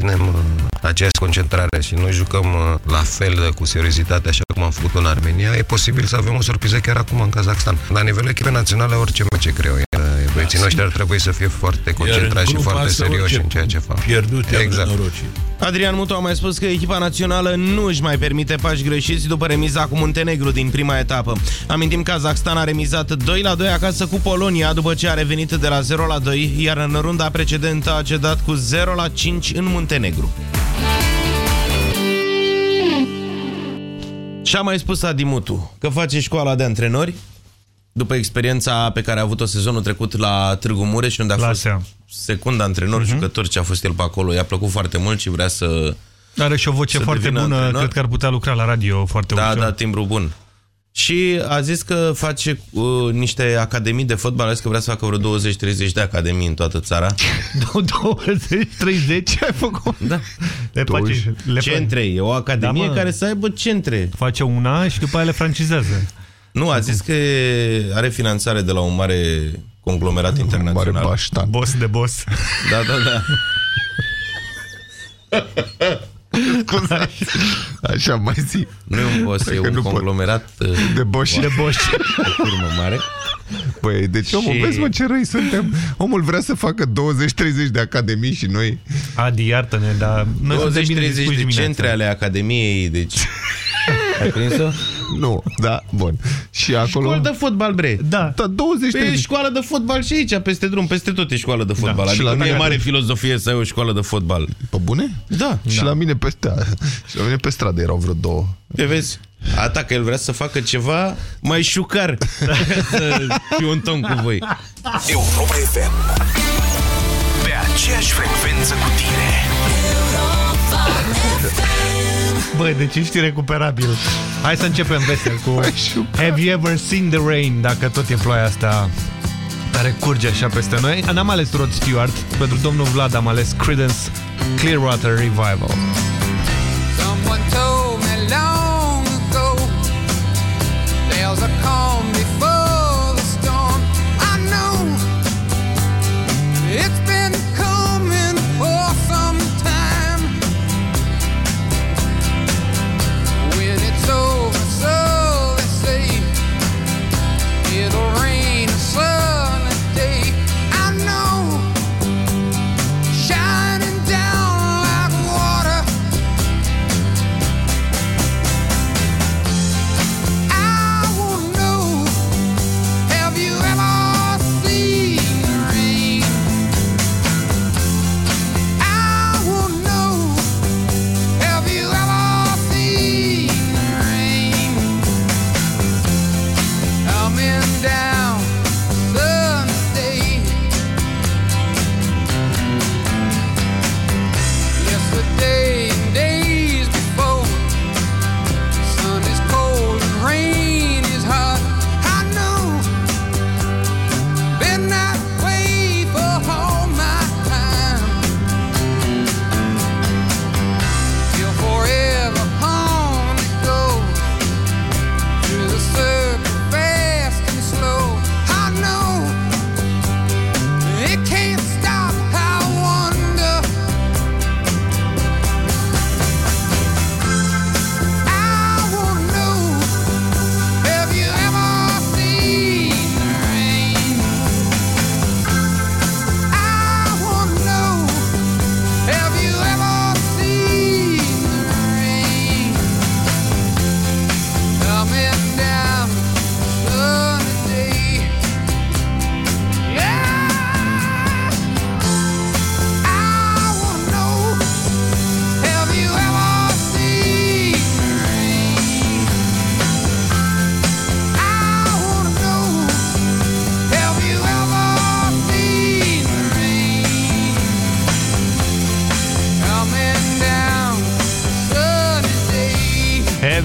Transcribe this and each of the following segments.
menținem uh, aceeași concentrare și noi jucăm uh, la fel uh, cu seriozitate așa cum am făcut în Armenia, e posibil să avem o surpriză chiar acum în Kazakhstan. La nivelul echipei naționale, orice meci e greu. Iar uh, băieții noștri ar trebui să fie foarte concentrați și foarte serioși în ceea ce fac. Pierdut, Exact. Adrian Mutu a mai spus că echipa națională nu își mai permite pași greșiți după remiza cu Muntenegru din prima etapă. Amintim că Kazakhstan a remizat 2 la 2 acasă cu Polonia după ce a revenit de la 0 la 2, iar în runda precedentă a cedat cu 0 la 5 în Muntenegru. Și a mai spus Adi Mutu că face școala de antrenori după experiența pe care a avut-o sezonul trecut la Târgu Mureș, unde a La fost SEA. secund antrenor, jucător ce a fost el pe acolo. I-a plăcut foarte mult și vrea să... Are și o voce Să foarte devină bună, antrenor? cred că ar putea lucra la radio foarte Da, ușor. da, timbru bun. Și a zis că face uh, niște academii de fotbal, a zis că vrea să facă vreo 20-30 de academii în toată țara. 20, 30 ai făcut? Da. Le face, le Centre, e o academie Da, mă. care să aibă centre. Face una și după aia le francizează. Nu, a zis că are finanțare de la un mare conglomerat internațional. Mare baștan. Boss de boss. Da, da, da. Așa mai zi. Nu e un boss, Păi e că un nu pot. conglomerat uh, De boși. De boss. o firmă mare. Păi, deci omul, Și- vezi mă ce răi suntem. Omul vrea să facă 20-30 de academii și noi... Adi, iartă-ne, dar noi suntem 20-30 bine de dispuși dimineața. centre ale academiei, deci... Ai prins-o? Nu, da, bun. Și acolo... Școală de fotbal, bre. Da. Da, 20 Pe școală de fotbal și aici, peste drum, peste tot e școală de fotbal. Da. Și Adică la nu e mine- mare filozofie să ai o școală de fotbal. Pe bune? Da. Și la mine pe, sta... și la mine pe stradă erau vreo două. Te vezi? Ata că el vrea să facă ceva mai șucar să fiu un ton cu voi. Europa FM Pe aceeași frecvență cu tine Băi, deci ești recuperabil. Hai să începem vesel cu Have you ever seen the rain? Dacă tot e ploaia asta care curge așa peste noi. N-am ales Rod Stewart, pentru domnul Vlad am ales Credence Clearwater Revival. Someone told me long ago there's a calm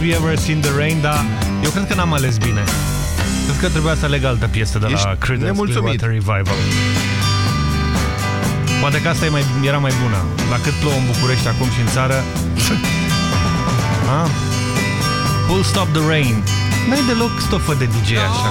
you ever seen the rain? Da, eu cred că n-am ales bine. Cred că trebuia să aleg altă piesă de la Ești Credence nemulțumit. Clearwater Revival. Poate că asta e mai, era mai bună. La cât plouă în București acum și în țară. ah? Full Stop the Rain. N-ai deloc stofă de DJ așa.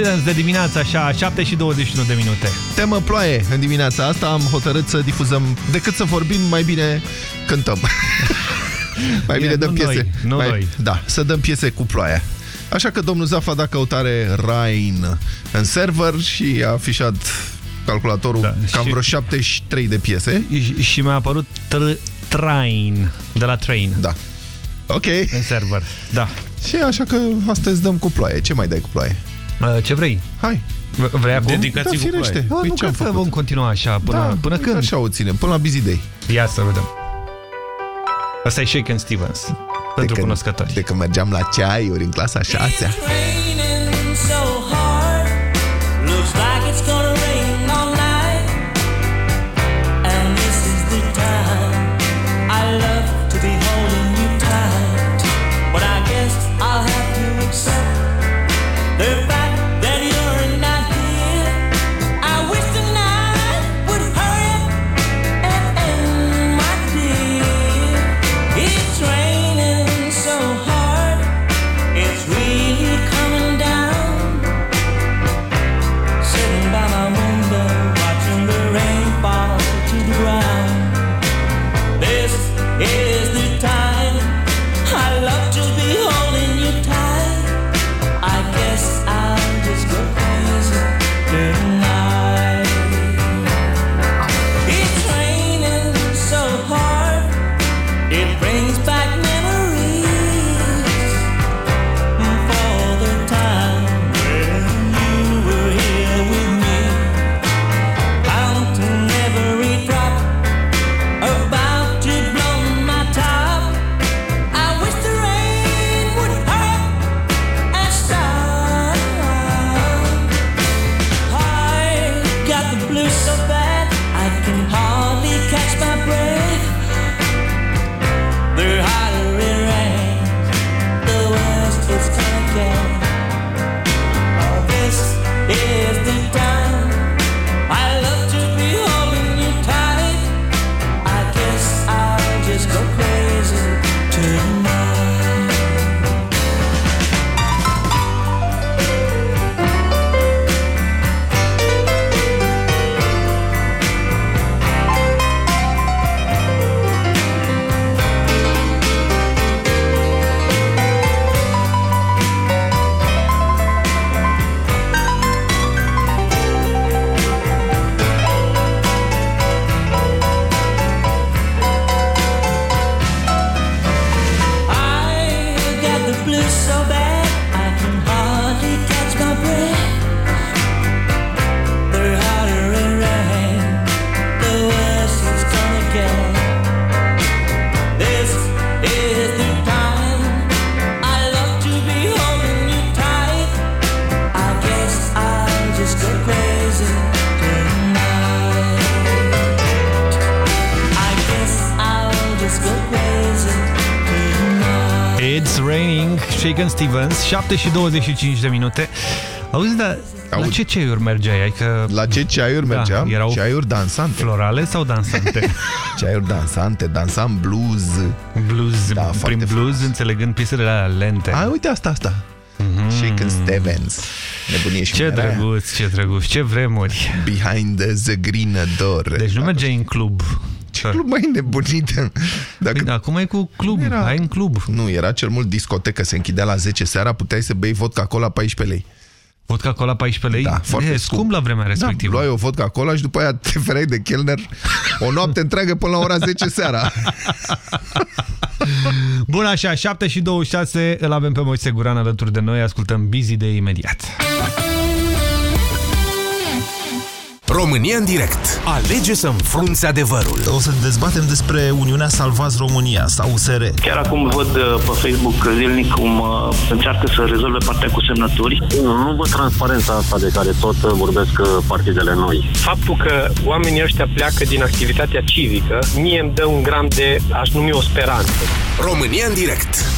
Credence de dimineață, așa, 7 și 21 de minute. Temă ploaie în dimineața asta. Am hotărât să difuzăm, decât să vorbim, mai bine cântăm. mai bine Bine, dăm nu piese. noi, nu mai, noi. Da, să dăm piese cu ploaia. Așa că domnul Zaf a dat căutare Rain în server și a afișat calculatorul Da, cam și- vreo 73 de piese. Și, și mi-a apărut tr Train, de la Train, Da. Ok. în server. Da. Și așa că astăzi dăm cu ploaie. Ce mai dai cu ploaie? Uh, Ce vrei? Hai. V- Vrei acum? Dedicații da, cu firește. ploaie. Oh, Păi nu ce-am cred că făcut? vom continua așa până, da, până când? Așa o ținem, până la Busy Day. Ia să vedem. Asta e Shaken Stevens. Pentru de cunoscători. Când, de când mergeam la ceaiuri în clasa 6 raining 7 și 25 de minute. Auzi, dar la Aud. ce ceaiuri mergeai? Adică La ce ceaiuri Da, mergeam? erau- Ceaiuri dansante. florale sau dansante? Ceaiuri dansante, dansam blues. Blues, Da, prin foarte blues frumos. înțelegând piesele alea lente. A, uite asta, asta. Shaken Stevens. Nebunie și Mhm. Ce minerea. drăguț, ce drăguț, ce vremuri. Behind the green door. Deci nu mergeai în club. Ce club mai nebunit? Dacă... Păi, acum e cu club, Era- ai în club. Nu, era cel mult discotecă, se închidea la 10 seara, puteai să bei vodka cola 14 lei. Vodka cola 14 lei? Da, foarte e scump. scump la vremea Da, respectivă. luai o vodka cola și după aia te fereai de chelner o noapte întreagă până la ora 10 seara. Bun, așa, 7 și 26 îl avem pe Moise Guran alături de noi, ascultăm Busy de imediat. România în direct. Alege să înfrunți adevărul. O să dezbatem despre Uniunea Salvați România sau USR. Chiar acum văd uh, pe Facebook zilnic cum uh, încearcă să rezolve partea cu semnături. Nu văd transparența asta de care tot vorbesc uh, partidele noi. Faptul că oamenii ăștia pleacă din activitatea civică, mie îmi dă un gram de, aș numi o speranță. România în direct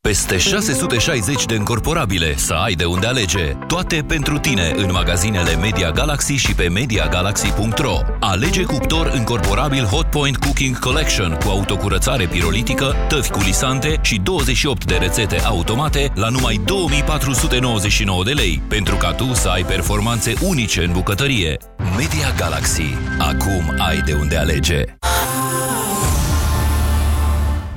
Peste 660 de încorporabile să ai de unde alege. Toate pentru tine în magazinele Media Galaxy și pe MediaGalaxy.ro. Alege cuptor încorporabil Hotpoint Cooking Collection cu autocurățare pirolitică, tăvi culisante și 28 de rețete automate la numai 2499 de lei, pentru ca tu să ai performanțe unice în bucătărie. Media Galaxy. Acum ai de unde alege.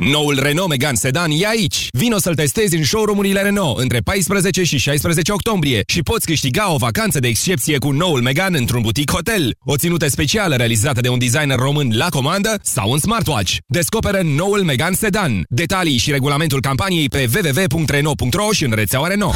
Noul Renault Megane Sedan e aici! Vino să-l testezi în showroom-urile Renault între 14 și 16 octombrie și poți câștiga o vacanță de excepție cu noul Megane într-un butic hotel, o ținută specială realizată de un designer român la comandă sau un smartwatch. Descoperă noul Megane Sedan. Detalii și regulamentul campaniei pe www.renault.ro și în rețeaua Renault.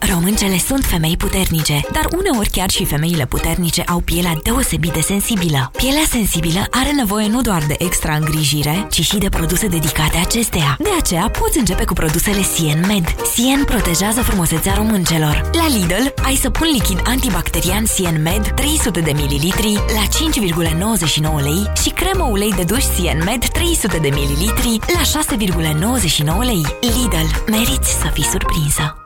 Româncele sunt femei puternice, dar uneori chiar și femeile puternice au pielea deosebit de sensibilă. Pielea sensibilă are nevoie nu doar de extra îngrijire, ci și de produse dedicate acesteia. De aceea poți începe cu produsele Sien Med. Sien protejează frumusețea româncelor. La Lidl ai săpun lichid antibacterian Sien Med 300 de ml la 5,99 lei și cremă ulei de duș Sien Med 300 de ml la 6,99 lei. Lidl, meriți să fii surprinsă!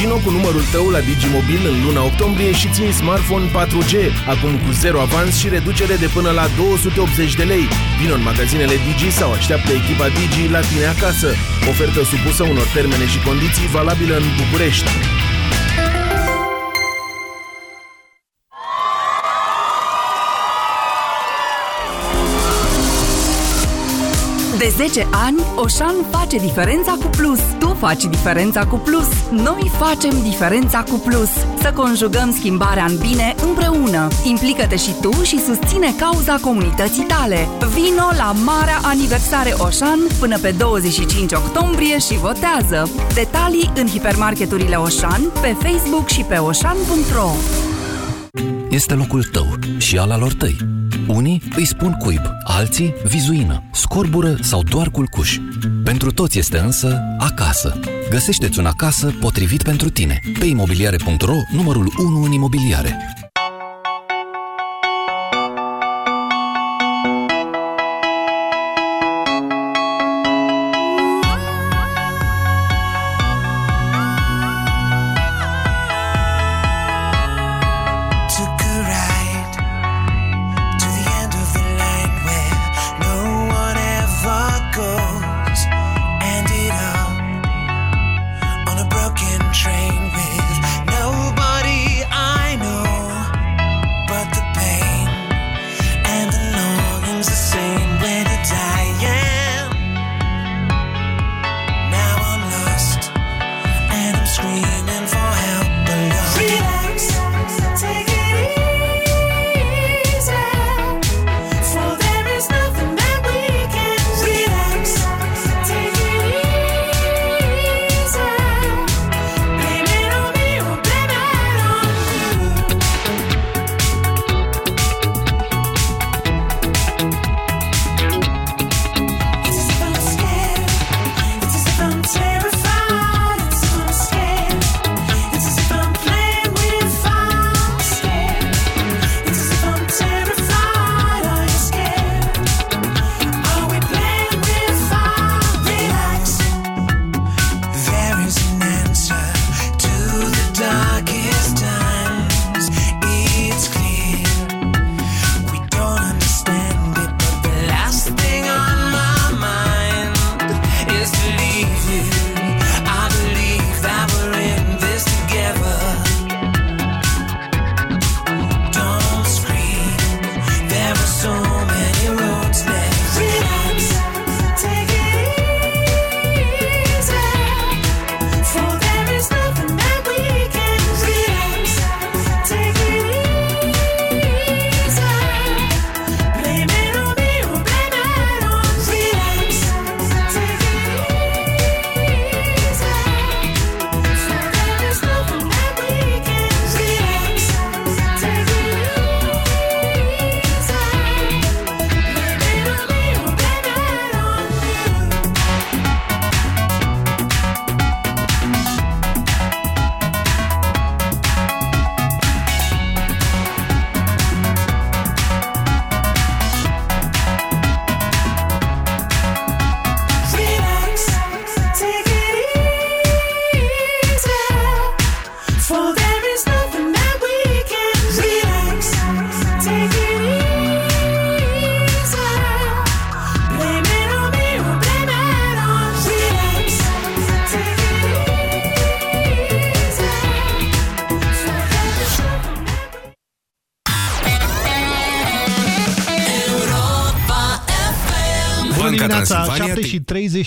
Vino cu numărul tău la Digimobil în luna octombrie și țin smartphone 4G, acum cu zero avans și reducere de până la 280 de lei. Vino în magazinele Digi sau așteaptă echipa Digi la tine acasă. Ofertă supusă unor termene și condiții valabilă în București. De 10 ani, Oșan face diferența cu plus. Tu faci diferența cu plus. Noi facem diferența cu plus. Să conjugăm schimbarea în bine împreună. Implică-te și tu și susține cauza comunității tale. Vino la Marea Aniversare Oșan până pe 25 octombrie și votează. Detalii în hipermarketurile Oșan, pe Facebook și pe oșan.ro Este locul tău și al alor tăi. Unii îi spun cuib, alții vizuină, scorbură sau doar culcuș. Pentru toți este însă acasă. Găsește-ți un acasă potrivit pentru tine. Pe imobiliare.ro, numărul 1 în imobiliare.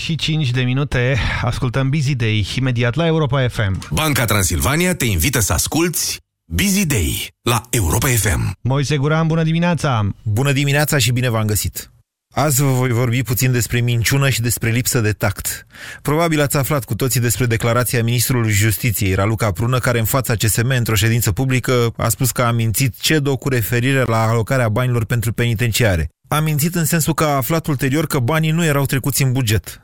Și 35 de minute. Ascultăm Busy Day imediat la Europa FM. Banca Transilvania te invită să asculti Busy Day la Europa FM. Moise Guran, bună dimineața! Bună dimineața și bine v-am găsit! Azi vă voi vorbi puțin despre minciună și despre lipsă de tact. Probabil ați aflat cu toții despre declarația ministrului Justiției, Raluca Prună, care în fața CSM, într-o ședință publică, a spus că a mințit CEDO cu referire la alocarea banilor pentru penitenciare. A mințit în sensul că a aflat ulterior că banii nu erau trecuți în buget.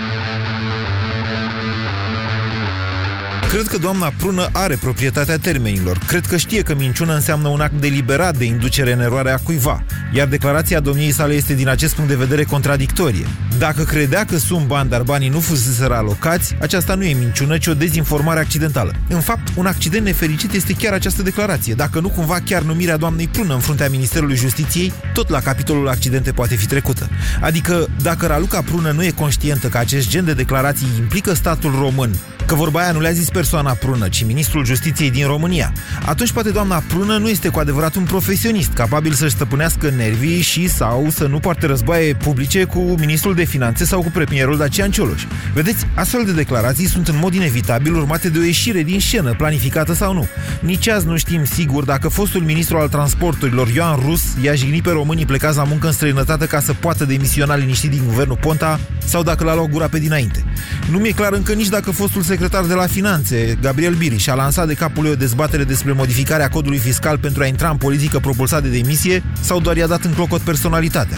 Cred că doamna Prună are proprietatea termenilor. Cred că știe că minciuna înseamnă un act deliberat de inducere în eroare a cuiva, iar declarația domniei sale este din acest punct de vedere contradictorie. Dacă credea că sunt bani, dar banii nu fuseseră alocați, aceasta nu e minciună, ci o dezinformare accidentală. În fapt, un accident nefericit este chiar această declarație, dacă nu cumva chiar numirea doamnei Prună în fruntea Ministerului Justiției, tot la capitolul accidente poate fi trecută. Adică, dacă Raluca Prună nu e conștientă că acest gen de declarații implică statul român Că vorba aia nu le-a zis persoana Prună, ci ministrul justiției din România. Atunci poate doamna Prună nu este cu adevărat un profesionist, capabil să-și stăpânească nervii și sau să nu poarte războaie publice cu ministrul de finanțe sau cu premierul Dacian Cioloș. Vedeți, astfel de declarații sunt în mod inevitabil urmate de o ieșire din scenă, planificată sau nu. Nici azi nu știm sigur dacă fostul ministru al transporturilor, Ioan Rus, i-a jignit pe românii plecați la muncă în străinătate ca să poată demisiona liniștit din guvernul Ponta sau dacă l-a luat gura pe dinainte. Nu mi-e clar încă nici dacă fostul secretar de la Finanțe, Gabriel Biriș, a lansat de capul lui o dezbatere despre modificarea codului fiscal pentru a intra în politică propulsat de demisie sau doar i-a dat în clocot personalitatea.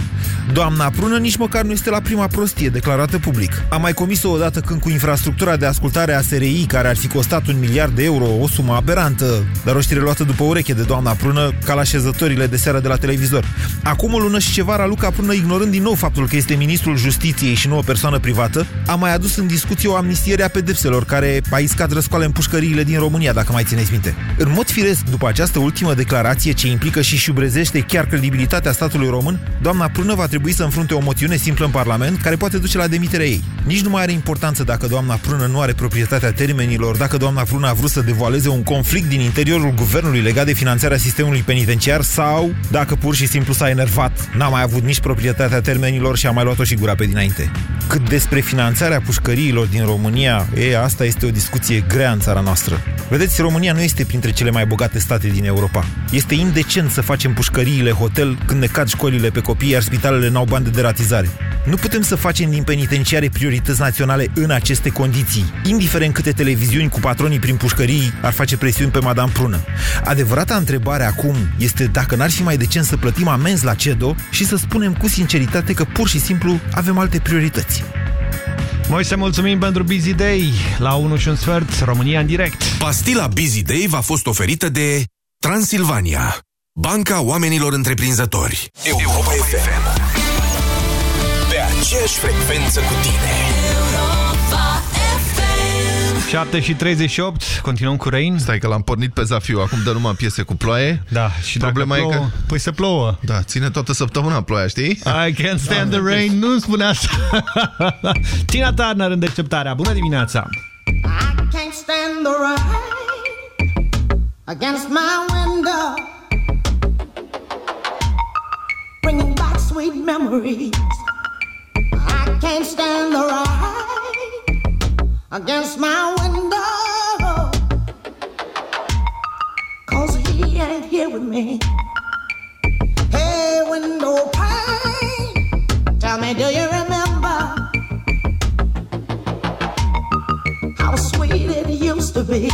Doamna Prună nici măcar nu este la prima prostie declarată public. A mai comis-o odată când cu infrastructura de ascultare a SRI, care ar fi costat un miliard de euro, o sumă aberantă, dar o știre luată după ureche de doamna Prună, ca la șezătorile de seară de la televizor. Acum o lună și ceva, Raluca Prună, ignorând din nou faptul că este ministrul justiției și nu o persoană privată, a mai adus în discuție o amnistiere a pedepselor care a iscat răscoale în pușcăriile din România, dacă mai țineți minte. În mod firesc, după această ultimă declarație ce implică și șubrezește chiar credibilitatea statului român, doamna Prună va trebui să înfrunte o moțiune simplă în Parlament care poate duce la demiterea ei. Nici nu mai are importanță dacă doamna Prună nu are proprietatea termenilor, dacă doamna Prună a vrut să devoaleze un conflict din interiorul guvernului legat de finanțarea sistemului penitenciar sau dacă pur și simplu s-a enervat, n-a mai avut nici proprietatea termenilor și a mai luat-o și gura pe dinainte. Cât despre finanțarea pușcăriilor din România, e, asta este o discuție grea în țara noastră. Vedeți, România nu este printre cele mai bogate state din Europa. Este indecent să facem pușcăriile hotel când ne cad școlile pe copii, iar spitalele n-au bani de deratizare. Nu putem să facem din penitenciare priorități naționale în aceste condiții, indiferent câte televiziuni cu patronii prin pușcării ar face presiuni pe Madame Prună. Adevărata întrebare acum este dacă n-ar fi mai decent să plătim amenzi la CEDO și să spunem cu sinceritate că pur și simplu avem alte priorități. Moise, mulțumim pentru Busy Day la 1 și un sfert, România în direct. Pastila Busy Day v-a fost oferită de Transilvania, Banca Oamenilor Întreprinzători. Europa FM. Pe aceeași frecvență cu tine. 7 și 38, continuăm cu Rain. Stai că l-am pornit pe Zafiu, acum dă numai piese cu ploaie. Da, și Problema dacă plouă, e că... Păi să plouă. Da, ține toată săptămâna ploaia, știi? I can't stand the rain, nu spune asta. Tina Turner în deșteptarea. Bună dimineața! I can't stand the rain against my window, bringing back sweet memories. I can't stand the rain against my window, cause he ain't here with me. Hey, window pane, tell me, do you remember? how sweet it used to be.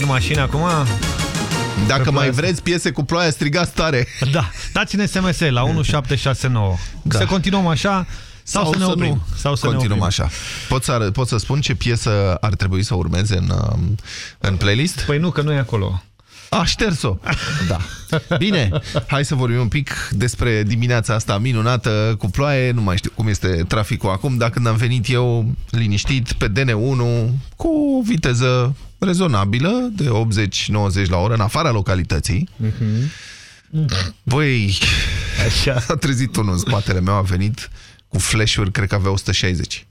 În mașină acum? Dacă mai vreți piese cu ploaia, strigați tare. Da, dați-ne SMS la 1769. Da. Să continuăm așa sau, sau să ne oprim. nu. Sau să Continuăm ne oprim. așa. Pot să, pot să spun ce piesă ar trebui să urmeze în, um, în playlist? Păi nu, că nu e acolo. A, șters-o. Da. Bine, hai să vorbim un pic despre dimineața asta minunată cu ploaie. Nu mai știu cum este traficul acum, dar când am venit eu liniștit pe DN1 cu viteză rezonabilă de 80-90 la oră în afara localității. Băi, Așa. a trezit unul în spatele meu, a venit cu flash-uri, cred că avea 160.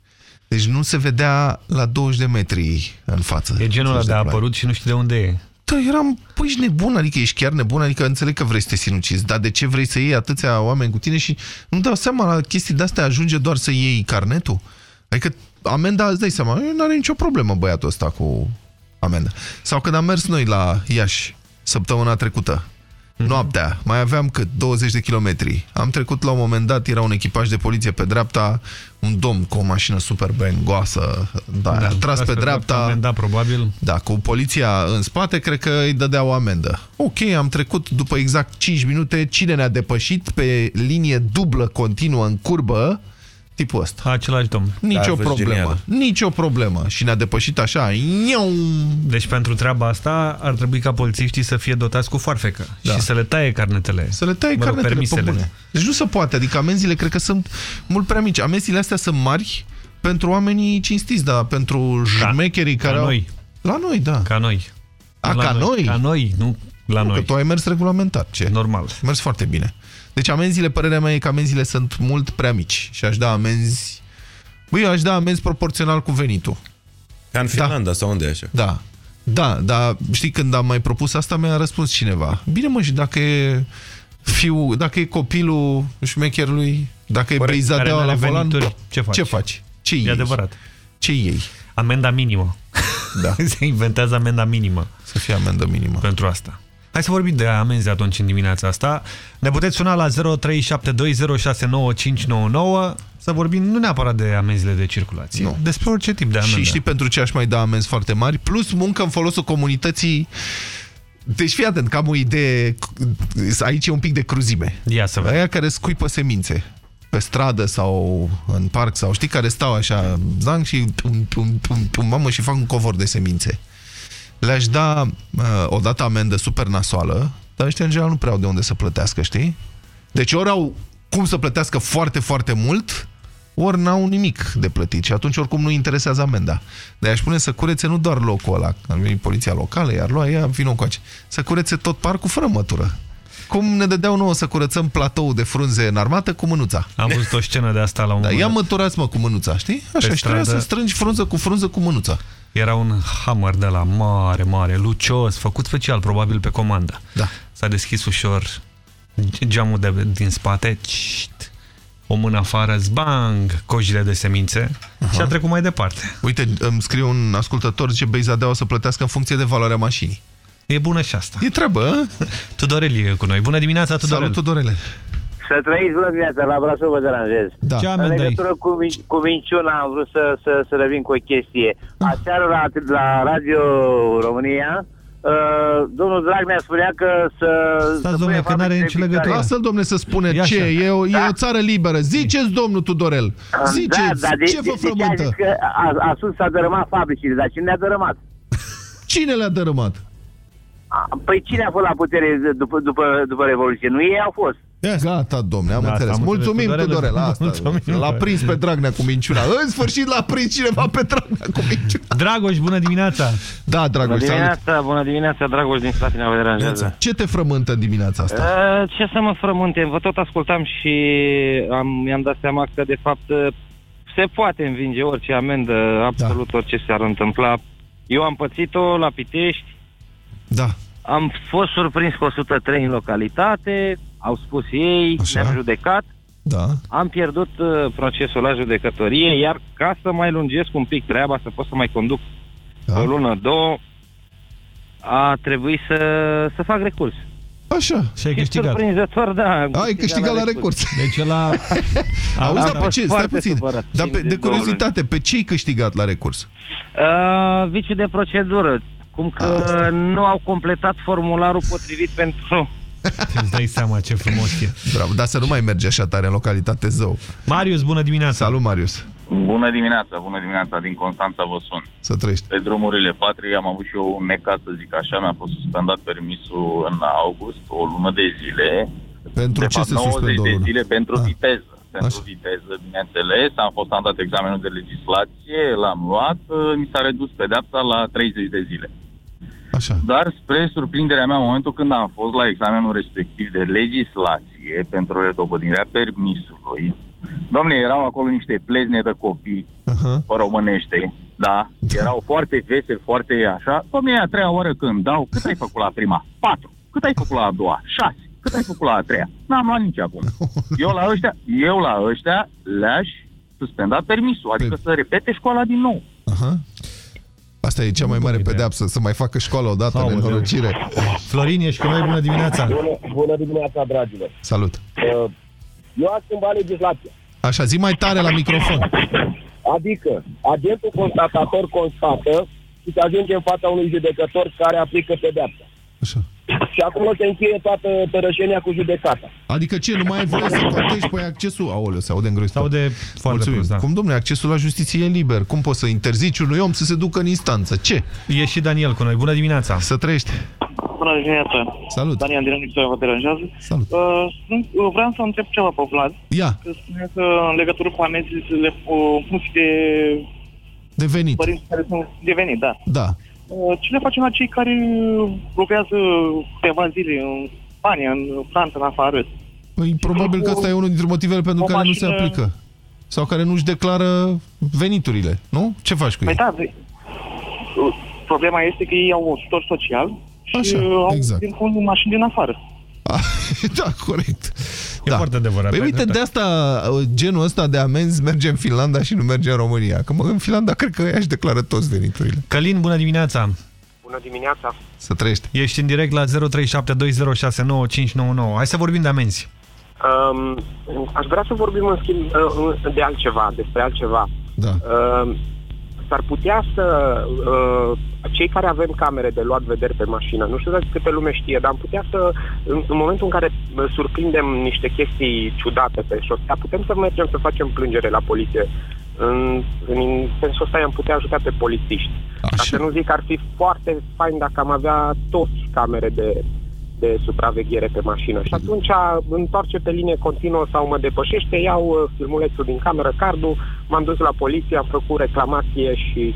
Deci nu se vedea la 20 de metri în față. E genul ăla de a ploaie. apărut și nu știi de unde e. Da, eram, păi ești nebun, adică ești chiar nebun, adică înțeleg că vrei să te sinucizi, dar de ce vrei să iei atâția oameni cu tine și nu dau seama, la chestii de-astea ajunge doar să iei carnetul? Adică amenda, îți dai seama, nu are nicio problemă băiatul ăsta cu amenda. Sau când am mers noi la Iași săptămâna trecută, noaptea, mai aveam cât 20 de kilometri. Am trecut la un moment dat, era un echipaj de poliție pe dreapta, un domn cu o mașină super bengoasă, da, a tras pe dreapta. Amenda, probabil. Da, cu poliția în spate, cred că îi dădea o amendă. Ok, am trecut după exact 5 minute. Cine ne-a depășit pe linie dublă, continuă, în curbă? Tipul ăsta. Același domn. Nicio Da, a fost problemă. genial. Nicio problemă. Și ne-a depășit așa. Iau! Deci pentru treaba asta ar trebui ca polițiștii să fie dotați cu foarfecă Da. și să le taie carnetele. Să le taie Mă rog, carnetele pe permisele. bune. Deci nu se poate. Adică amenziile cred că sunt mult prea mici. Amenziile astea sunt mari pentru oamenii cinstiți, dar pentru jmecherii care Ca au... noi. La noi, da. Ca noi. A, La ca noi? Ca noi, nu la Nu, noi. Că tu ai mers regulamentar. Ce? Normal. Mers foarte bine. Deci amenziile, părerea mea e că amenziile sunt mult prea mici și aș da amenzi... Băi, eu aș da amenzi proporțional cu venitul. Ca în Finlanda sau unde e așa? Da. Da, dar știi, când am mai propus asta, mi-a răspuns cineva. Bine, mă, și dacă e fiu, dacă e copilul șmecherului, dacă e Corect, beizadeaua care la n-are volan, venituri, ce faci? Ce faci? Ce E iei? adevărat. Ce iei? Amenda minimă. Da. Se inventează amenda minimă. Să fie amendă minimă. Pentru asta. Hai să vorbim de amenzi atunci în dimineața asta. Ne puteți suna la 0372069599 să vorbim nu neapărat de amenziile de circulație, Nu. despre orice tip de amendă. Și știi pentru ce aș mai da amenzi foarte mari? Plus muncă în folosul comunității. Deci fii atent, că am o idee, aici e un pic de cruzime. Ia să vedem. Aia care scuipă semințe pe stradă sau în parc sau știi, care stau așa zang și pum, pum, pum, pum, mamă, și fac un covor de semințe. Le-aș da uh, o dată amendă super nasoală, dar ăștia în general nu prea au de unde să plătească, știi? Deci ori au cum să plătească foarte, foarte mult, ori n-au nimic de plătit și atunci oricum nu interesează amenda. De aș pune să curețe nu doar locul ăla, ar veni poliția locală, iar lua ea, vină cu să curețe tot parcul fără mătură. Cum ne dădeau nouă să curățăm platou de frunze în armată cu mânuța. Am văzut o scenă de asta la un Da, moment ia dat. măturați mă cu mânuța, știi? Așa, Pe și trebuia stradă. să strângi frunză cu frunză cu mânuța. Era un hammer de la mare, mare, lucios, făcut special, probabil pe comandă. Da. S-a deschis ușor geamul de, din spate, ciht, o mână afară, zbang, cojile de semințe Aha. și a trecut mai departe. Uite, îmi scrie un ascultător, zice Beizadea o să plătească în funcție de valoarea mașinii. E bună și asta. E treabă, Tudorel e cu noi. Bună dimineața, Tudorel. Salut, Tudorele. Să trăiți bună dimineața, la Brașov vă deranjez. Da. Ce În amendă ai? legătură cu, min- cu minciuna am vrut să, să, să revin cu o chestie. Aseară la, la Radio România, uh, domnul Dragnea spunea că să... Stați, să domnule, pune că n-are fabrici nicio de legătură. picare. Lasă-l, domnule, să spune E ce așa. e, o, e o țară liberă. Ziceți, domnul Tudorel. Ziceți, da, da, de, ce vă de, de, ce a frământă? zis că a, a spus s-a dărâmat fabricile, dar cine le-a dărâmat? Cine le-a dărâmat? A, Păi cine a fost la putere după, după, după Revoluție? Nu ei au fost. Gata, domne, am Da, înțeles. am înțeles, Mulțumim, Tudorel. Tudorel, asta. Mulțumim. L-a prins pe Dragnea cu minciuna. În sfârșit l-a prins cineva pe Dragnea cu minciuna. Dragoș, bună dimineața! Da, Dragoș, bună salut. dimineața, bună dimineața, Dragoș din Slatina, vă deranjează. Ce te frământă în dimineața asta? Uh, ce să mă frământe? Vă tot ascultam și am, mi-am dat seama că, de fapt, uh, se poate învinge orice amendă, absolut da. orice s-ar întâmpla. Eu am pățit-o la Pitești. Da. Am fost surprins cu 103 în localitate, au spus ei, Așa. ne-am judecat. Da. Am pierdut uh, procesul la judecătorie, iar ca să mai lungesc un pic treaba, să pot să mai conduc Da. o lună, două, a trebuit să, să fac recurs. Așa. Și ai câștigat. Surprinzător, da. am Ai câștigat la recurs. Deci la... Auzi, Am dar pe fost ce? Stai foarte puțin. supărat. Dar pe, Timp de de două curiozitate, pe ce ai câștigat la recurs? Uh, viciu de procedură. Cum că nu au completat formularul potrivit pentru... Îți dai seama ce frumos e. Bravo, dar să nu mai mergi așa tare în localitate zău. Marius, bună dimineața! Salut, Marius! Bună dimineața, bună dimineața, din Constanța vă sun. Să trăiești. Pe drumurile patriei am avut și eu un necaz, să zic așa, mi-a fost suspendat permisul în august, o lună de zile. Pentru de ce fapt, se 90 suspendă o de lună? zile pentru Ah. viteză. Pentru Așa. viteză, bineînțeles, am fost am dat examenul de legislație, l-am luat, uh, mi s-a redus pedeapsa la 30 de zile. Așa. Dar spre surprinderea mea, în momentul când am fost la examenul respectiv de legislație pentru redobândirea permisului, domne, erau acolo niște plezne de copii, uh-huh. pe românește, da, erau foarte veseli, foarte așa. Domne, e a treia oră când dau, cât ai făcut la prima? Patru. Cât ai făcut la a doua? Șase. Cât ai făcut la a treia? N-am luat nici acum. Eu la ăștia, eu la ăștia le-aș suspenda permisul, adică să repete școala din nou. Aha. Asta e cea mai mare pedeapsă, să mai facă școală odată în nenorocire. Florin, ești cu noi, bună dimineața! Bună, bună dimineața, dragilor. Salut! Uh, Eu aș schimba legislația. Așa, zi mai tare la microfon. Adică, agentul constatator constată și se ajunge în fața unui judecător care aplică pedeapsa. Așa. Și acolo se încheie toată tărășenia cu judecata. Adică ce, nu mai ai voie să contești pe accesul? Aoleu, se aude îngrozitor. Se aude foarte prost, da. Cum, domnule, accesul la justiție e liber. Cum poți să interzici unui om să se ducă în instanță? Ce? E și Daniel cu noi. Bună dimineața! Să trăiești! Bună dimineața! Salut! Daniel din Nictoia vă deranjează. Salut! Uh, sunt, uh, vreau să întreb ceva pe Vlad. Ia! Că spunea că în legătură cu amenziile uh, în funcție de De venit. părinți care sunt de venit, da. Da. Uh, ce le facem la cei care lucrează câteva zile în Spania, în Franța, în afară? Păi, probabil că ăsta e unul dintre motivele pentru o care nu se mașină- aplică. Sau care nu-și declară veniturile, nu? Ce faci cu Păi ei? da, de- uh, problema este că ei au ajutor social și Așa, uh, au exact. din fond mașini din afară. da, corect. E foarte adevărat. Păi ai uite, dreptate. de asta genul ăsta de amenzi merge în Finlanda și nu merge în România. Că mă, în Finlanda cred că ea își declară toți veniturile. Călin, bună dimineața! Bună dimineața! Să trăiești. Ești în direct la 0372069599. Hai să vorbim de amenzi. Um, aș vrea să vorbim în schimb uh, de altceva, despre altceva. Da. Uh, s-ar putea să uh, cei care avem camere de luat vederi pe mașină, nu știu dacă câte lume știe, dar am putea să, în, în momentul în care uh, surprindem niște chestii ciudate pe șosea, putem să mergem să facem plângere la poliție. În, în sensul ăsta i-am putea ajuta pe polițiști. Ca să nu zic că ar fi foarte fain dacă am avea toți camere de, de supraveghere pe mașină. Și atunci întoarce pe linie continuă sau mă depășește, iau uh, filmulețul din cameră, cardul, m-am dus la poliție, am făcut reclamație și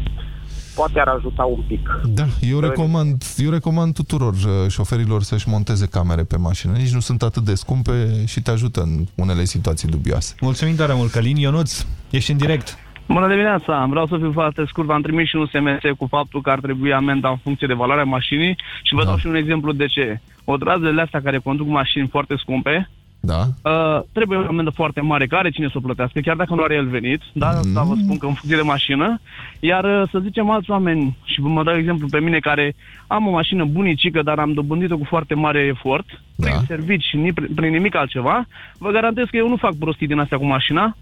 poate ar ajuta un pic. Da, eu recomand, eu recomand tuturor uh, șoferilor să-și monteze camere pe mașină. Nici nu sunt atât de scumpe și te ajută în unele situații dubioase. Mulțumim tare mult, Călin. Ionuț, ești în direct. Bună dimineața! Vreau să fiu foarte scurt. V-am trimis și un SMS cu faptul că ar trebui amenda în funcție de valoarea mașinii și vă dau și un exemplu de ce. Odrazele astea care conduc mașini foarte scumpe, Da. Uh, trebuie o amendă foarte mare, care cine să o plătească, chiar dacă nu are el venit, da? Asta vă spun că în funcție de mașină. Iar uh, să zicem alți oameni, și vă mă dau exemplu pe mine care am o mașină bunicică, dar am dobândit-o cu foarte mare efort, da. prin servici și ni- prin nimic altceva, vă garantez că eu nu fac prostii din astea cu mașina,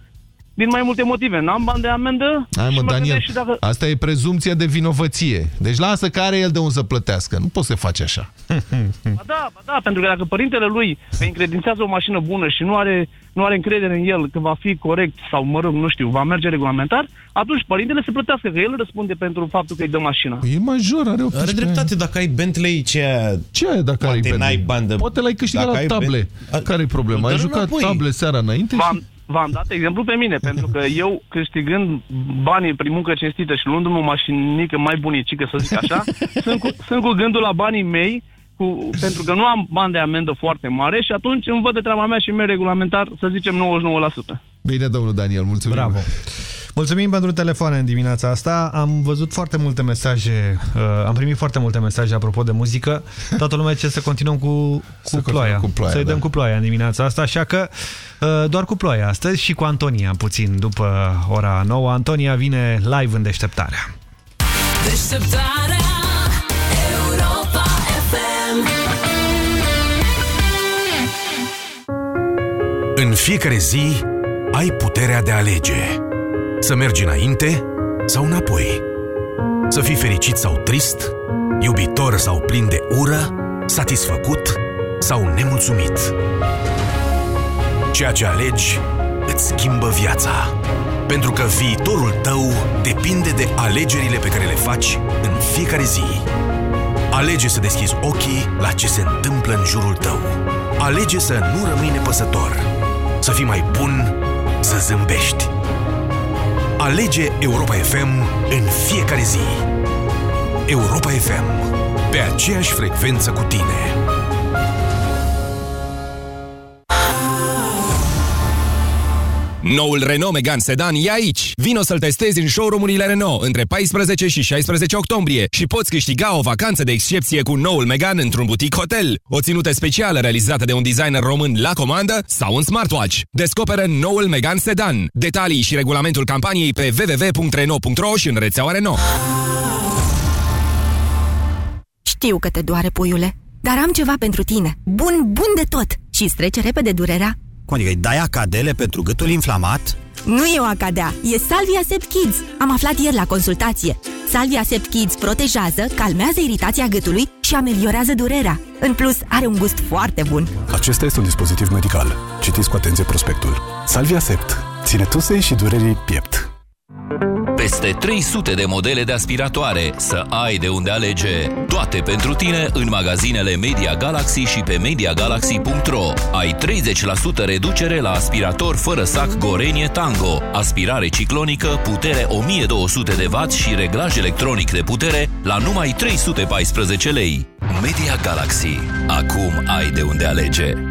din mai multe motive. N-am bani de amendă Hai și mă, mă Daniel, gândesc și dacă... asta e prezumția de vinovăție. Deci lasă că are el de unde să plătească. Nu poți să faci așa. Ba da, ba da, pentru că dacă părintele lui îi încredințează o mașină bună și nu are, nu are încredere în el că va fi corect sau, mă rog, nu știu, va merge regulamentar, atunci părintele se plătească, că el răspunde pentru faptul că îi dă mașina. E major, are 18 Are dreptate, dacă ai Bentley, ce Ce ai dacă ai Bentley? n-ai bani de... Poate l-ai câștigat Dacă la ai table. Ben- Care-i problema? Ai Dă-l jucat înapoi. table seara înainte și... V-am, v-am dat exemplu pe mine, pentru că eu, câștigând banii prin muncă cinstită și luându-mi o mașinică mai bunicică, să zic așa, sunt, cu, sunt cu gândul la banii mei, cu, pentru că nu am bani de amendă foarte mare și atunci îmi văd de treaba mea și merg regulamentar, să zicem 99%. Bine, domnul Daniel, mulțumim. Bravo. Mulțumim pentru telefoane în dimineața asta. Am văzut foarte multe mesaje, uh, am primit foarte multe mesaje apropo de muzică. Toată lumea ce să continuăm cu, cu Să ploaia. continuăm cu ploaia, Să-i dăm da. cu ploaia în dimineața asta, așa că uh, doar cu ploaia astăzi și cu Antonia puțin după ora 9. Antonia vine live în deșteptarea. Deșteptarea Europa FM În fiecare zi ai puterea de a alege. Să mergi înainte sau înapoi. Să fii fericit sau trist, iubitor sau plin de ură, satisfăcut sau nemulțumit. Ceea ce alegi îți schimbă viața. Pentru că viitorul tău depinde de alegerile pe care le faci în fiecare zi. Alege să deschizi ochii la ce se întâmplă în jurul tău. Alege să nu rămâi nepăsător. Să fii mai bun, să zâmbești. Alege Europa FM în fiecare zi. Europa FM. Pe aceeași frecvență cu tine. Noul Renault Megane Sedan e aici! Vino să-l testezi în showroom-urile Renault între 14 și 16 octombrie și poți câștiga o vacanță de excepție cu noul Megane într-un butic hotel, o ținută specială realizată de un designer român la comandă sau un smartwatch. Descoperă noul Megane Sedan. Detalii și regulamentul campaniei pe www.renault.ro și în rețeaua Renault. Știu că te doare, puiule, dar am ceva pentru tine. Bun, bun de tot. Și îți trece repede durerea. Cum adică îi dai acadele pentru gâtul inflamat? Nu e o acadea, e Salvia Sept Kids. Am aflat ieri la consultație. Salvia Sept Kids protejează, calmează iritația gâtului și ameliorează durerea. În plus, are un gust foarte bun. Acesta este un dispozitiv medical. Citiți cu atenție prospectul. Salvia Sept. Ține tusei și durerii piept. Peste 300 de modele de aspiratoare, să ai de unde alege. Toate pentru tine în magazinele Media Galaxy și pe MediaGalaxy.ro. Ai 30% reducere la aspirator fără sac Gorenie Tango, aspirare ciclonică, putere 1200 de W și reglaj electronic de putere la numai 314 lei. Media Galaxy. Acum ai de unde alege.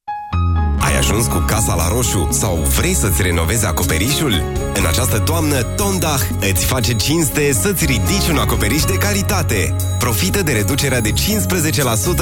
Ai ajuns cu casa la roșu sau vrei să-ți renovezi acoperișul? În această toamnă, Tondach îți face cinste să-ți ridici un acoperiș de calitate. Profită de reducerea de 15%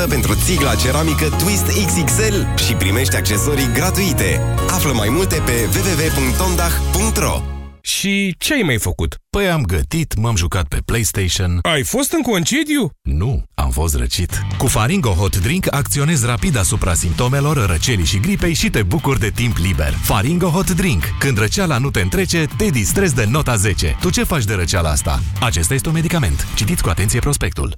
pentru țigla ceramică Twist XXL și primești accesorii gratuite. Află mai multe pe www.tondach.ro Și ce ai mai făcut? Păi am gătit, m-am jucat pe PlayStation. Ai fost în concediu? Nu, am fost răcit. Cu Faringo Hot Drink acționezi rapid asupra simptomelor răcelii și gripei și te bucuri de timp liber. Faringo Hot Drink. Când răceala nu te întrece, te distrezi de nota 10. Tu ce faci de răceala asta? Acesta este un medicament. Citiți cu atenție prospectul.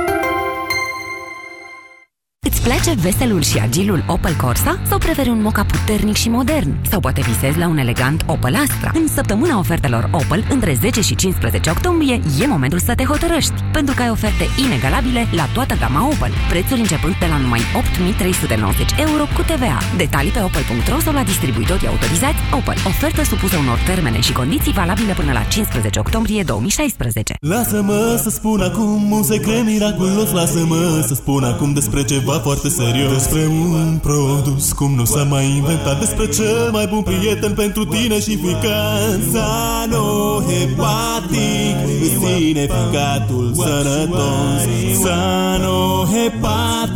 Îți place veselul și agilul Opel Corsa? Sau preferi un moca puternic și modern? Sau poate visezi la un elegant Opel Astra? În săptămâna ofertelor Opel, între 10 și 15 octombrie, e momentul să te hotărăști, pentru că ai oferte inegalabile la toată gama Opel. Prețuri începând de la numai 8.390 euro cu TVA. Detalii pe opel.ro sau la distribuitorii autorizați Opel. Ofertă supusă unor termene și condiții valabile până la 15 octombrie 2016. Lasă-mă să spun acum un secret miraculos Lasă-mă să spun acum despre ceva foarte serios Despre un produs cum nu s-a mai inventat Despre cel mai bun prieten pentru tine și ficat Sanohepatic Sine ficatul sănătos Sanohepatic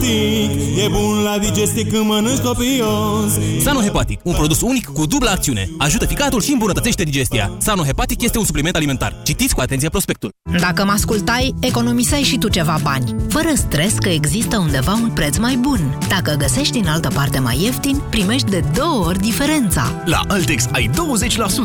E E bun la digestie când mănânci copios Sanohepatic, un produs unic cu dublă acțiune. Ajută ficatul și îmbunătățește digestia. Sanohepatic este un supliment alimentar. Citiți cu atenție prospectul. Dacă mă ascultai, economiseai și tu ceva bani. Fără stres că există undeva un preț mai bun. Dacă găsești în altă parte mai ieftin, primești de două ori diferența. La Altex ai 20%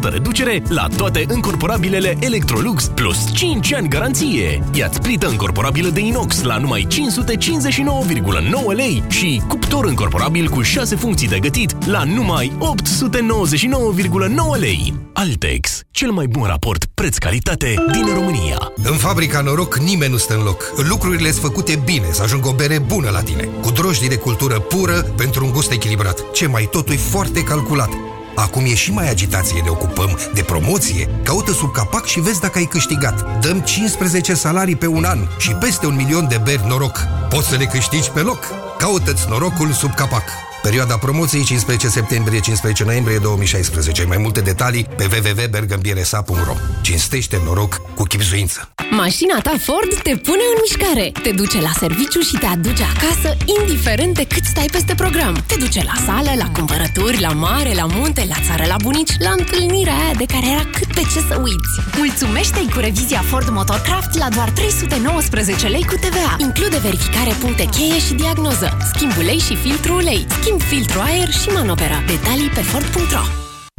reducere la toate încorporabilele Electrolux plus 5 ani garanție. Ia-ți plită încorporabilă de inox la numai 559,9 lei și cuptor încorporabil cu 6 funcții de gătit la numai 899,9 lei. Altex, cel mai bun raport preț-calitate din România. În fabrica Noroc nimeni nu stă în loc. Lucrurile sunt făcute bine, să ajungă o bere bună la tine. Cu drojdii de cultură pură pentru un gust echilibrat. Ce mai totul e foarte calculat. Acum e și mai agitație, ne ocupăm de promoție. Caută sub capac și vezi dacă ai câștigat. Dăm 15 salarii pe un an și peste un milion de beri noroc. Poți să le câștigi pe loc. Caută-ți norocul sub capac. Perioada promoției 15 septembrie-15 noiembrie 2016. Mai multe detalii pe www.bergambiresa.ro Cinstește noroc cu chipzuință. Mașina ta Ford te pune în mișcare. Te duce la serviciu și te aduce acasă, indiferent de cât stai peste program. Te duce la sală, la cumpărături, la mare, la munte, la țară, la bunici, la întâlnirea aia de care era cât pe ce să uiți. Mulțumește-i cu revizia Ford Motorcraft la doar 319 lei cu TVA. Include verificare puncte cheie și diagnoză, schimb ulei și filtru ulei, schimb filtru aer și manopera. Detalii pe Ford.ro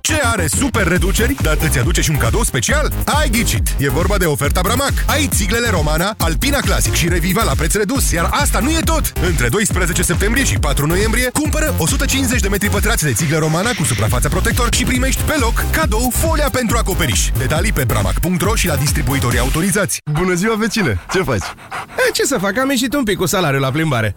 Ce are super reduceri, dar îți aduce și un cadou special? Ai ghicit! E vorba de oferta Bramac. Ai țiglele Romana, Alpina Classic și Reviva la preț redus, iar asta nu e tot! Între 12 septembrie și 4 noiembrie, cumpără 150 de metri pătrați de țiglă Romana cu suprafața protector și primești pe loc cadou folia pentru acoperiș. Detalii pe bramac.ro și la distribuitorii autorizați. Bună ziua, vecine! Ce faci? E, ce să fac? Am ieșit un pic cu salariul la plimbare.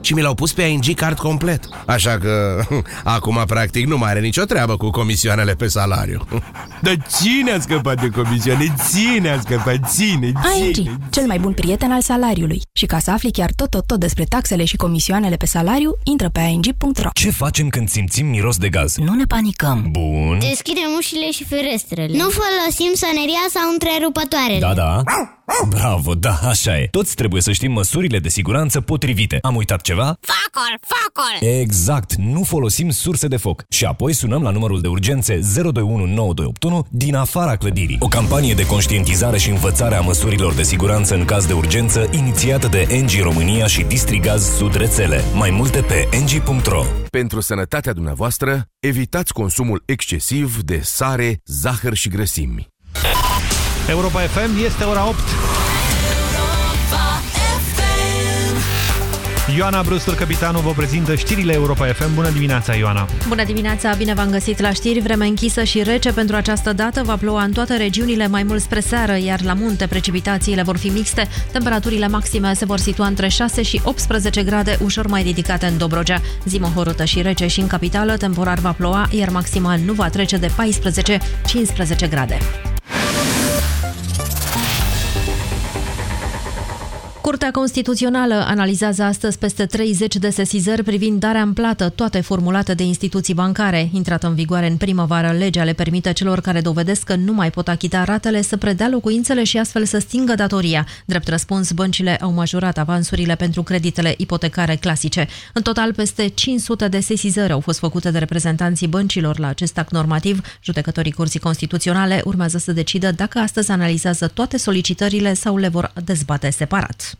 Și mi l-au pus pe ING card complet. Așa că acum practic nu mai are nicio treabă cu comisioanele pe salariu. Dar cine a scăpat de comisioane? Cine a scăpat? Ține, ING, ține. cel mai bun prieten al salariului. Și ca să afli chiar tot, tot, tot despre taxele și comisioanele pe salariu, intră pe ing.ro. Ce facem când simțim miros de gaz? Nu ne panicăm. Bun. Deschidem ușile și ferestrele. Nu folosim soneria sau întrerupătoarele. Da, da. Bravo, da, așa e. Toți trebuie să știm măsurile de siguranță potrivite. Am uitat ceva? Focul, focul! Exact, nu folosim surse de foc. Și apoi sunăm la numărul de urgențe 0219281 din afara clădirii. O campanie de conștientizare și învățare a măsurilor de siguranță în caz de urgență inițiată de NG România și Distrigaz Sud Rețele. Mai multe pe ng.ro Pentru sănătatea dumneavoastră, evitați consumul excesiv de sare, zahăr și grăsimi. Europa FM este ora 8. Ioana Brustur, capitanul, vă prezintă știrile Europa FM. Bună dimineața, Ioana! Bună dimineața, bine v-am găsit la știri. Vreme închisă și rece pentru această dată va ploua în toate regiunile mai mult spre seară, iar la munte precipitațiile vor fi mixte. Temperaturile maxime se vor situa între 6 și 18 grade, ușor mai ridicate în Dobrogea. Zi mohorută și rece și în capitală, temporar va ploua, iar maximal nu va trece de 14-15 grade. Curtea Constituțională analizează astăzi peste 30 de sesizări privind darea în plată, toate formulate de instituții bancare. Intrată în vigoare în primăvară, legea le permite celor care dovedesc că nu mai pot achita ratele să predea locuințele și astfel să stingă datoria. Drept răspuns, băncile au majorat avansurile pentru creditele ipotecare clasice. În total, peste 500 de sesizări au fost făcute de reprezentanții băncilor la acest act normativ. Judecătorii Curții Constituționale urmează să decidă dacă astăzi analizează toate solicitările sau le vor dezbate separat.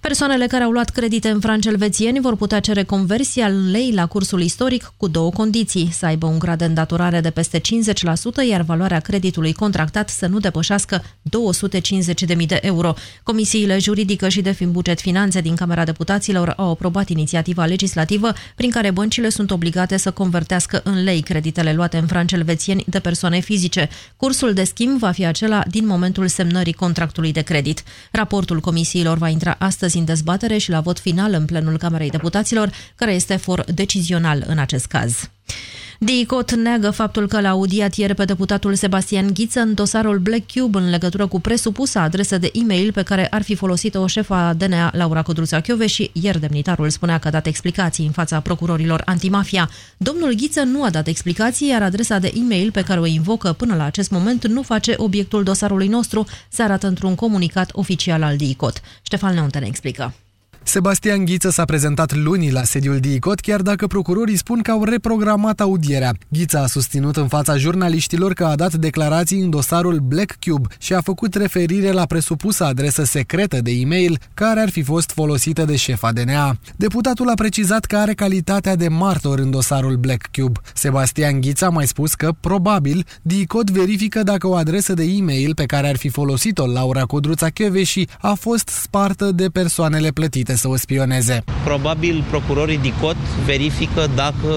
Persoanele care au luat credite în franci elvețieni vor putea cere conversia în lei la cursul istoric cu două condiții, să aibă un grad de îndatorare de peste 50%, iar valoarea creditului contractat să nu depășească 250.000 de euro. Comisiile juridică și de fin buget finanțe din Camera Deputaților au aprobat inițiativa legislativă prin care băncile sunt obligate să convertească în lei creditele luate în franci elvețieni de persoane fizice. Cursul de schimb va fi acela din momentul semnării contractului de credit. Raportul comisiilor va intra astăzi în dezbatere și la vot final în plenul Camerei Deputaților, care este for decizional în acest caz. DICOT neagă faptul că l-a audiat ieri pe deputatul Sebastian Ghiță în dosarul Black Cube în legătură cu presupusa adresă de e-mail pe care ar fi folosit o șefa DNA, Laura Codruța Chioveș și ieri demnitarul spunea că a dat explicații în fața procurorilor antimafia. Domnul Ghiță nu a dat explicații, iar adresa de e-mail pe care o invocă până la acest moment nu face obiectul dosarului nostru, se arată într-un comunicat oficial al DICOT. Ștefan Neunte ne explică. Sebastian Ghiță s-a prezentat luni la sediul DICOT, chiar dacă procurorii spun că au reprogramat audierea. Ghiță a susținut în fața jurnaliștilor că a dat declarații în dosarul Black Cube și a făcut referire la presupusă adresă secretă de e-mail care ar fi fost folosită de șefa DNA. Deputatul a precizat că are calitatea de martor în dosarul Black Cube. Sebastian Ghiță a mai spus că, probabil, DICOT verifică dacă o adresă de e-mail pe care ar fi folosit-o Laura Codruța și a fost spartă de persoanele plătite poate să o spioneze. Probabil procurorii DICOT verifică dacă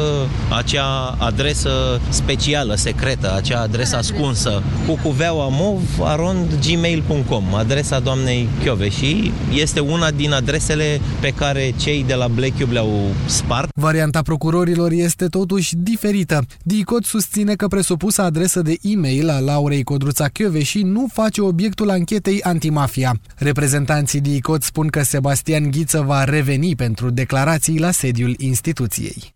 acea adresă specială, secretă, acea adresă ascunsă cu cuveaua mov arond gmail.com, adresa doamnei și este una din adresele pe care cei de la Black Cube le-au spart. Varianta procurorilor este totuși diferită. DICOT susține că presupusa adresă de e-mail a Laurei Codruța și nu face obiectul anchetei antimafia. Reprezentanții DICOT spun că Sebastian Ghid Ghiță va reveni pentru declarații la sediul instituției.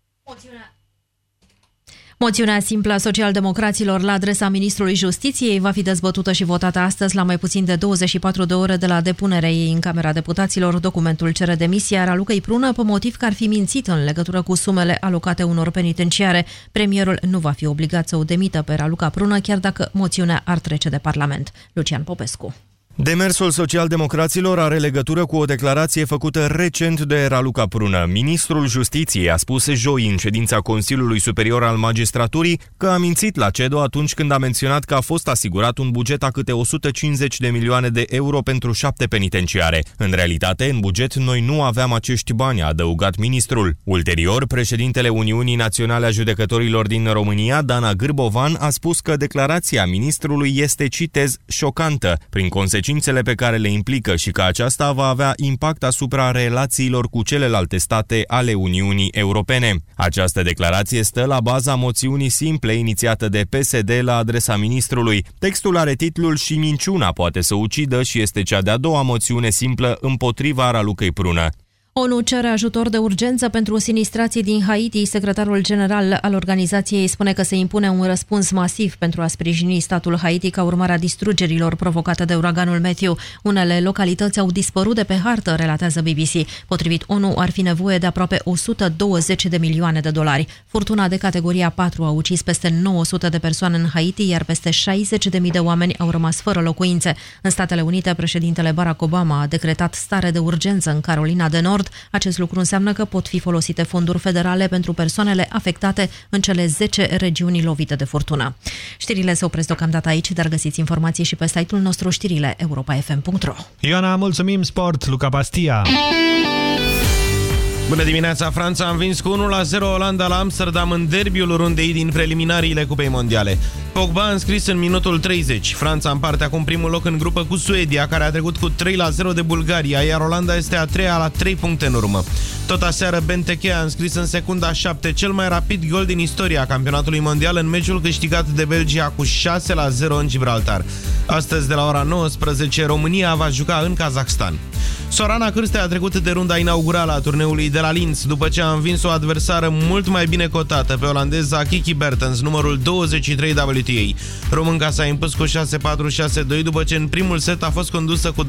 Moțiunea simplă a socialdemocraților la adresa ministrului Justiției va fi dezbătută și votată astăzi la mai puțin de 24 de ore de la depunerea ei în Camera Deputaților. Documentul cere demisia Ralucăi Prună pe motiv că ar fi mințit în legătură cu sumele alocate unor penitenciare. Premierul nu va fi obligat să o demită pe Raluca Prună, chiar dacă moțiunea ar trece de Parlament. Lucian Popescu. Demersul socialdemocraților are legătură cu o declarație făcută recent de Raluca Prună. Ministrul Justiției a spus joi în ședința Consiliului Superior al Magistraturii că a mințit la CEDO atunci când a menționat că a fost asigurat un buget a câte 150 de milioane de euro pentru șapte penitenciare. În realitate, în buget noi nu aveam acești bani, a adăugat ministrul. Ulterior, președintele Uniunii Naționale a Judecătorilor din România, Dana Gârbovan, a spus că declarația ministrului este, citez, șocantă, prin consecință consecințele pe care le implică și că aceasta va avea impact asupra relațiilor cu celelalte state ale Uniunii Europene. Această declarație stă la baza moțiunii simple inițiată de PSD la adresa ministrului. Textul are titlul și minciuna poate să ucidă și este cea de-a doua moțiune simplă împotriva Ralucăi Prună. ONU cere ajutor de urgență pentru sinistrații din Haiti. Secretarul general al organizației spune că se impune un răspuns masiv pentru a sprijini statul Haiti ca urmare a distrugerilor provocate de uraganul Matthew. Unele localități au dispărut de pe hartă, relatează BBC. Potrivit ONU, ar fi nevoie de aproape 120 de milioane de dolari. Furtuna de categoria 4 a ucis peste 900 de persoane în Haiti, iar peste 60 de mii de oameni au rămas fără locuințe. În Statele Unite, președintele Barack Obama a decretat stare de urgență în Carolina de Nord, Nord. Acest lucru înseamnă că pot fi folosite fonduri federale pentru persoanele afectate în cele 10 regiuni lovite de furtună. Știrile se opresc deocamdată aici, dar găsiți informații și pe site-ul nostru știrile europa.fm.ro Ioana, mulțumim sport, Luca Pastia! Bună dimineața! Franța a învins cu 1-0 Olanda la Amsterdam în derbiul rundei din preliminariile Cupei Mondiale. Pogba a înscris în minutul 30. Franța împarte acum primul loc în grupă cu Suedia, care a trecut cu 3-0 de Bulgaria, iar Olanda este a treia la 3 puncte în urmă. Tot aseară, Benteke a înscris în secunda 7 cel mai rapid gol din istoria campionatului mondial în meciul câștigat de Belgia cu 6-0 în Gibraltar. Astăzi, de la ora 19, România va juca în Kazakhstan. Sorana Cârstea a trecut de runda inaugurală a turneului de la Linz, după ce a învins o adversară mult mai bine cotată pe olandeza Kiki Bertens, numărul 23 WTA. Românca s-a impus cu 6-4-6-2 după ce în primul set a fost condusă cu 2-0.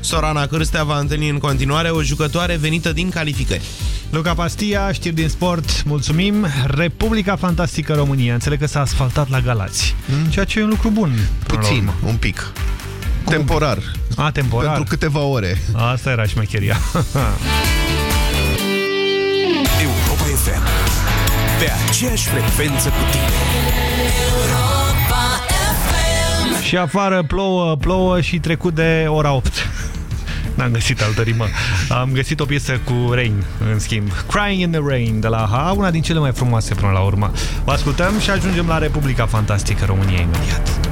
Sorana Cârstea va întâlni în continuare o jucătoare venită din calificări. Luca Pastia, știri din sport, mulțumim. Republica Fantastică România, înțeleg că s-a asfaltat la Galați, mm. ceea ce e un lucru bun. Puțin, un pic. Temporar. A, temporar. Pentru câteva ore. Asta era șmecheria. Europa FM. Pe aceeași frecvență cu tine. Și afară plouă, plouă și trecut de ora 8. N-am găsit altă rimă. Am găsit o piesă cu Rain, în schimb. Crying in the Rain, de la Ha, una din cele mai frumoase până la urmă. Vă ascultăm și ajungem la Republica Fantastică România imediat.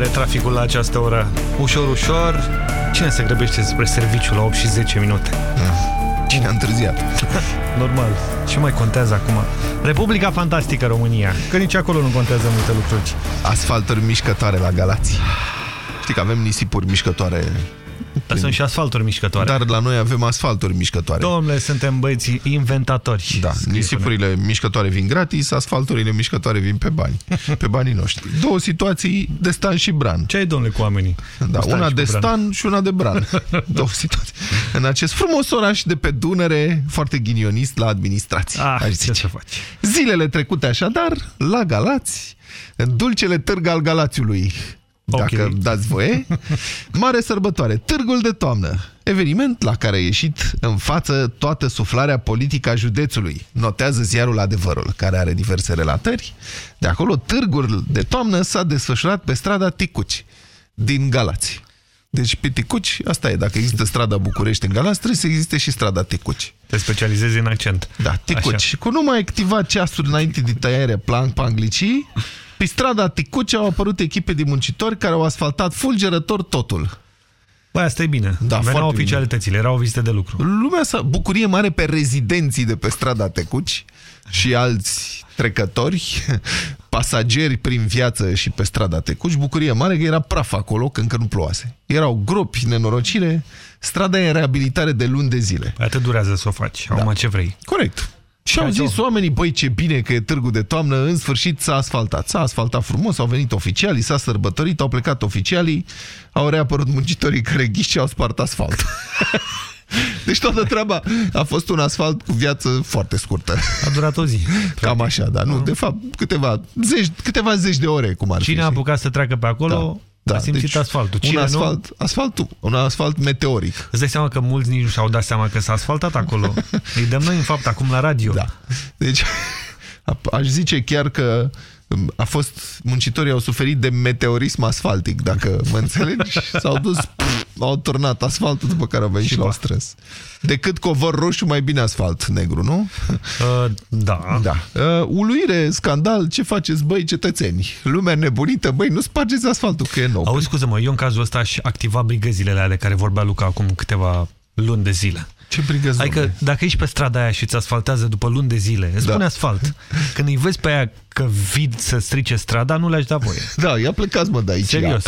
Ritmul ăsta l-are traficul la această oră. Ușor, ușor. Cine se grăbește spre serviciu la 8 și 10 minute? Cine a întârziat? Normal. Ce mai contează acum? Republica Fantastică România. Că nici acolo nu contează multe lucruri. Asfalturi mișcătoare la Galați. Știi că avem nisipuri mișcătoare Dar sunt și asfalturi mișcătoare. Dar la noi avem asfalturi mișcătoare. Domnule, suntem băieții inventatori. Da, nisipurile mișcătoare vin gratis, asfalturile mișcătoare vin pe bani. Pe banii noștri. Două situații de stan și bran. Ce ai, domnule, cu oamenii? Da, Cu stan una și de cu bran. stan și una de bran. Două situații. În acest frumos oraș de pe Dunăre, foarte ghinionist la administrație. Ah, aș ce zice. să faci? Zilele trecute așadar, la Galați, în dulcele târg al Galațiului, dacă Ok. dați voie, mare sărbătoare, târgul de toamnă, eveniment la care a ieșit în față toată suflarea politică a județului, notează ziarul Adevărul, care are diverse relatări. De acolo, târgul de toamnă s-a desfășurat pe strada Ticuci, din Galați. Deci pe Ticuci, asta e, dacă există strada București în Galați, trebuie să existe și strada Ticuci. Te specializezi în accent. Da, Ticuci. Și cu numai activat ceasul înainte de tăiere plan panglicii, pe strada Ticuci au apărut echipe de muncitori care au asfaltat fulgerător totul. Băi, asta e bine. Da, Veneau foarte oficialitățile, erau o vizită de lucru. Lumea sa, bucurie mare pe rezidenții de pe strada Tecuci și alți trecători, pasageri prin viață și pe strada Tecuci, bucurie mare că era praf acolo, că încă nu ploase. Erau gropi, nenorocire, strada e în reabilitare de luni de zile. Atât durează să o faci, da. acum ce vrei. Corect. Și au zis oamenii, băi, ce bine că e târgul de toamnă, în sfârșit s-a asfaltat. S-a asfaltat frumos, au venit oficialii, s-a sărbătorit, au plecat oficialii, au reapărut muncitorii care ghiși și au spart asfalt. Deci toată treaba a fost un asfalt cu viață foarte scurtă. A durat o zi. Cam așa, dar nu, de fapt, câteva zeci, câteva zeci de ore, cum ar Cine fi. a apucat să treacă pe acolo, Da, a simțit deci asfaltul. Un Cine asfalt, nu? asfaltul, un asfalt meteoric. Îți dai seama că mulți nici nu și-au dat seama că s-a asfaltat acolo. Îi dăm noi, în fapt, acum la radio. Da. Deci, a- aș zice chiar că um, a fost, muncitorii au suferit de meteorism asfaltic, dacă mă înțelegi, s-au dus, pf, au turnat asfaltul după care au venit și, și l-au strâns. Decât covor roșu, mai bine asfalt negru, nu? Uh, da. da. Uh, uluire, scandal, ce faceți, băi, cetățeni? Lumea nebunită, băi, nu spargeți asfaltul, că e nou. Auzi, scuză-mă, eu în cazul ăsta aș activa brigăzile alea de care vorbea Luca acum câteva luni de zile. Ce brigăzi, Adică domnule? dacă ești pe strada aia și îți asfaltează după luni de zile, îți Da. pune asfalt. Când îi vezi pe aia că vid să strice strada, nu le-aș da voie. Da, ia plecați, mă, de aici. Serios.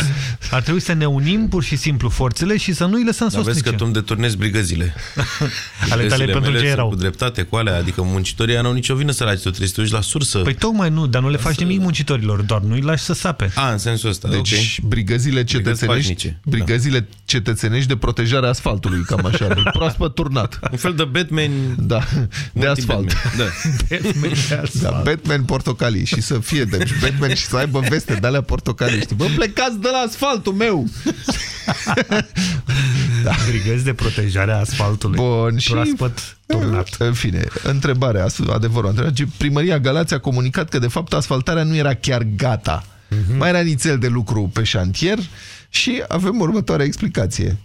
Ar trebui să ne unim pur și simplu forțele și să nu îi lăsăm să Dar o vezi că strice. tu îmi deturnezi brigăzile. Ale tale Brigăzile pentru mele ce sunt erau? Cu dreptate, cu alea, adică muncitorii n-au nicio vină săraci, tu trebuie să te duci la sursă. Păi tocmai nu, dar nu le faci nimic muncitorilor, doar nu îi lași să sape. A, în sensul ăsta, Deci ok. brigăzile cetățenești, pașnice. brigăzile cetățenești de protejare a asfaltului, cam așa, de proaspăt turnat. Un fel de Batman Da, de asfalt. Da. Batman de asfalt. Da, Batman portocalii și să fie de Batman și să aibă veste de alea portocalii. Știi? Bă, plecați de la asfaltul meu! da. Brigăzi de protejare a asfaltului. Bun, și... Proaspăt turnat. În fine, întrebarea, adevărul, întrebarea, primăria Galați a comunicat că de fapt asfaltarea nu era chiar gata. Mhm. Mai era nițel de lucru pe șantier și avem următoarea explicație.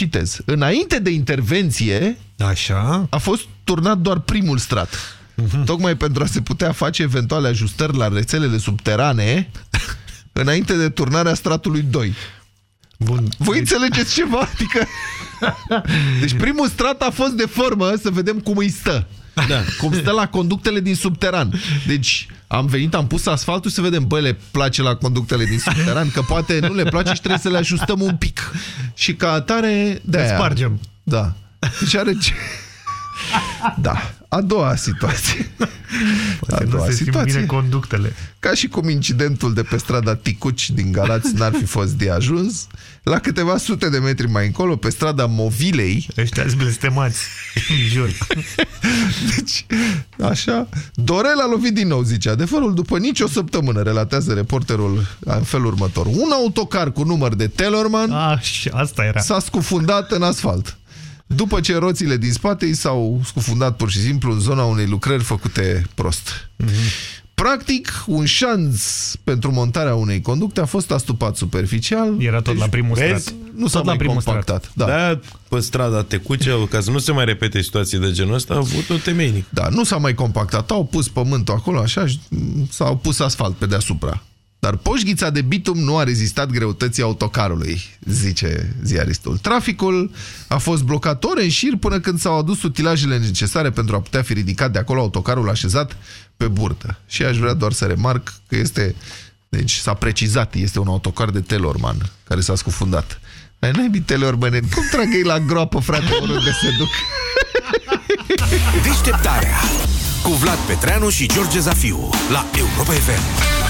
Citez. Înainte de intervenție Așa. a fost turnat doar primul strat. Mhm. Tocmai pentru a se putea face eventuale ajustări la rețelele subterane înainte de turnarea stratului 2. Bun. Voi înțelegeți ceva? Adică... Deci primul strat a fost de formă să vedem cum îi stă. Da. Cum stă la conductele din subteran. Deci am venit, am pus asfaltul să vedem, băi, le place la conductele din subteran, că poate nu le place și trebuie să le ajustăm un pic. Și ca atare, de Le spargem. Da. Deci are ce... Da. A doua situație. Poate nu se simt bine conductele. Ca și cum incidentul de pe strada Ticuci din Galați n-ar fi fost de ajuns, la câteva sute de metri mai încolo, pe strada Movilei... Ăștia-s blestemați, jur. Deci, așa, Dorel a lovit din nou, zice adevărul, după nici o săptămână, relatează reporterul în felul următor. Un autocar cu număr de Tellerman asta era. s-a scufundat în asfalt. După ce roțile din spate i s-au scufundat pur și simplu în zona unei lucrări făcute prost. Practic, un șanț pentru montarea unei conducte a fost astupat superficial. Era tot la primul Vezi? strat. Nu s-a Tot la mai primul compactat. strat. Da. Da, pe strada Tecucea, ca să nu se mai repete situații de genul ăsta, a avut un temeinic. Da, nu s-a mai compactat. Au pus pământul acolo, așa, și s-au pus asfalt pe deasupra. Dar poșghița de bitum nu a rezistat greutății autocarului, zice ziaristul. Traficul a fost blocat ore în șir până când s-au adus utilajele necesare pentru a putea fi ridicat de acolo autocarul așezat pe burtă. Și aș vrea doar să remarc că este, deci s-a precizat, este un autocar de Telorman care s-a scufundat. Dar n-ai Telorman, cum trag ei la groapă, frate, oriunde se duc? Deșteptarea cu Vlad Petreanu și George Zafiu la Europa FM.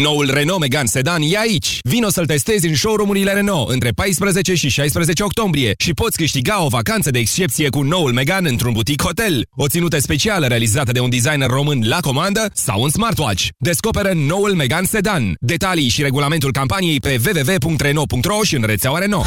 Noul Renault Megane Sedan e aici! Vino să-l testezi în showroom-urile Renault între 14 și 16 octombrie și poți câștiga o vacanță de excepție cu noul Megane într-un butic hotel, o ținută specială realizată de un designer român la comandă sau un smartwatch. Descoperă noul Megane Sedan. Detalii și regulamentul campaniei pe www.renault.ro și în rețeaua Renault.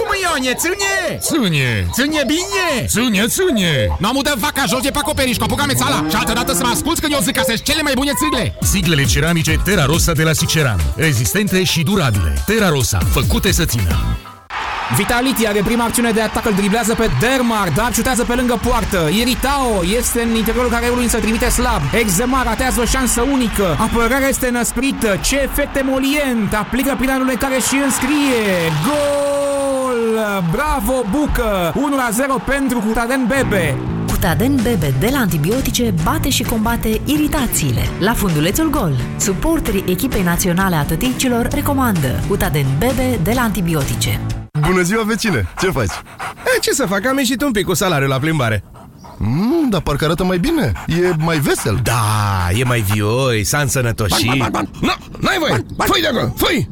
cum Ionie, ține! Ține, ține bine! Ține, ține! Nu am fac ca jos de pe acoperiș, cu apucame țala Și altă dată să mă asculți când eu zic că sunt cele mai bune țigle Siglele ceramice Terra Rosa de la Siceran. Rezistente și durabile. Terra Rosa, făcute să țină. Vitality are prima acțiune de atac, îl driblează pe Dermar, dar șutează pe lângă poartă. Iritao este în interiorul careului însă trimite slab. Exema ratează o șansă unică. Apărarea este năsprită. Ce efect emolient! Aplică prin alunecare și înscrie. Gol! Bravo, Bucă! 1-0 pentru Cutaden Bebe. Cutaden Bebe de la antibiotice bate și combate iritațiile. La fundulețul gol, suporterii echipei naționale a tăticilor recomandă Cutaden Bebe de la antibiotice. Bună ziua, vecine! Ce faci? E, ce să fac? Am ieșit un pic cu salariul la plimbare. Mm, dar parcă arată mai bine. E mai vesel. Da, e mai vioi, s-a însănătoșit. Ban, ban, ban, ban. N-ai voie! Fui de acolo, fui!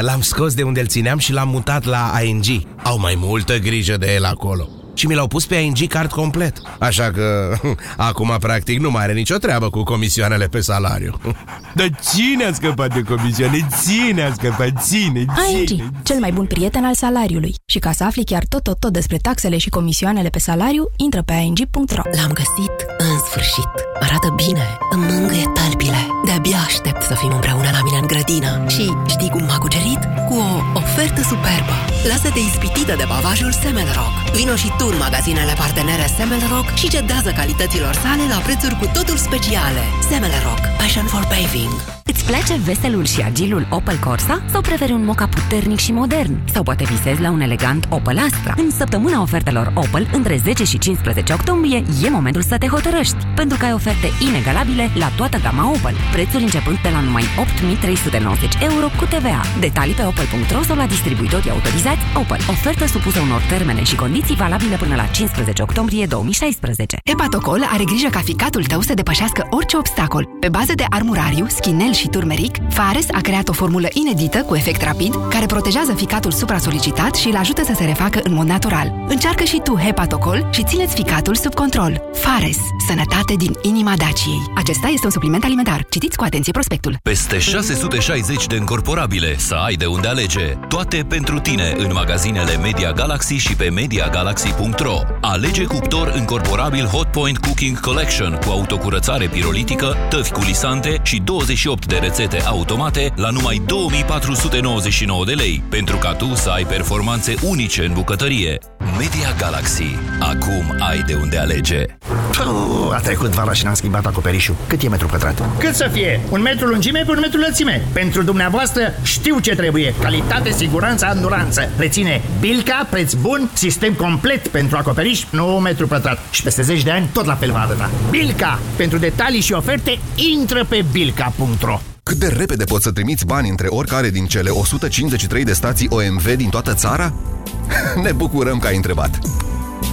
L-am scos de unde îl țineam și l-am mutat la ING. Au mai multă grijă de el acolo. Și mi l-au pus pe ING card complet. Așa că acum practic nu mai are nicio treabă cu comisioanele pe salariu. Dar cine a scăpat de comisioane? Cine a scăpat? Cine? ING, Cine? cel mai bun prieten al salariului. Și ca să afli chiar tot, tot, tot despre taxele și comisioanele pe salariu, intră pe ing.ro. L-am găsit în sfârșit. Arată bine, îmi mângâie talpile. De-abia aștept să fim împreună la mine în grădină. Și știi cum m-a cucerit? Cu o ofertă superbă. Lasă-te ispitită de pavajul Semelrock. Vino și tu în magazinele partenere Semelrock și cedează calităților sale la prețuri cu totul speciale. Semelrock. Passion for paving. Îți place veselul și agilul Opel Corsa? Sau preferi un moca puternic și modern? Sau poate visezi la un elegant Opel Astra? În săptămâna ofertelor Opel, între 10 și 15 octombrie, e momentul să te hotărăști, pentru că ai oferte inegalabile la toată gama Opel. Prețuri începând de la numai 8.390 euro cu TVA. Detalii pe opel.ro sau la distribuitorii autorizați Opel. Ofertă supusă unor termene și condiții valabile până la 15 octombrie 2016. Hepatocol are grijă ca ficatul tău să depășească orice obstacol. Pe bază de armurariu, schinel și turmeric, Fares a creat o formulă inedită cu efect rapid care protejează ficatul supra-solicitat și îl ajută să se refacă în mod natural. Încearcă și tu Hepatocol și țineți ficatul sub control. Fares. Sănătate din inima Daciei. Acesta este un supliment alimentar. Citiți cu atenție prospectul. Peste 660 de încorporabile să ai de unde alege. Toate pentru tine în magazinele Media Galaxy și pe MediaGalaxy.ro. Alege cuptor încorporabil Hotpoint Cooking Collection cu autocurățare pirolitică, tăvi culisante și 28 de rețete automate la numai 2499 de lei, pentru ca tu să ai performanțe unice în bucătărie. Media Galaxy. Acum ai de unde alege. Puh, a trecut vara și n-am schimbat acoperișul. Cât e metru pătrat? Cât să fie? Un metru lungime pe un metru lățime. Pentru dumneavoastră știu ce trebuie. Calitate, siguranță, anduranță. Reține Bilca, preț bun, sistem complet pentru acoperiș, nu metru pătrat. Și peste 10 de ani tot la fel va arăta. Bilca. Pentru detalii și oferte, intră pe bilca.ro Cât de repede poți să trimiți bani între oricare din cele 153 de stații OMV din toată țara? ne bucurăm că ai întrebat!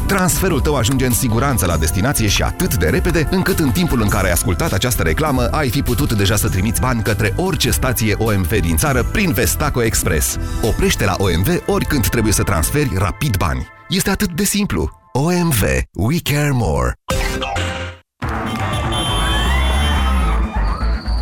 Transferul tău ajunge în siguranță la destinație și atât de repede, încât în timpul în care ai ascultat această reclamă, ai fi putut deja să trimiți bani către orice stație OMV din țară prin Vestaco Express. Oprește la OMV oricând trebuie să transferi rapid bani. Este atât de simplu. OMV. We care more.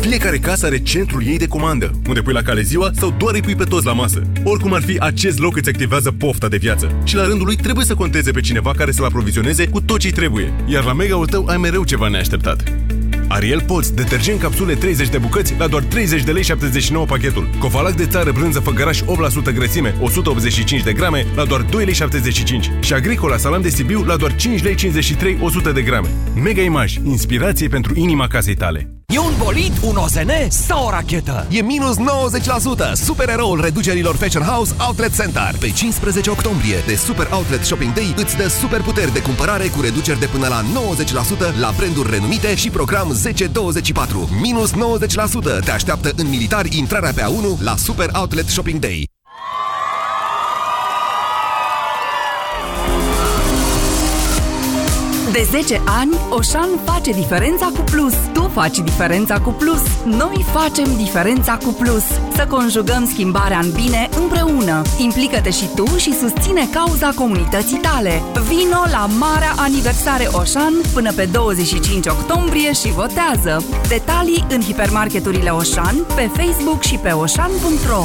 Fiecare casă are centrul ei de comandă, unde pui la cale ziua sau doar îi pui pe toți la masă. Oricum ar fi, acest loc îți activează pofta de viață și la rândul lui trebuie să conteze pe cineva care să-l aprovizioneze cu tot ce trebuie. Iar la mega-ul tău ai mereu ceva neașteptat. Ariel Poți, detergent capsule 30 de bucăți la doar 30 de lei 79 pachetul. Cofalac de țară brânză făgăraș 8% grăsime 185 de grame la doar 2 lei 75 și Agricola salam de Sibiu la doar 5 lei 53 100 de grame. Mega Image, inspirație pentru inima casei tale. E un bolid, un OZN sau o rachetă? E minus 90%! Supereroul reducerilor Fashion House Outlet Center. Pe 15 octombrie, de Super Outlet Shopping Day, îți dă super puteri de cumpărare cu reduceri de până la 90% la branduri renumite și program 1024. Minus 90% te așteaptă în militari intrarea pe A1 la Super Outlet Shopping Day. De 10 ani, Oșan face diferența cu plus. Tu faci diferența cu plus. Noi facem diferența cu plus. Să conjugăm schimbarea în bine împreună. Implică-te și tu și susține cauza comunității tale. Vino la Marea Aniversare Oșan până pe 25 octombrie și votează. Detalii în hipermarketurile Oșan, pe Facebook și pe oșan.ro.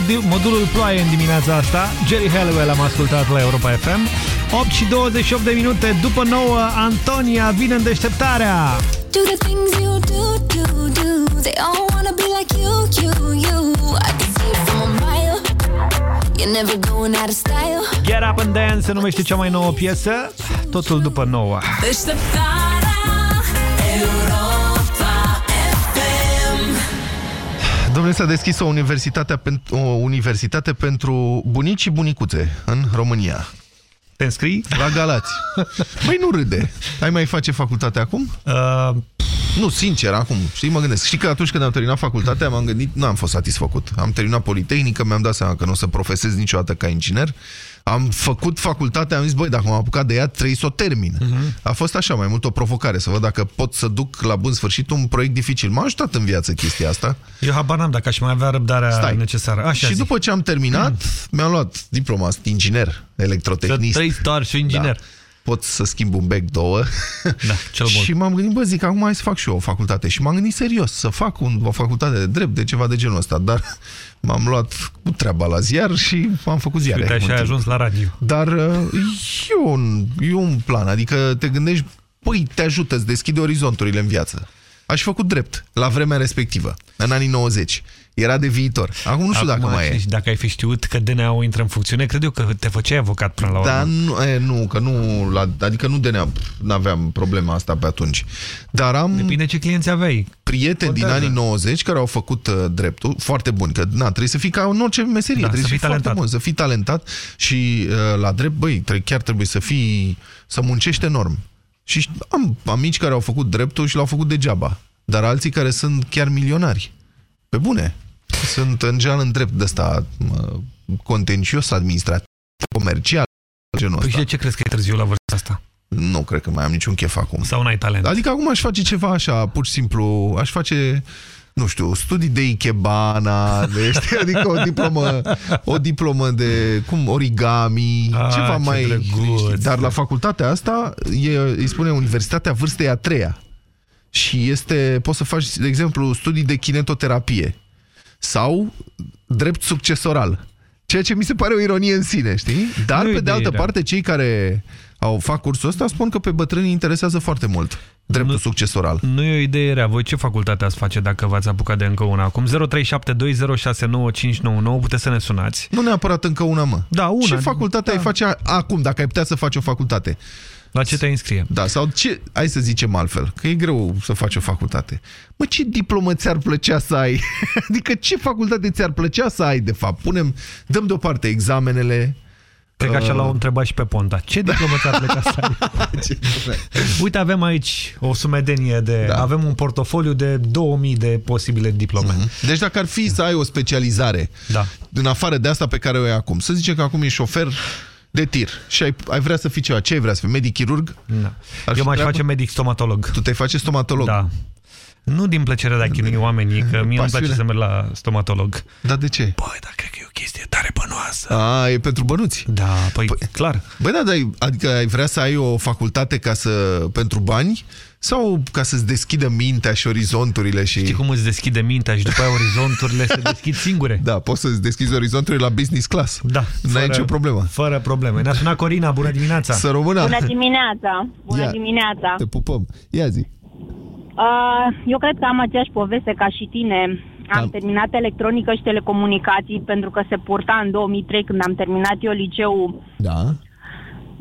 Modul, modulul ploaie în dimineața asta. Jerry Halliwell am ascultat la Europa FM. 8 și 28 de minute după 9, Antonia vine în deșteptarea. Do the things you do, do, do. They all wanna be like you, you, you. I can see it from a mile. You're never going out of style. Get Up and Dance se numește cea mai nouă piesă, totul după 9. Deșteptarea Domnule, s-a deschis o universitate, pen- o universitate pentru bunici și bunicuțe în România. Te înscrii? La Galați. Băi, nu râde. Ai mai face facultate acum? Uh, nu, sincer, acum. Știi, mă gândesc. Știi că atunci când am terminat facultatea, m-am gândit, nu am fost satisfăcut. Am terminat Politehnică, mi-am dat seama că nu o să profesez niciodată ca inginer. Am făcut facultatea, am zis, băi, dacă m-am apucat de ea, trebuie să o termin. Uh-huh. A fost așa, mai mult o provocare, să văd dacă pot să duc la bun sfârșit un proiect dificil. M-a ajutat în viață chestia asta. Eu habar n-am dacă aș mai avea răbdarea Stai. necesară. Așa și zi. după ce am terminat, mi-am luat diploma de inginer, electrotehnist. Să trăi doar și inginer. Da. Pot să schimb un bec, două. Da, cel bun. și m-am gândit, bă, zic, acum hai să fac și eu o facultate. Și m-am gândit serios să fac un, o facultate de drept, de ceva de genul ăsta. Dar m-am luat cu treaba la ziar și am făcut ziare. Uite, așa în ai timp. ajuns la radio. Dar uh, e un, e un plan, adică te gândești, păi, te ajută, îți deschide orizonturile în viață. Aș fi făcut drept la vremea respectivă, în anii 90. Era de viitor. Acum nu știu Acum, dacă mai e. și Dacă ai fi știut că DNA-ul intră în funcțiune, cred eu că te făceai avocat până la urmă. Dar nu, e, nu, că nu, la, adică nu de nu aveam problema asta pe atunci. Dar am Depinde ce clienți aveai. prieteni din Contează. anii 90 care au făcut uh, dreptul, foarte buni, că na, trebuie să fii ca în orice meserie, Da, trebuie să să fii fii foarte talentat. bun, să fii talentat și uh, la drept, băi, trebuie, chiar trebuie să fii, să muncești enorm. Și am amici care au făcut dreptul și l-au făcut degeaba, dar alții care sunt chiar milionari. Pe bune. Sunt în general în drept de ăsta uh, contencios, administrativ, comercial, genul Păi ăsta. și de ce crezi că e târziu la vârsta asta? Nu cred că mai am niciun chef acum. Sau n-ai talent? Adică acum aș face ceva așa, pur și simplu, aș face, nu știu, studii de ikebana, de, știi, adică o diplomă, o diplomă de, cum, origami, Ah, ceva ce mai... drăguț. știi, Dar la facultatea asta, e, îi spune Universitatea Vârstei a treia. Și este, poți să faci, de exemplu, studii de kinetoterapie sau drept succesoral. Ceea ce mi se pare o ironie în sine, știi? Dar, Nu e pe de altă idee, da. parte, cei care au fac cursul ăsta spun că pe bătrânii interesează foarte mult dreptul nu, succesoral. Nu e o idee rea. Voi ce facultate ați face dacă v-ați apucat de încă una? Acum 0372069599 puteți să ne sunați. Nu neapărat încă una, mă. Da, una. Ce facultate da. ai face a- acum, dacă ai putea să faci o facultate? La ce te înscrie? Da, sau ce, hai să zicem altfel, că e greu să faci o facultate. Mă, ce diplomă ți-ar plăcea să ai? adică ce facultate ți-ar plăcea să ai, de fapt? Punem, dăm deoparte examenele, Cred că așa l-au întrebat și pe Ponta. Ce diplomă ți-ar pleca să ai? Uite, avem aici o sumedenie de... Da. Avem un portofoliu de 2000 de posibile diplome. Mm -hmm. Deci dacă ar fi să ai o specializare, da. în afară de asta pe care o ai acum, să zicem că acum ești șofer de tir și ai, ai vrea să fii ceva. Ce ai vrea să fii? Medic chirurg? Da. Eu m-aș face medic stomatolog. Tu te face stomatolog? Da. Nu din plăcere de a chinui oamenii, că mie îmi place să merg la stomatolog. Dar de ce? Băi, dar cred că e o chestie tare bănoasă. A, e pentru bănuți? Da, păi, păi clar. Băi, da, dar adică ai vrea să ai o facultate ca să, pentru bani sau ca să-ți deschidă mintea și orizonturile și... Știi cum îți deschide mintea și după aia orizonturile se deschid singure? Da, poți să-ți deschizi orizonturile la business class. Da. N-ai nicio problemă. Fără probleme. Ne-a sunat Corina, bună dimineața! Să rămână! Bună dimineața! Bună Ia, dimineața! Te pupăm! Ia zi! Uh, eu cred că am aceeași poveste ca și tine. Am da. terminat electronică și telecomunicații pentru că se purta în 2003 când am terminat eu liceul. Da.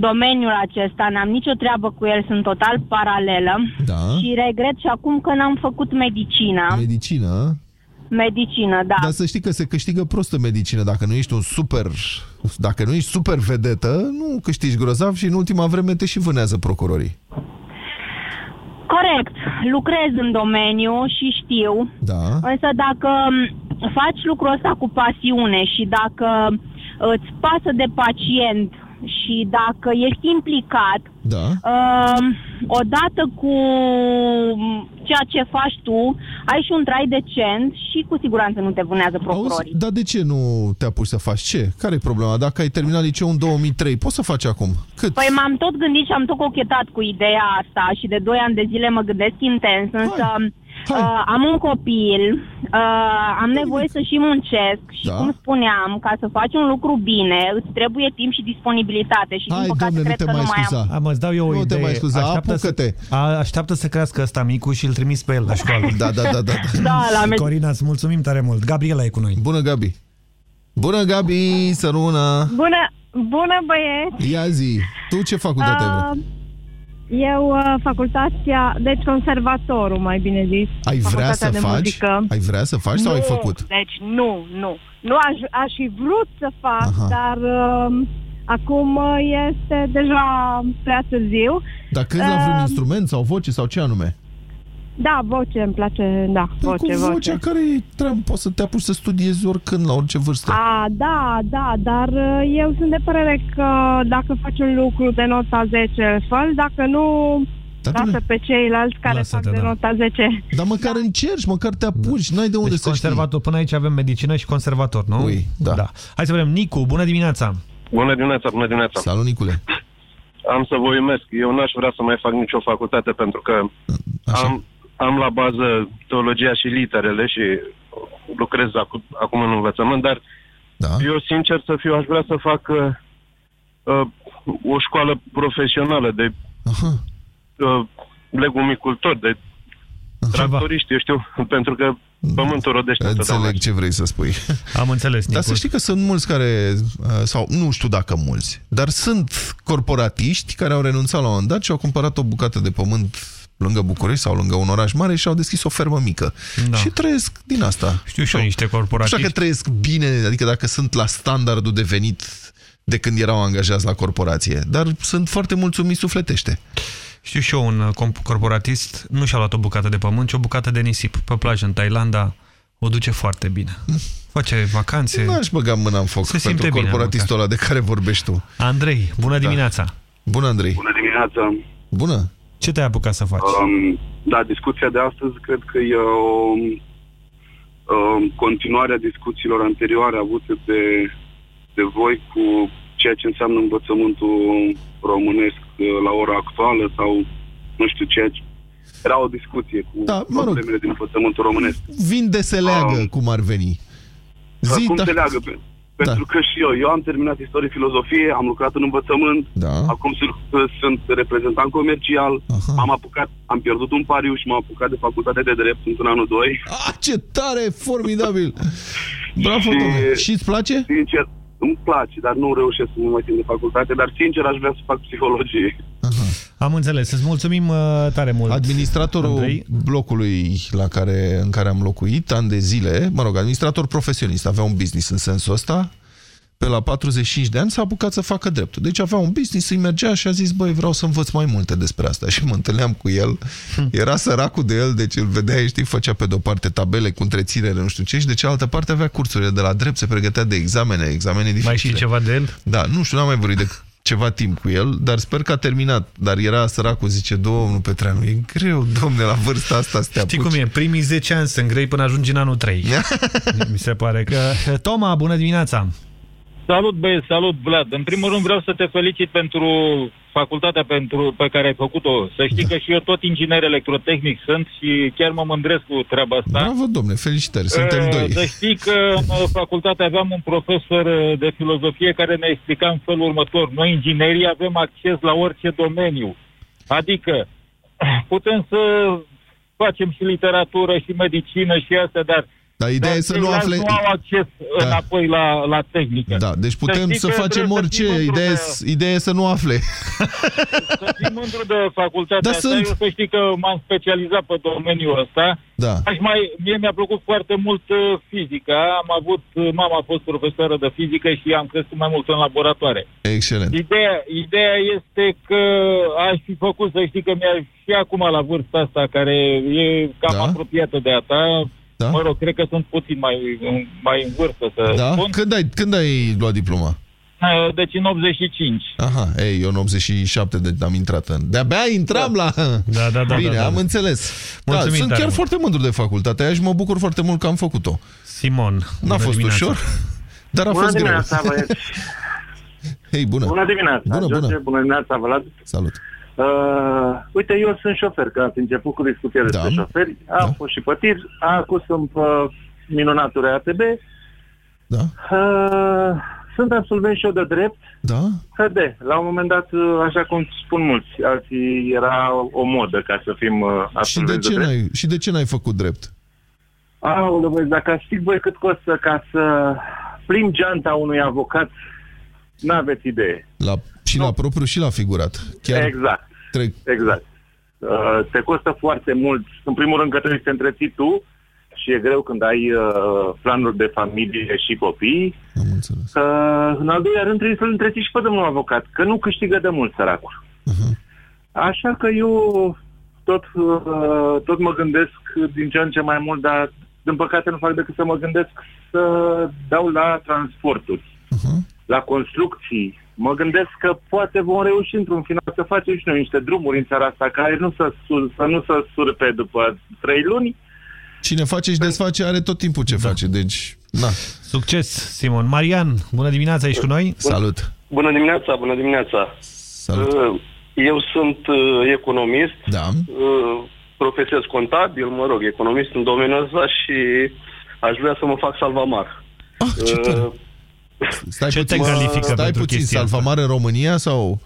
Domeniul acesta, n-am nicio treabă cu el, sunt total paralelă Da. și regret și acum că n-am făcut medicina. Medicină? Medicină, da. Dar să știi că se câștigă prostă medicină. Dacă nu ești un super... Dacă nu ești super vedetă, nu câștigi grozav și în ultima vreme te și vânează procurorii. Corect. Lucrez în domeniu și știu. Da. Însă dacă faci lucrul ăsta cu pasiune și dacă îți pasă de pacient și dacă ești implicat, da. uh, odată cu ceea ce faci tu, ai și un trai decent și cu siguranță nu te vânează procurorii. Auzi, dar de ce nu te apuci să faci? Ce? Care e problema? Dacă ai terminat liceu în 2003, poți să faci acum? Cât? Păi m-am tot gândit și am tot cochetat cu ideea asta și de 2 ani de zile mă gândesc intens, însă... Hai. Uh, am un copil, uh, am nevoie să și muncesc și, Da. cum spuneam, ca să faci un lucru bine, îți trebuie timp și disponibilitate și, Hai, din păcate, doamne, nu cred te că mai nu mai scuza. am. Am, îți dau eu o Nu te idee. mai scuza, așteaptă apucă-te. Să, a, așteaptă să crească ăsta micu și îl trimis pe el la școală. Da, da, da. da. Da, la med- Corina, îți mulțumim tare mult. Gabriela e cu noi. Bună, Gabi! Bună, Gabi! Să rămână! Bună, bună băieți! Ia zi! Tu ce facultate ai vrea? Uh, eu uh, facultatea, deci conservatorul, mai bine zis. Ai vrea facultatea să de faci? Muzică. Ai vrea să faci sau nu, ai făcut? deci nu, nu. Nu aș, aș fi vrut să fac, Aha. dar uh, acum uh, este deja prea târziu. Dar crezi la vreun Uh, instrument sau voce sau ce anume? Da, voce, îmi place, da, Păi voce, cu voce. vocea care e treabă, poți să te apuci să studiezi oricând, la orice vârstă. A, da, da, dar uh, eu sunt de părere că dacă faci un lucru de nota 10, fă dacă nu, Dar lasă bine. pe ceilalți care Lasă-te, fac de da. nota 10. Dar măcar încerci, măcar te apuci, n-ai de unde Deci să știi. conservator, până aici avem medicină și conservator, nu? Ui, da. da. Hai să vedem. Nicu, bună dimineața! Bună dimineața, bună dimineața. Salut, Nicule. Am să vă uimesc. Eu n-aș vrea să mai fac nicio facultate pentru că am, am la bază teologia și literele și lucrez acu, acum în învățământ, dar da. eu, sincer să fiu, aș vrea să fac uh, uh, o școală profesională de uh, legumicultori, de tractoriști, eu știu, pentru că pământul rodește întotdeauna. Înțeleg ce vrei să spui. Am înțeles, Dar să știi că sunt mulți care, uh, sau nu știu dacă mulți, dar sunt corporatiști care au renunțat la un moment dat și au cumpărat o bucată de pământ lângă București sau lângă un oraș mare și au deschis o fermă mică. Da. Și trăiesc din asta. Știu și eu niște Nu corporatiști. știu dacă trăiesc bine, adică dacă sunt la standardul de venit de când erau angajați la corporație, dar sunt foarte mulțumiți sufletește. Știu și eu un uh, comp- corporatist, nu și-a luat o bucată de pământ, ci o bucată de nisip pe plajă în Thailanda. O duce foarte bine. Face vacanțe. N-aș băga mâna în foc Se simte pentru bine, corporatistul ăla de care vorbești tu. Andrei, bună dimineața! Bună, Andrei! Bună dimineața! Bună! Ce te-ai apucat să faci? Um, da, discuția de astăzi cred că e o um, continuare a discuțiilor anterioare avute de, de voi cu ceea ce înseamnă învățământul românesc uh, la ora actuală sau nu știu ceea ce... Era o discuție cu Da, mă rog. problemele din învățământul românesc. Vin de se leagă, cum ar veni. Zi, cum da. se leagă? Pe, pentru că și eu, eu am terminat istorie filozofie, am lucrat în învățământ, da. acum sunt, sunt reprezentant comercial, Aha. am apucat, am pierdut un pariu și m-am apucat de facultate de drept, sunt în anul 2. Ah, ce tare, formidabil! Bravo, Și- domnule! Și îți place? Sincer, îmi place, dar nu reușesc să mă mai țin de facultate, dar sincer aș vrea să fac psihologie. Am înțeles. Îți mulțumim uh, tare mult. Administratorul Andrei. blocului la care, în care am locuit, ani de zile, mă rog, administrator profesionist, avea un business în sensul ăsta, pe la 45 de ani s-a apucat să facă dreptul. Deci avea un business, îi mergea și a zis, băi, vreau să învăț mai multe despre asta. Și mă întâlneam cu el, era săracul de el, deci îl vedeai, știi, făcea pe de-o parte tabele cu întreținere, nu știu ce, și de cealaltă parte avea cursurile de la drept, se pregătea de examene, examene dificile. Mai știi ceva de el? Da, nu știu, n-am mai vorbit de ceva timp cu el, dar sper că a terminat. Dar era săracul, zice, domnul Petreanu, e greu, domne, la vârsta asta să te Știi apuci. cum e? Primii 10 ani sunt grei până ajungi în anul 3. Mi se pare că... Toma, bună dimineața! Salut, băieți, salut, Vlad. În primul rând vreau să te felicit pentru facultatea pentru, pe care ai făcut-o. Să știi că și eu tot inginer electrotehnic sunt și chiar mă mândresc cu treaba asta. Bravo, domne, felicitări, suntem Uh, doi. Să știi că în uh, facultate aveam un profesor uh, de filozofie care ne explica în felul următor. Noi, inginerii, avem acces la orice domeniu. Adică putem să facem și literatură și medicină și astea, dar Dar ideea e să nu ceilalți afle... nu au acces Da. înapoi la, la tehnică. Da, deci putem știți să că facem trebuie să orice, fii mândru ideea, de- e- ideea e să nu afle. Să fii mândru de facultatea Da, asta. sunt. Eu să știi că m-am specializat pe domeniul ăsta. Da. Aș mai, mie mi-a plăcut foarte mult uh, fizica. Am avut, uh, mama a fost profesoară de fizică și am crescut mai mult în laboratoare. Excelent. Ideea, ideea este că aș fi făcut să știi că mi-a și acum la vârsta asta, care e cam Da. apropiată de a ta, Da. mă rog, cred că sunt puțin mai, mai în vârstă să Da? spun. Când ai, când ai luat diploma? Uh, Deci în 85. Aha, ei, eu în 87 de am intrat în... De-abia intram la... Da, da, da. Bine, da, da. am înțeles. Da, Mulțumim sunt tare chiar mult. foarte mândru de facultatea aia și mă bucur foarte mult că am făcut-o. Simon, N-a bună fost dimineața. ușor, dar a Bună fost greu. dimineața, băieți. Hei, bună. Bună dimineața, Bună, George, bună. bună dimineața, Vlad. Salut. Uh, uite, eu sunt șofer, că ați început cu discuția despre șoferi. Am fost și pătir, acum sunt pe minunatul ATB. Da. Uh, sunt absolvent și eu de drept. Da? HD. La un moment dat, uh, așa cum spun mulți, alții era o modă ca să fim uh, Și de, absolvenți ce de drept. n-ai, și de ce n-ai făcut drept? Aoleu, băi, dacă ați ști voi cât costă ca să plimbi geanta unui avocat, n-aveți idee. La, și la propriu și la figurat. Chiar Exact. Trec. Exact. Uh, te costă foarte mult. În primul rând că trebuie să te întreții tu și e greu când ai uh, planuri de familie și copii. Am înțeles. Uh, în al doilea rând trebuie să-l întreții și pe domnul avocat, că nu câștigă de mult săracul. Așa că eu tot, uh, tot mă gândesc din ce în ce mai mult, dar din păcate nu fac decât să mă gândesc să dau la transporturi, la construcții. Mă gândesc că poate vom reuși într-un final să facem și noi niște drumuri în țara asta care nu să, sur, să nu să surpe după trei luni. Cine face și desface are tot timpul ce face, deci... Na. Succes, Simon. Marian, bună dimineața, ești cu noi? Salut. Bună dimineața, bună dimineața. Salut. Uh, Eu sunt uh, economist, Da. uh, profesez contabil, mă rog, economist în domeniul ăsta și aș vrea să mă fac salvamar. Ah, ce tare. Stai Ce te puțin, califică stai pentru puțin chestia asta? salvamare în România sau...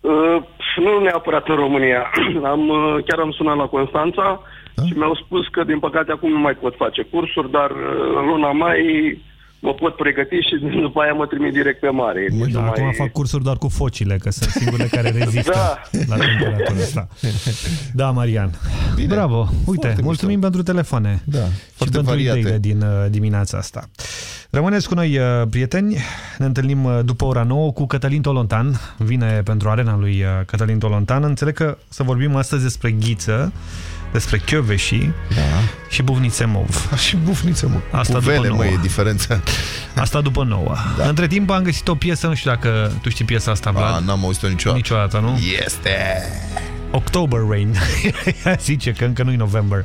Uh, nu neapărat în România. Am, uh, chiar am sunat la Constanța Da? și mi-au spus că din păcate acum nu mai pot face cursuri, dar uh, în luna mai mă pot pregăti și după aia mă trimit direct pe mare. Deci Da, nu acum mai... fac cursuri doar cu focile, că sunt singurele care rezistă Da. la temperatura asta. Da, Marian. Bine. Bravo. Uite, Foarte mulțumim pentru telefoane. Da, și foarte pentru variate. ideile din uh, dimineața asta. Rămâneți cu noi, uh, prieteni. Ne întâlnim uh, după ora 9 cu Cătălin Tolontan. Vine pentru arena lui uh, Cătălin Tolontan. Înțeleg că să vorbim astăzi despre ghiță, despre chioveșii da. și bufnițe mov. Și bufnițe mov. Asta Cu vele, după mă, nouă. e diferența. Asta după 9. Da. Între timp am găsit o piesă, nu știu dacă tu știi piesa asta, Vlad. A, n-am auzit-o niciodată. Niciodată, nu? Este! October Rain. Ea Zice că încă nu-i November.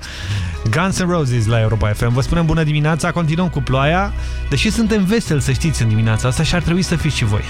Guns N' Roses la Europa FM. Vă spunem bună dimineața, continuăm cu ploaia. Deși suntem veseli, să știți, în dimineața asta și ar trebui să fiți și voi.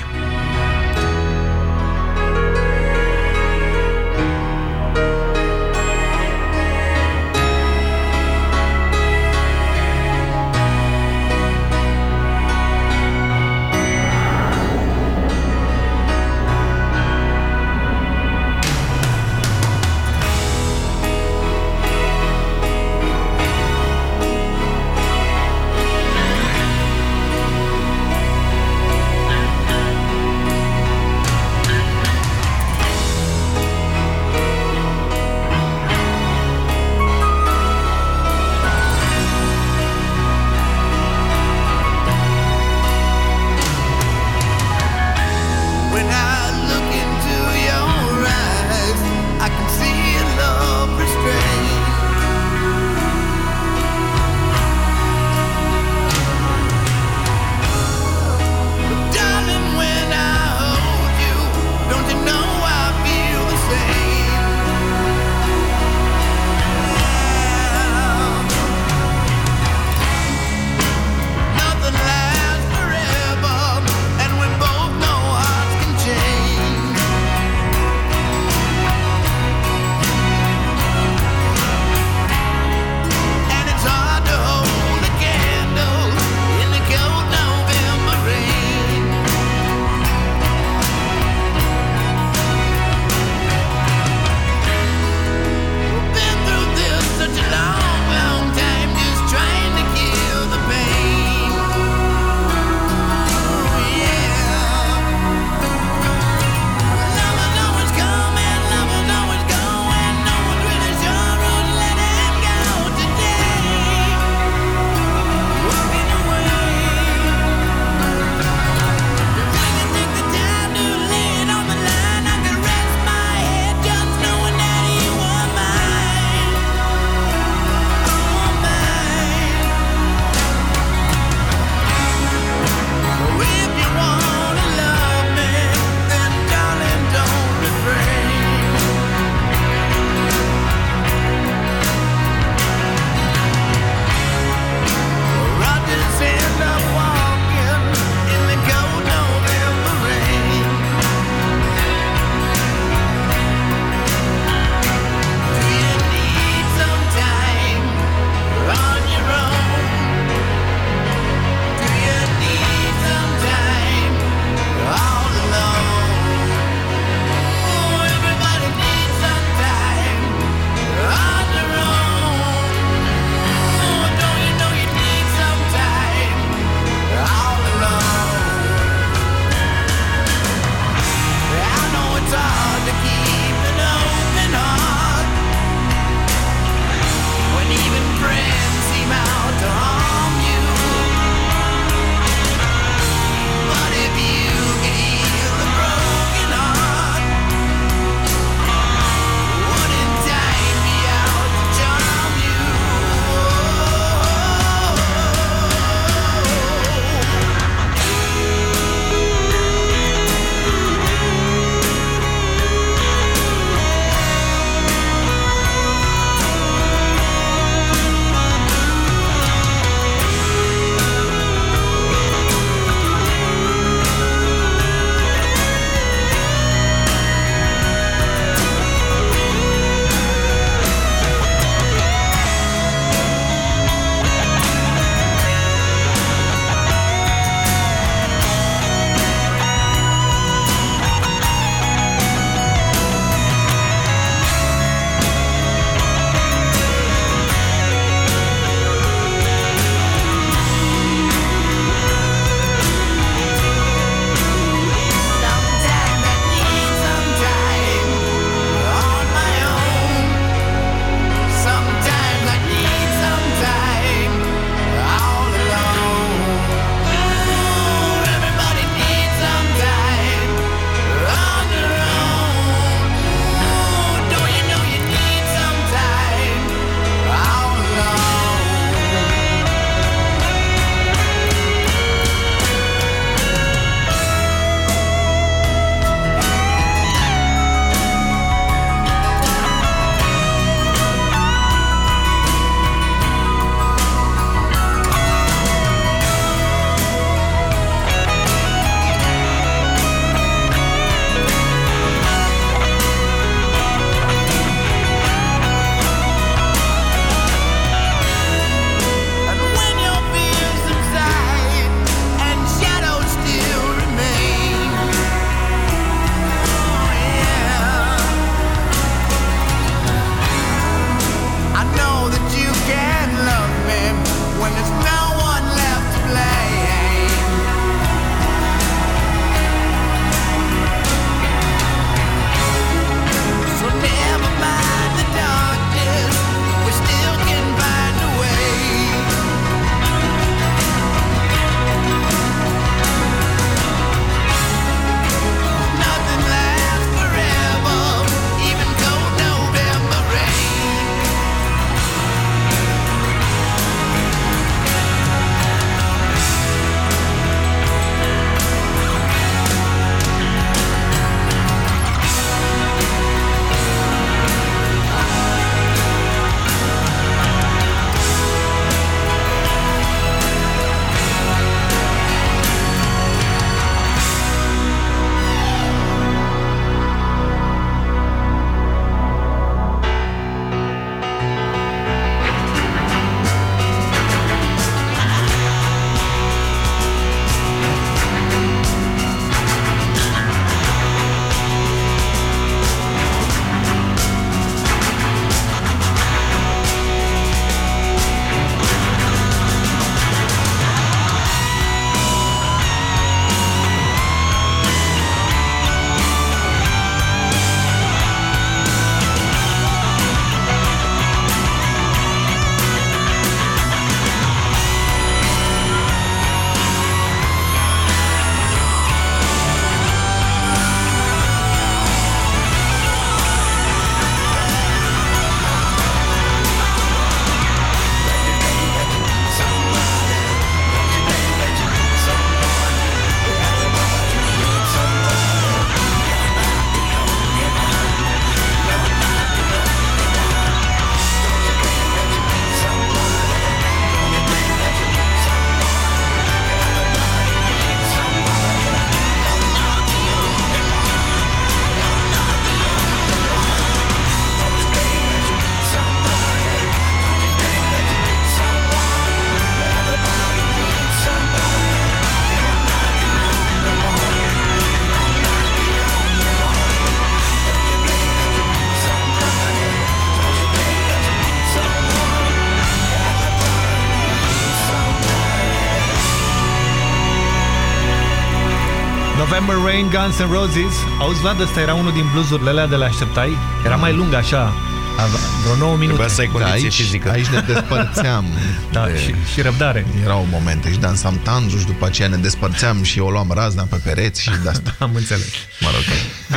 Rain, Guns N' Roses. Auzi, Vlad, ăsta era unul din bluzurile alea de la așteptai? Era mai lung așa, avea vreo 9 minute. Trebuia să ai condiție Da, aici, fizică. aici ne despărțeam. Da, de... și, și răbdare. Erau momente și dansam tanzu și după aceea ne despărțeam și o luam razna pe pereți și de asta. Am înțeles. Mă rog,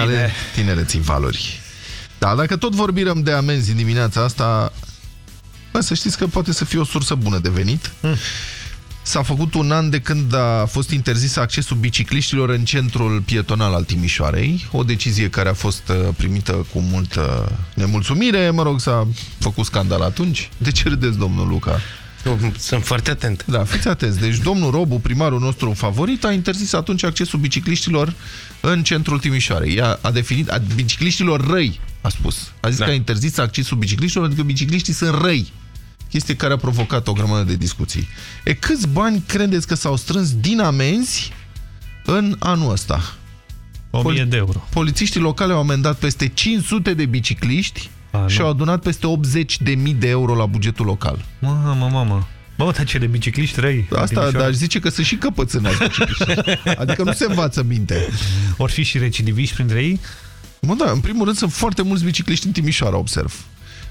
ale tinereții valori. Da, dacă tot vorbim de amenzi în dimineața asta, bă, să știți că poate să fie o sursă bună de venit. Hmm. S-a făcut un an de când a fost interzis accesul bicicliștilor în centrul pietonal al Timișoarei, o decizie care a fost uh, primită cu multă nemulțumire, mă rog, s-a făcut scandal atunci. De ce râdeți, domnul Luca? Sunt foarte atent. Da, fiți atenți. Deci domnul Robu, primarul nostru favorit, a interzis atunci accesul bicicliștilor în centrul Timișoarei. Ea a definit, a, bicicliștilor răi, a spus. A zis Da. că a interzis accesul bicicliștilor, adică bicicliștii sunt răi. Chestie care a provocat o grămadă de discuții. E câți bani credeți că s-au strâns din amenzi în anul ăsta? 1000 de euro. Polițiștii locale au amendat peste 500 de bicicliști A, și nu. au adunat peste 80 de mii de euro la bugetul local. Mamă, mamă. Bă, dar ce de bicicliști răi. în Asta, Timișoara. dar aș zice că sunt și căpățânați bicicliști. Adică nu se învață minte. Or fi și recidiviști printre ei? Mă, da, în primul rând sunt foarte mulți bicicliști în Timișoara, observ.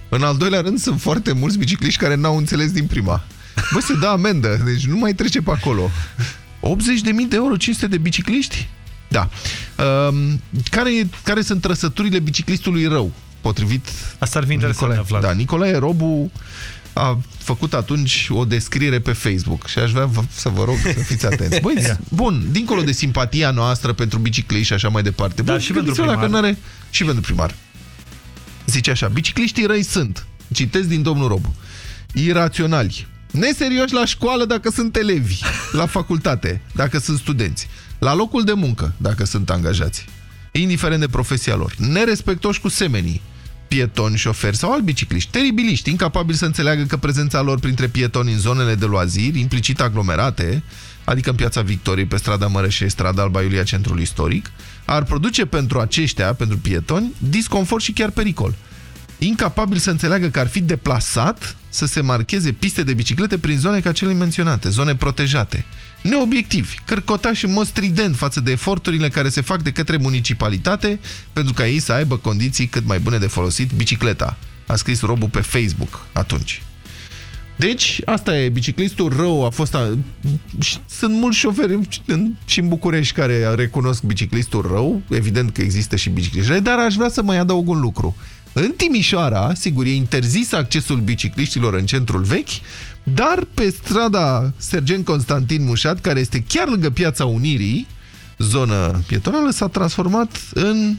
În al doilea rând sunt foarte mulți bicicliști care n-au înțeles din prima. Bă, se dă amendă, deci nu mai trece pe acolo. 80.000 de euro, 500 de bicicliști? Da. Um, care, e- care sunt trăsăturile biciclistului rău, potrivit Asta ar fi interesant de aflat. Da, Nicolae Robu a făcut atunci o descriere pe Facebook și aș vrea vă- să vă rog să fiți atenți. Băi, Ia. bun, dincolo de simpatia noastră pentru bicicliști și așa mai departe, Dar bun, și pentru gândiți-vă primar. Dacă n-are, și pentru primar. Zice așa, bicicliștii răi sunt, citesc din domnul Robu, iraționali, neserioși la școală dacă sunt elevi, la facultate, dacă sunt studenți, la locul de muncă, dacă sunt angajați, indiferent de profesia lor, nerespectoși cu semenii, pietoni, șoferi sau alți bicicliști, teribiliști, incapabili să înțeleagă că prezența lor printre pietoni în zonele de loaziri, implicit aglomerate, adică în Piața Victoriei, pe strada Mărășei, strada Alba Iulia, centrul istoric, ar produce pentru aceștia, pentru pietoni, disconfort și chiar pericol. Incapabil să înțeleagă că ar fi deplasat să se marcheze piste de biciclete prin zone ca cele menționate, zone protejate. Neobiectivi, cărcotași în mod strident față de eforturile care se fac de către municipalitate pentru ca ei să aibă condiții cât mai bune de folosit bicicleta. A scris Robu pe Facebook atunci. Deci, asta e, biciclistul rău a fost... A... și Sunt mulți șoferi în, și în București care recunosc biciclistul rău, evident că există și bicicliști răi, dar aș vrea să mai adaug un lucru. În Timișoara, sigur, e interzis accesul bicicliștilor în centrul vechi, dar pe strada Sergent Constantin Mușat, care este chiar lângă Piața Unirii, zonă pietonală, s-a transformat în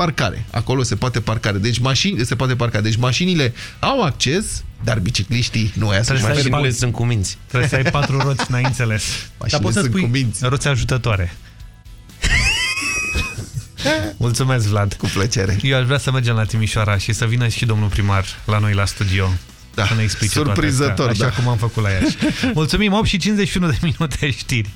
parcare. Acolo se poate parcare. Deci mașini, se poate parca. Deci mașinile au acces, dar bicicliștii nu. Aia Trebuie să ai Mașinile patru- sunt cu minți. Trebuie să ai patru roți, n-ai înțeles. Mașinile Dar poți să sunt spui cu minți. roți ajutătoare. Mulțumesc, Vlad. Cu plăcere. Eu aș vrea să mergem la Timișoara și să vină și domnul primar la noi la studio. Da. Să ne explice Surprinzător, toate astea, da. Așa cum am făcut la Iași. Mulțumim, 8 și 51 de minute știri.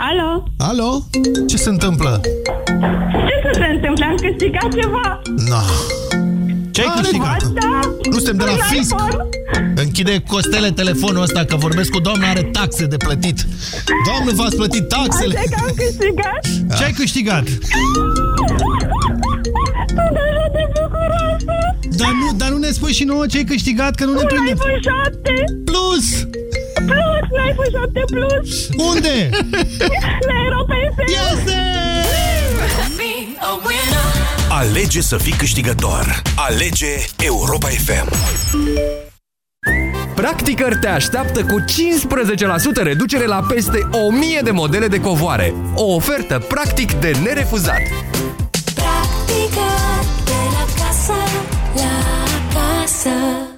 Alo? Alo? Ce se întâmplă? Ce să se întâmple? Am câștigat ceva? No. Ce ai câștigat? Da? Nu suntem de la Un fisc. iPhone? Închide costele telefonul ăsta că vorbesc cu doamna, are taxe de plătit. Doamnă, v-ați plătit taxele? Așa că am câștigat? Ce ai câștigat? Sunt așa de bucuroasă! Dar nu, dar nu ne spui și nouă ce ai câștigat, că nu ne Un prinde. iPhone 7! Plus! Plus! Un iPhone 7 Plus! Unde? La Europa FM! Este! Alege să fii câștigător. Alege Europa FM. Practicăr te așteaptă cu 15% reducere la peste 1000 de modele de covoare. O ofertă practic de nerefuzat. Practică de la casă, la casă.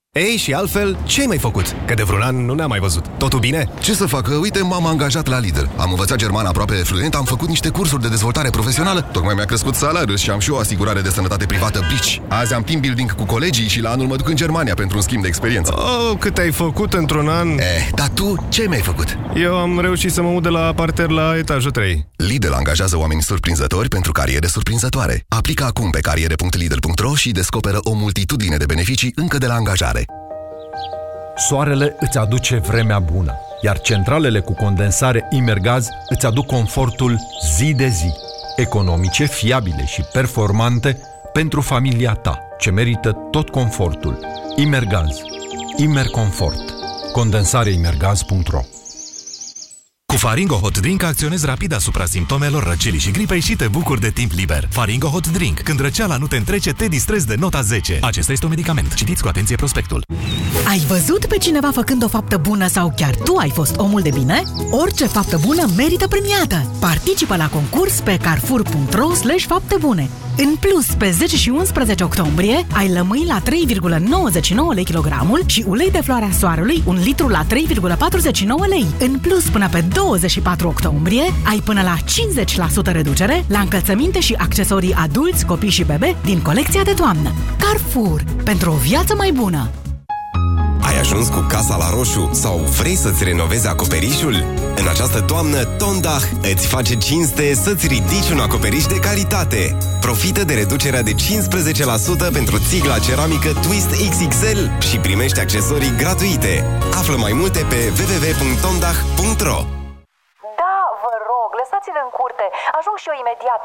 Ei, și altfel, ce ai mai făcut? Că de vreun an nu ne-am mai văzut. Totul bine? Ce să fac? Uite, m-am angajat la Lidl. Am învățat germană aproape fluent, am făcut niște cursuri de dezvoltare profesională, tocmai mi-a crescut salariul și am și o asigurare de sănătate privată Bici. Azi am team building cu colegii și la anul mă duc în Germania pentru un schimb de experiență. Oh, cât ai făcut într-un an? Eh, dar tu ce mi-ai făcut? Eu am reușit să mă mut de la parter la etajul 3. Lidl angajează oameni surprinzători pentru cariere surprinzătoare. Aplică acum pe cariere.lidl.ro și descoperă o multitudine de beneficii încă de la angajare. Soarele îți aduce vremea bună, iar centralele cu condensare Imergaz îți aduc confortul zi de zi, economice, fiabile și performante pentru familia ta, ce merită tot confortul. Imergaz. Imerconfort. Condensareimergaz.ro Cu Faringo Hot Drink acționezi rapid asupra simptomelor răcelii și gripei și te bucuri de timp liber. Faringo Hot Drink. Când răceala nu te întrece, te distrezi de nota 10. Acesta este un medicament. Citiți cu atenție prospectul. Ai văzut pe cineva făcând o faptă bună sau chiar tu ai fost omul de bine? Orice faptă bună merită premiată. Participă la concurs pe carrefour.ro slash fapte bune. În plus, pe 10 și 11 octombrie ai lămâi la 3,99 lei kilogramul și ulei de floarea soarelui, un litru la 3,49 lei. În plus, până pe 24 octombrie ai până la 50% reducere la încălțăminte și accesorii adulți, copii și bebe din colecția de toamnă. Carrefour. Pentru o viață mai bună. Ai ajuns cu casa la roșu sau vrei să-ți renovezi acoperișul? În această toamnă, Tondach îți face cinste să-ți ridici un acoperiș de calitate. Profită de reducerea de 15% pentru țigla ceramică Twist XXL și primește accesorii gratuite. Află mai multe pe www.tondach.ro Da, vă rog, lăsați-l în curte. Ajung și eu imediat.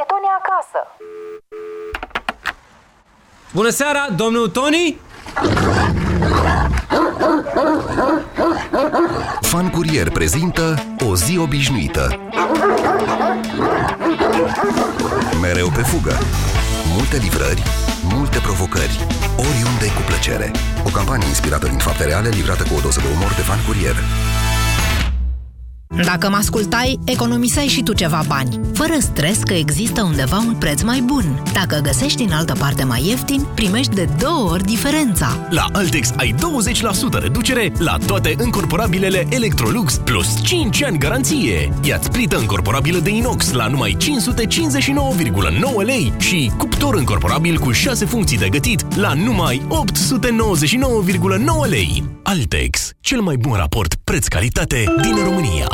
E Tony acasă. Bună seara, domnul Tony? Fan Curier prezintă O zi obișnuită. Mereu pe fugă. Multe livrări, multe provocări, oriunde cu plăcere. O campanie inspirată din fapte reale, livrată cu o doză de umor de Fan Curier. Dacă mă ascultai, economiseai și tu ceva bani, fără stres că există undeva un preț mai bun. Dacă găsești în altă parte mai ieftin, primești de două ori diferența. La Altex ai 20% reducere la toate încorporabilele Electrolux plus 5 ani garanție. Ia-ți plită încorporabilă de inox la numai 559,9 lei și cuptor încorporabil cu 6 funcții de gătit la numai 899,9 lei. Altex, cel mai bun raport preț-calitate din România.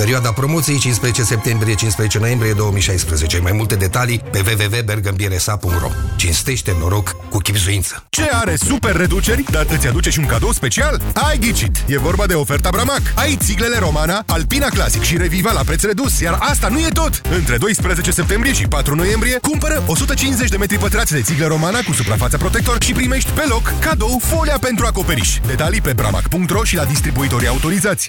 Perioada promoției 15 septembrie-15 noiembrie 2016. Mai multe detalii pe www.bergambiresa.ro Cinstește noroc cu chipzuință. Ce are super reduceri, dar îți aduce și un cadou special? Ai ghicit! E vorba de oferta Bramac. Ai țiglele Romana, Alpina Classic și Reviva la preț redus, iar asta nu e tot! Între 12 septembrie și 4 noiembrie, cumpără 150 de metri pătrați de țiglă Romana cu suprafața protector și primești pe loc cadou folia pentru acoperiș. Detalii pe bramac.ro și la distribuitorii autorizați.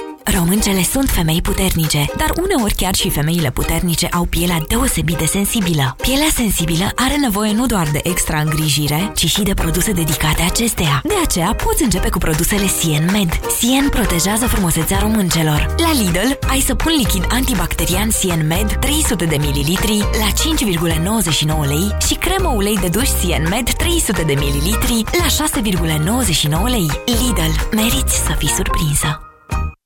Româncele sunt femei puternice, dar uneori chiar și femeile puternice au pielea deosebit de sensibilă. Pielea sensibilă are nevoie nu doar de extra îngrijire, ci și de produse dedicate acesteia. De aceea poți începe cu produsele Sien Med. Sien protejează frumusețea româncelor. La Lidl ai să pun lichid antibacterian Sien Med 300 de ml la 5,99 lei și cremă ulei de duș Sien Med 300 de ml la 6,99 lei. Lidl, meriți să fii surprinsă!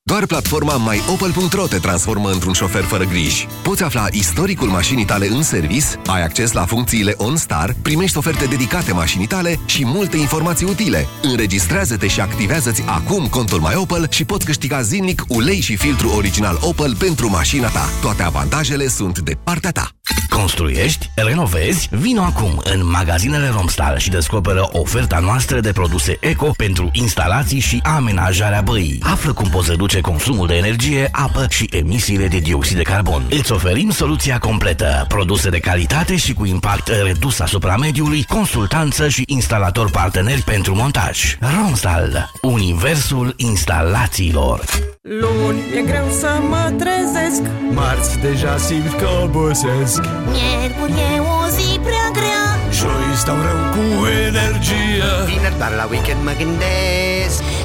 Doar platforma myopel.ro te transformă într-un șofer fără griji. Poți afla istoricul mașinii tale în servis, ai acces la funcțiile OnStar, primești oferte dedicate mașinii tale și multe informații utile. Înregistrează-te și activează-ți acum contul MyOpel și poți câștiga zilnic ulei și filtru original Opel pentru mașina ta. Toate avantajele sunt de partea ta. Construiești? Renovezi? Vino acum în magazinele Romstal și descoperă oferta noastră de produse eco pentru instalații și amenajarea băii. Află cum poți reduce consumul de energie, apă și emisiile de dioxid de carbon. Îți oferim soluția completă, produse de calitate și cu impact redus asupra mediului, consultanță și instalator parteneri pentru montaj. Romstal, universul instalațiilor. Luni e greu să mă trezesc Marți deja simt că obosesc Miercuri e o zi prea grea Joi stau rău cu energie Vineri doar la weekend mă gândesc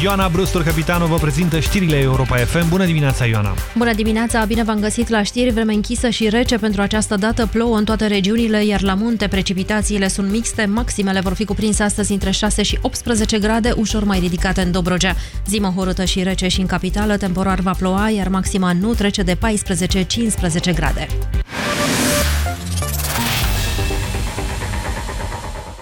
Ioana Brustur, capitanul, vă prezintă știrile Europa FM. Bună dimineața, Ioana! Bună dimineața, bine v-am găsit la știri. Vreme închisă și rece pentru această dată plouă în toate regiunile, iar la munte precipitațiile sunt mixte. Maximele vor fi cuprinse astăzi între 6 și 18 grade, ușor mai ridicate în Dobrogea. Zimă hotărâtă și rece și în capitală, temporar va ploua, iar maxima nu trece de 14-15 grade.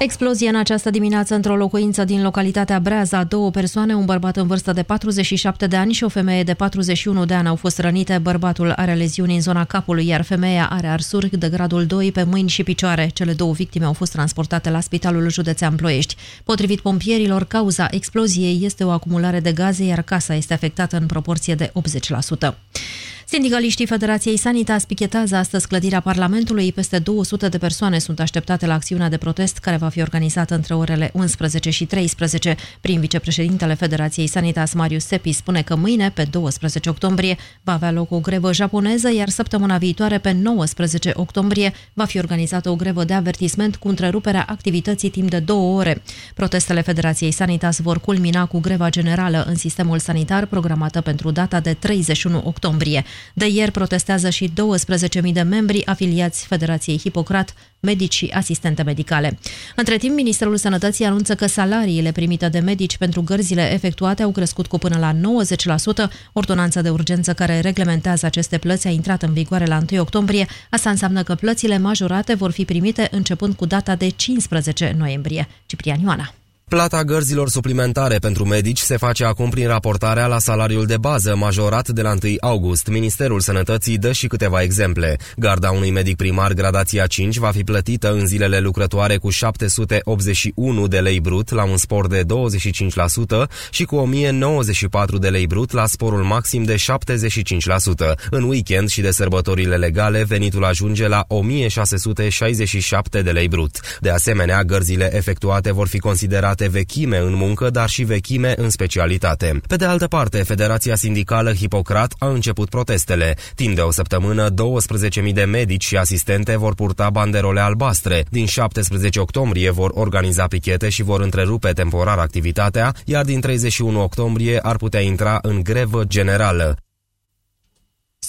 Explozie în această dimineață într-o locuință din localitatea Breaza. Două persoane, un bărbat în vârstă de 47 de ani și o femeie de 41 de ani au fost rănite. Bărbatul are leziuni în zona capului, iar femeia are arsuri de gradul 2 pe mâini și picioare. Cele două victime au fost transportate la Spitalul Județean Ploiești. Potrivit pompierilor, cauza exploziei este o acumulare de gaze, iar casa este afectată în proporție de 80%. Sindicaliștii Federației Sanitas pichetează astăzi clădirea Parlamentului. Peste 200 de persoane sunt așteptate la acțiunea de protest care va fi organizată între orele 11 și 13. Prin vicepreședintele Federației Sanitas, Marius Sepi, spune că mâine, pe 12 octombrie, va avea loc o grevă japoneză, iar săptămâna viitoare, pe 19 octombrie, va fi organizată o grevă de avertisment cu întreruperea activității timp de două ore. Protestele Federației Sanitas vor culmina cu greva generală în sistemul sanitar programată pentru data de 31 octombrie. De ieri protestează și 12.000 de membri afiliați Federației Hipocrat, medici și asistente medicale. Între timp, Ministerul Sănătății anunță că salariile primite de medici pentru gărzile efectuate au crescut cu până la 90%. Ordonanța de urgență care reglementează aceste plăți a intrat în vigoare la 1 octombrie. Asta înseamnă că plățile majorate vor fi primite începând cu data de 15 noiembrie. Ciprian Ioana. Plata gărzilor suplimentare pentru medici se face acum prin raportarea la salariul de bază majorat de la 1 august. Ministerul Sănătății dă și câteva exemple. Garda unui medic primar gradația 5 va fi plătită în zilele lucrătoare cu 781 de lei brut la un spor de 25% și cu 1094 de lei brut la sporul maxim de 75%. În weekend și de sărbătorile legale, venitul ajunge la 1667 de lei brut. De asemenea, gărzile efectuate vor fi considerate considerate vechime în muncă, dar și vechime în specialitate. Pe de altă parte, Federația Sindicală Hipocrat a început protestele. Timp de o săptămână, 12.000 de medici și asistente vor purta banderole albastre. Din 17 octombrie vor organiza pichete și vor întrerupe temporar activitatea, iar din 31 octombrie ar putea intra în grevă generală.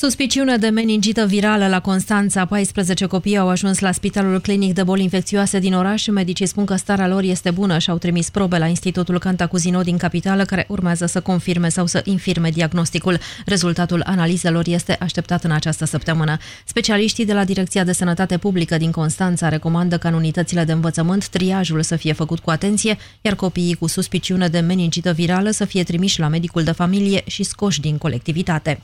Suspiciune de meningită virală la Constanța. 14 copii au ajuns la Spitalul Clinic de Boli Infecțioase din oraș. Medicii spun că starea lor este bună și au trimis probe la Institutul Cantacuzino din capitală, care urmează să confirme sau să infirme diagnosticul. Rezultatul analizelor este așteptat în această săptămână. Specialiștii de la Direcția de Sănătate Publică din Constanța recomandă ca în unitățile de învățământ triajul să fie făcut cu atenție, iar copiii cu suspiciune de meningită virală să fie trimiși la medicul de familie și scoși din colectivitate.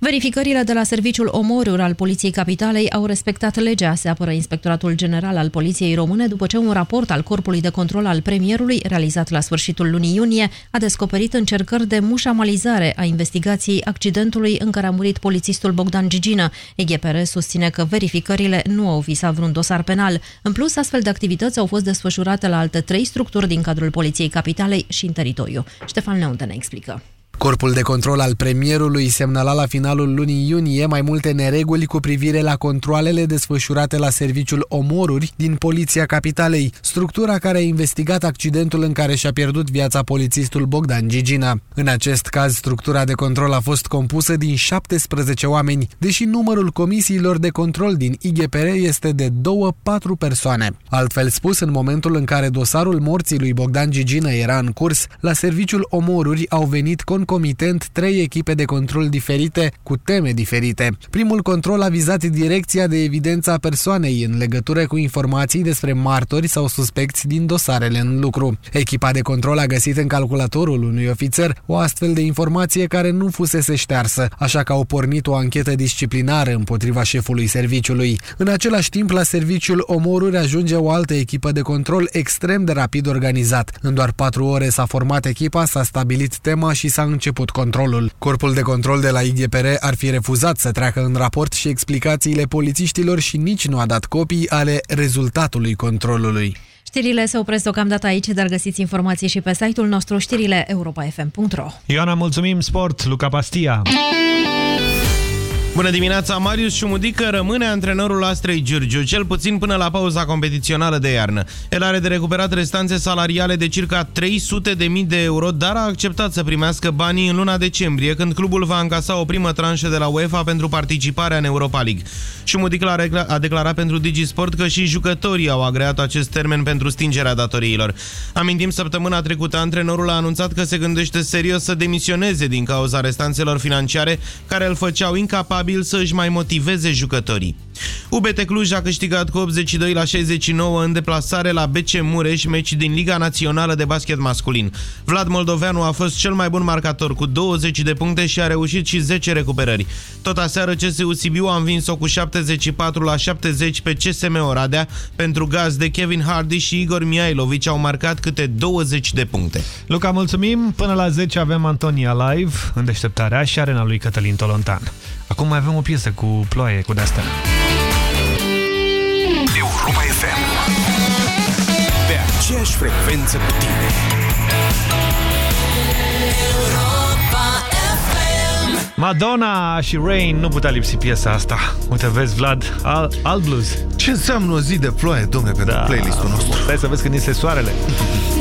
Verificările de la Serviciul Omoruri al Poliției Capitalei au respectat legea, se apără Inspectoratul General al Poliției Române după ce un raport al Corpului de Control al Premierului, realizat la sfârșitul lunii iunie, a descoperit încercări de mușamalizare a investigației accidentului în care a murit polițistul Bogdan Gigină. EGPR susține că verificările nu au visat vreun dosar penal. În plus, astfel de activități au fost desfășurate la alte trei structuri din cadrul Poliției Capitalei și în teritoriu. Ștefan Neunte ne explică. Corpul de control al premierului semnala la finalul lunii iunie mai multe nereguli cu privire la controlele desfășurate la serviciul omoruri din Poliția Capitalei, structura care a investigat accidentul în care și-a pierdut viața polițistul Bogdan Gigina. În acest caz, structura de control a fost compusă din 17 oameni, deși numărul comisiilor de control din IGPR este de 2-4 persoane. Altfel spus, în momentul în care dosarul morții lui Bogdan Gigina era în curs, la serviciul omoruri au venit con concomitent trei echipe de control diferite cu teme diferite. Primul control a vizat direcția de evidență a persoanei în legătură cu informații despre martori sau suspecți din dosarele în lucru. Echipa de control a găsit în calculatorul unui ofițer o astfel de informație care nu fusese ștearsă, așa că au pornit o anchetă disciplinară împotriva șefului serviciului. În același timp, la serviciul omoruri ajunge o altă echipă de control extrem de rapid organizat. În doar patru ore s-a format echipa, s-a stabilit tema și s-a început controlul. Corpul de control de la IGPR ar fi refuzat să treacă în raport și explicațiile polițiștilor și nici nu a dat copii ale rezultatului controlului. Știrile se opresc deocamdată aici, dar găsiți informații și pe site-ul nostru știrile europa.fm.ro Ioana, mulțumim! Sport, Luca Pastia! Bună dimineața, Marius Șumudică rămâne antrenorul Astrei Giurgiu, cel puțin până la pauza competițională de iarnă. El are de recuperat restanțe salariale de circa 300.000 de euro, dar a acceptat să primească banii în luna decembrie, când clubul va încasa o primă tranșă de la UEFA pentru participarea în Europa League. Șumudică a declarat pentru Digisport că și jucătorii au agreat acest termen pentru stingerea datoriilor. Amintim, săptămâna trecută, antrenorul a anunțat că se gândește serios să demisioneze din cauza restanțelor financiare care îl făceau incapabil probabil să își mai motiveze jucătorii. UBT Cluj a câștigat cu 82 la 69 în deplasare la BC Mureș, meci din Liga Națională de Basket Masculin. Vlad Moldoveanu a fost cel mai bun marcator cu 20 de puncte și a reușit și 10 recuperări. Tot aseară CSU Sibiu a învins-o cu 74 la 70 pe CSM Oradea. Pentru gaz de Kevin Hardy și Igor Miailovici au marcat câte 20 de puncte. Luca, mulțumim! Până la 10 avem Antonia live în deșteptarea și arena lui Cătălin Tolontan. Acum mai avem o piesă cu ploaie, cu de-astea. Europa FM Pe aceeași frecvență cu tine Madonna și Rain nu putea lipsi piesa asta. Uite, vezi, Vlad, al, al blues. Ce înseamnă o zi de ploaie, domne, pentru da, playlistul nostru? Stai să vezi când este soarele.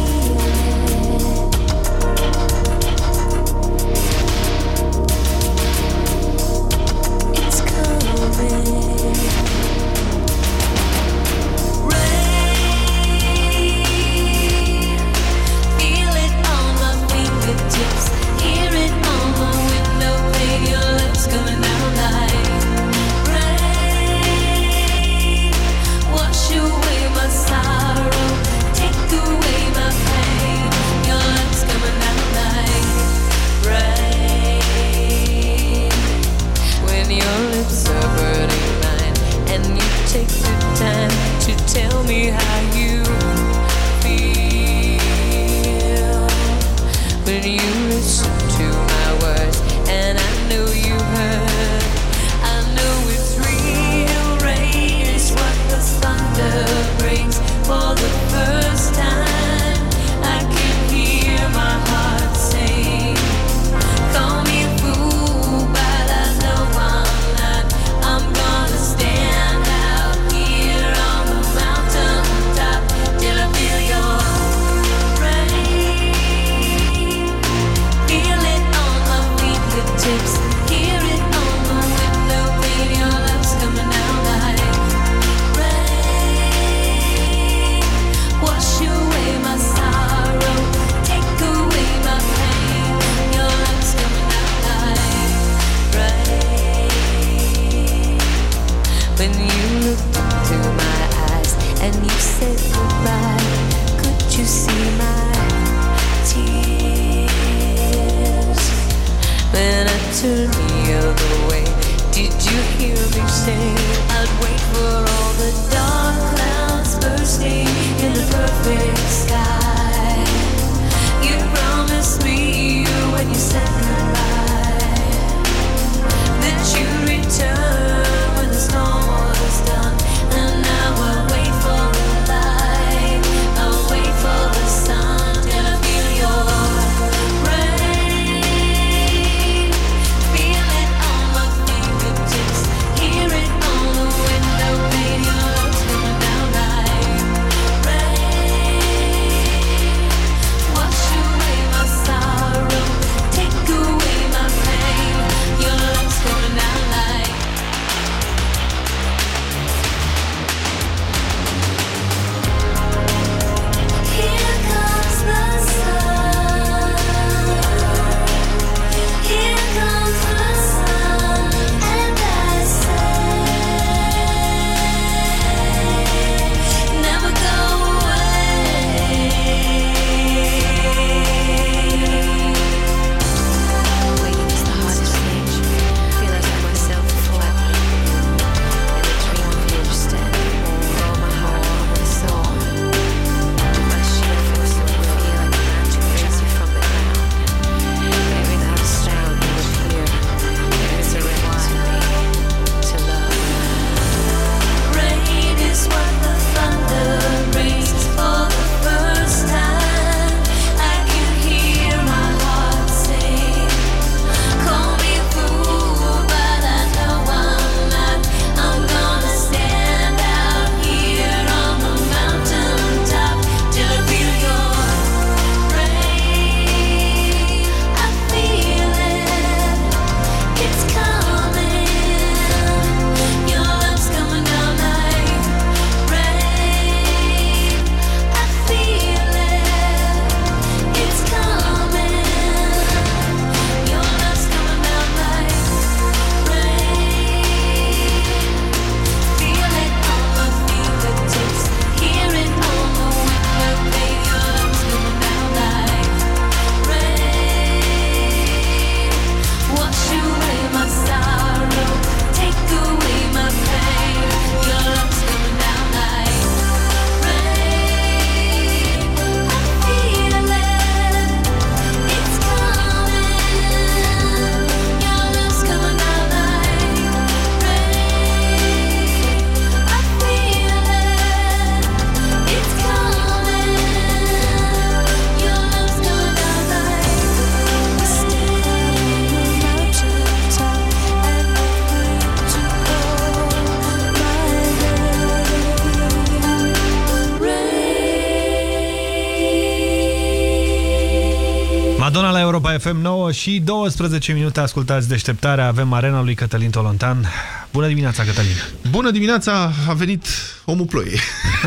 FM 9 și 12 minute ascultați deșteptarea. Avem arena lui Cătălin Tolontan. Bună dimineața, Cătălin! Bună dimineața! A venit omul ploii.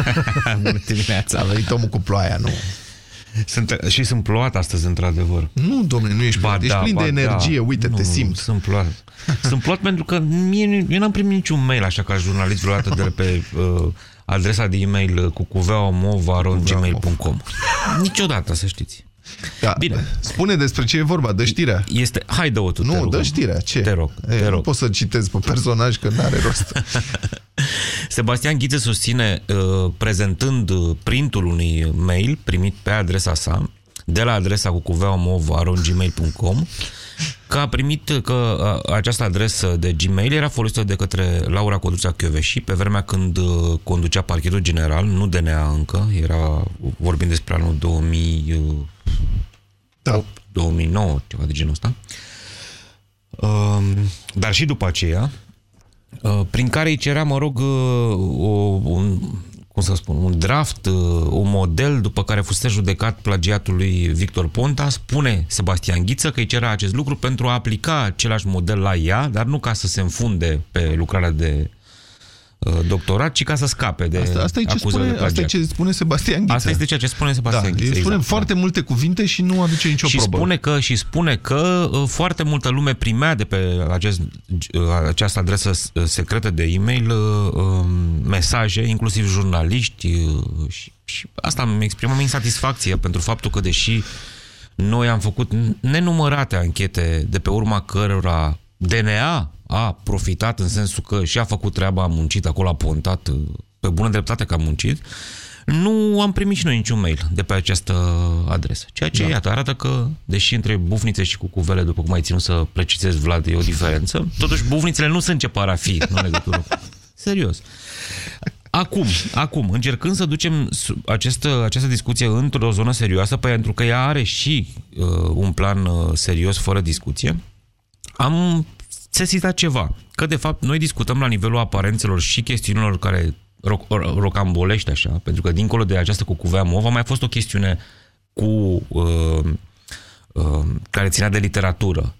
Bună dimineața! A venit omul cu ploaia, nu... Sunt, și sunt plouat astăzi, într-adevăr. Nu, domnule, nu ești ba plouat. Ești da, plin de da. energie, da. uite, nu, te simți. Sunt plouat. sunt plouat pentru că mie, eu n-am primit niciun mail așa ca jurnalist vreodată de pe uh, adresa de e-mail uh, cu cuveaomov.gmail.com Niciodată, să știți. Da. Bine, Spune despre ce e vorba, dă știrea. Este... Hai, dă-o tu, Nu, dă știrea, ce? Te rog, e, te rog. Nu pot să citez pe personaj, că nu are rost. Sebastian Ghițe susține, uh, prezentând uh, printul unui mail primit pe adresa sa, de la adresa cu cuveamov.gmail.com că a primit că uh, această adresă de Gmail era folosită de către Laura Codruța Chioveși pe vremea când conducea parchetul general, nu DNA încă, era vorbind despre anul 2000 da. 2009, ceva de genul ăsta. Uh, dar și după aceea, uh, prin care îi cerea, mă rog, uh, o, un, cum să spun, un draft, uh, un model după care fusese judecat plagiatul lui Victor Ponta, spune Sebastian Ghiță că îi cerea acest lucru pentru a aplica același model la ea, dar nu ca să se înfunde pe lucrarea de uh, doctorat, ci ca să scape de Asta, asta, e ce acuzările spune, de asta e plagiat. ce spune Sebastian Ghiță. Asta este ceea ce spune Sebastian da, Ghiță. Îi spune exact, foarte multe cuvinte și nu aduce nicio și probă. spune că și spune că uh, foarte multă lume primea de pe acest, uh, această adresă s- uh, secretă de e-mail uh, um, mesaje, inclusiv jurnaliști uh, și, și asta îmi exprimăm insatisfacție pentru faptul că deși noi am făcut nenumărate anchete de pe urma cărora DNA a profitat în sensul că și-a făcut treaba, a muncit acolo, a pontat, uh, pe bună dreptate că a muncit, nu am primit și noi niciun mail de pe această adresă. Ceea ce, da. iată, arată că, deși între bufnițe și cucuvele, după cum ai ținut să precizezi, Vlad, e o diferență, totuși bufnițele nu sunt ce par a fi în legătură. Serios. Acum, acum, încercând să ducem su- această, această discuție într-o zonă serioasă, pentru că ea are și uh, un plan uh, serios, fără discuție, am sesizat ceva. Că, de fapt, noi discutăm la nivelul aparențelor și chestiunilor care roc, ro- rocambolește așa, pentru că, dincolo de această cucuvea mov, a mai fost o chestiune cu uh, uh, care ținea de literatură.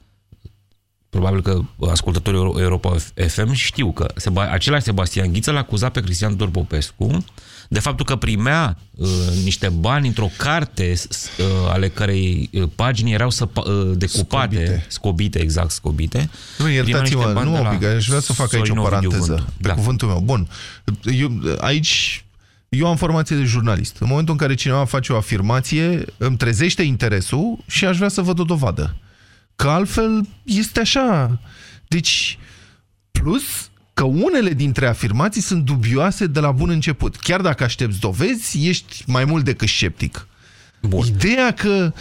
Probabil că ascultătorii Euro- Europa FM știu că Seba- același Sebastian Ghiță l-a acuzat pe Cristian Tudor Popescu de faptul că primea uh, niște bani într-o carte s- s- uh, ale cărei uh, pagini erau săpa, uh, decupate, scobite. scobite, exact, scobite. Nu, Primea niște iertați-mă, bani nu de mă la obliga, aș vrea să fac aici o Sorin Ovidiu paranteză Vântu. pe da. cuvântul meu. Bun, eu, aici eu am formație de jurnalist. În momentul în care cineva face o afirmație, îmi trezește interesul și aș vrea să văd o dovadă. Că altfel este așa. Deci, plus că unele dintre afirmații sunt dubioase de la bun început. Chiar dacă aștepți dovezi, ești mai mult decât sceptic. Bun. Ideea că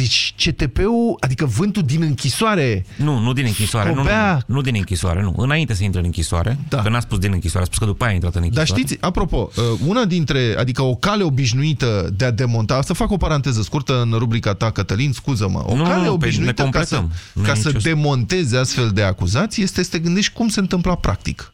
deci CTP-ul, adică vântul din închisoare Nu, nu din închisoare, nu, nu, Scopea- nu, nu din închisoare, nu. Înainte să intre în închisoare, da. că n-a spus din închisoare, a spus că după aia a intrat în Dar închisoare. știți, apropo, uh, una dintre, adică o cale obișnuită de a demonta, să fac o paranteză scurtă în rubrica ta, Cătălin, scuză-mă, o Nu, nu, cale nu, pe- obișnuită ne ca să, completăm. Nu e ca să nicio- demonteze astfel de acuzații este să te gândești cum se întâmpla practic.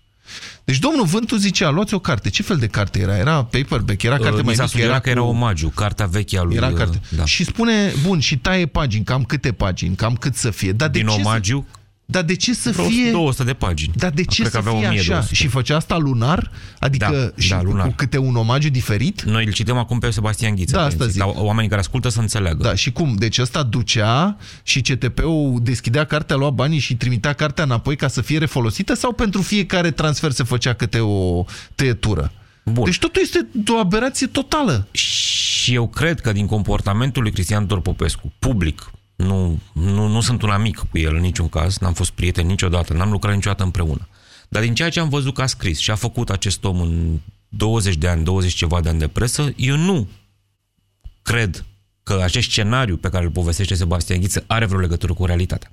Deci domnul Vântu zicea, luați o carte. Ce fel de carte era? Era paperback? Era carte Uh, mai Mi s-a mică? sugerat că era cu- omagiu, cartea veche a lui... Era uh, carte. Da. Și spune, bun, și taie pagini, cam câte pagini, cam cât să fie. Dar de Din ce omagiu, Să, dar de ce să vreo fie... 200 de pagini. Dar de ce Cred să că avea fie 1200. așa? Și făcea asta lunar? Adică Da, și da, lunar. cu câte un omagiu diferit? Noi îl citim acum pe Sebastian Ghiță. Da, asta atenție, zic. Ca oamenii care ascultă să înțeleagă. Da, și cum? Deci ăsta ducea și CTP-ul deschidea cartea, lua banii și trimitea cartea înapoi ca să fie refolosită sau pentru fiecare transfer se făcea câte o tăietură? Bun. Deci totul este o aberație totală. Și eu cred că din comportamentul lui Cristian Tudor Popescu, public, nu, nu, nu sunt un amic cu el în niciun caz, n-am fost prieten niciodată, n-am lucrat niciodată împreună. Dar din ceea ce am văzut că a scris și a făcut acest om în 20 de ani, 20 ceva de ani de presă, eu nu cred că acest scenariu pe care îl povestește Sebastian Ghiță are vreo legătură cu realitatea.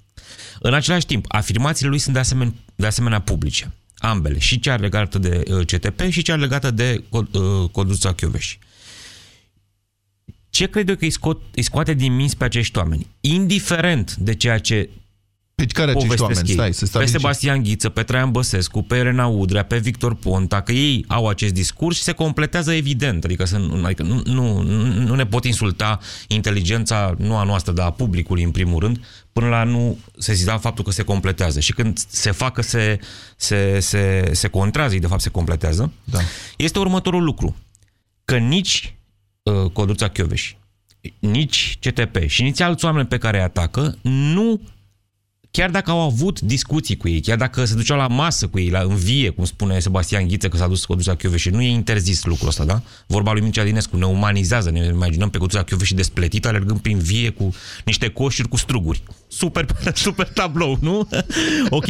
În același timp, afirmațiile lui sunt de asemenea, de asemenea publice. Ambele, și cea legată de uh, CTP și cea legată de uh, Codruța Chioveși. Ce cred eu că îi, scot, îi scoate din minți pe acești oameni? Indiferent de ceea ce Deci care acești povestesc oameni? ei. Stai, să pe stabilim. Sebastian Ghiță, pe Traian Băsescu, pe Elena Udrea, pe Victor Ponta, că ei au acest discurs și se completează evident. Adică, să, adică nu, nu, nu ne pot insulta inteligența, nu a noastră, dar a publicului în primul rând, până la nu se ziza faptul că se completează. Și când se fac că se, se, se, se contrază, ei de fapt se completează, da. este următorul lucru. Că nici uh, Codruța Chioveși, nici CTP și nici alți oameni pe care îi atacă nu chiar dacă au avut discuții cu ei, chiar dacă se duceau la masă cu ei, la învie, cum spune Sebastian Ghiță că s-a dus cu Codruța Chioveși, nu e interzis lucrul ăsta, da? Vorba lui Mircea Dinescu, ne umanizează, ne imaginăm pe Codruța Chioveși despletită, alergând prin vie cu niște coșuri cu struguri. Super, super tablou, nu? ok,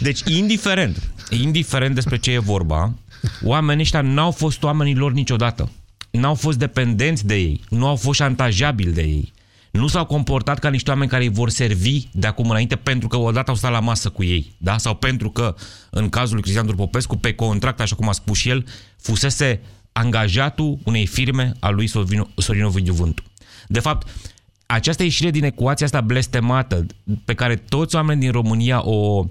deci indiferent, indiferent despre ce e vorba, oamenii ăștia n-au fost oamenii lor niciodată. N-au fost dependenți de ei, nu au fost șantajabili de ei nu s-au comportat ca niște oameni care îi vor servi de acum înainte pentru că odată au stat la masă cu ei, da? Sau pentru că, în cazul lui Cristian Popescu, pe contract, așa cum a spus și el, fusese angajatul unei firme a lui Sorino, Sorino Vântu. De fapt, această ieșire din ecuația asta blestemată, pe care toți oamenii din România o, uh,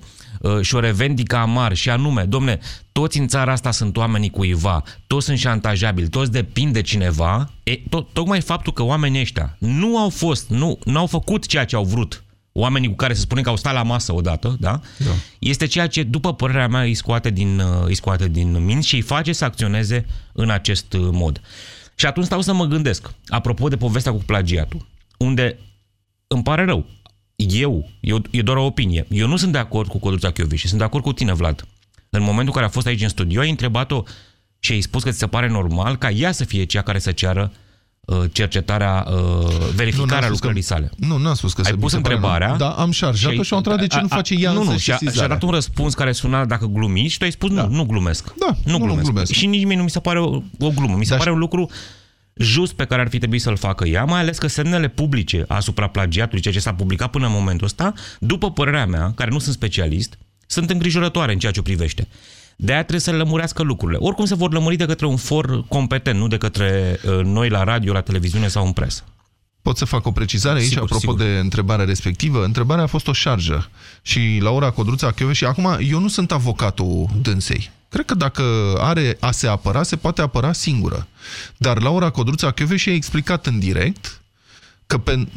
și-o revendică amar, și anume, domne, toți în țara asta sunt oamenii cuiva, toți sunt șantajabili, toți depind de cineva, e, to- tocmai faptul că oamenii ăștia nu au fost, nu, nu au făcut ceea ce au vrut, oamenii cu care se spune că au stat la masă odată, da? da. Este ceea ce, după părerea mea, îi scoate din, uh, îi scoate din minți și îi face să acționeze în acest uh, mod. Și atunci stau să mă gândesc, apropo de povestea cu plagiatul, unde îmi pare rău, eu, eu, e doar o opinie, eu nu sunt de acord cu Codruța Chiovi și sunt de acord cu tine, Vlad. În momentul în care a fost aici în studio, ai întrebat-o și ai spus că ți se pare normal ca ea să fie cea care să ceară uh, cercetarea, uh, verificarea lucrării că, sale. Nu, n-am spus că Ai se pus întrebarea. Da, am șarjat-o și, și am întrebat de ce nu face ea Nu, nu, și, și a, a dat un răspuns care suna dacă glumiți și tu ai spus da. nu, nu glumesc. Da, nu, nu glumesc. glumesc. Și nici mie nu mi se pare o, o glumă. Mi se Da, pare un lucru just pe care ar fi trebuit să-l facă ea, mai ales că semnele publice asupra plagiatului, ceea ce s-a publicat până în momentul ăsta, după părerea mea, care nu sunt specialist, sunt îngrijorătoare în ceea ce o privește. De aia trebuie să lămurească lucrurile. Oricum se vor lămuri de către un for competent, nu de către uh, noi la radio, la televiziune sau în presă. Pot să fac o precizare aici, Sigur, apropo sigur. de întrebarea respectivă? Întrebarea a fost o șarjă. Și Laura Codruța Chiove și acum eu nu sunt avocatul dânsei. Cred că dacă are a se apăra, se poate apăra singură. Dar Laura Codruța Chioveș și a explicat în direct că pe,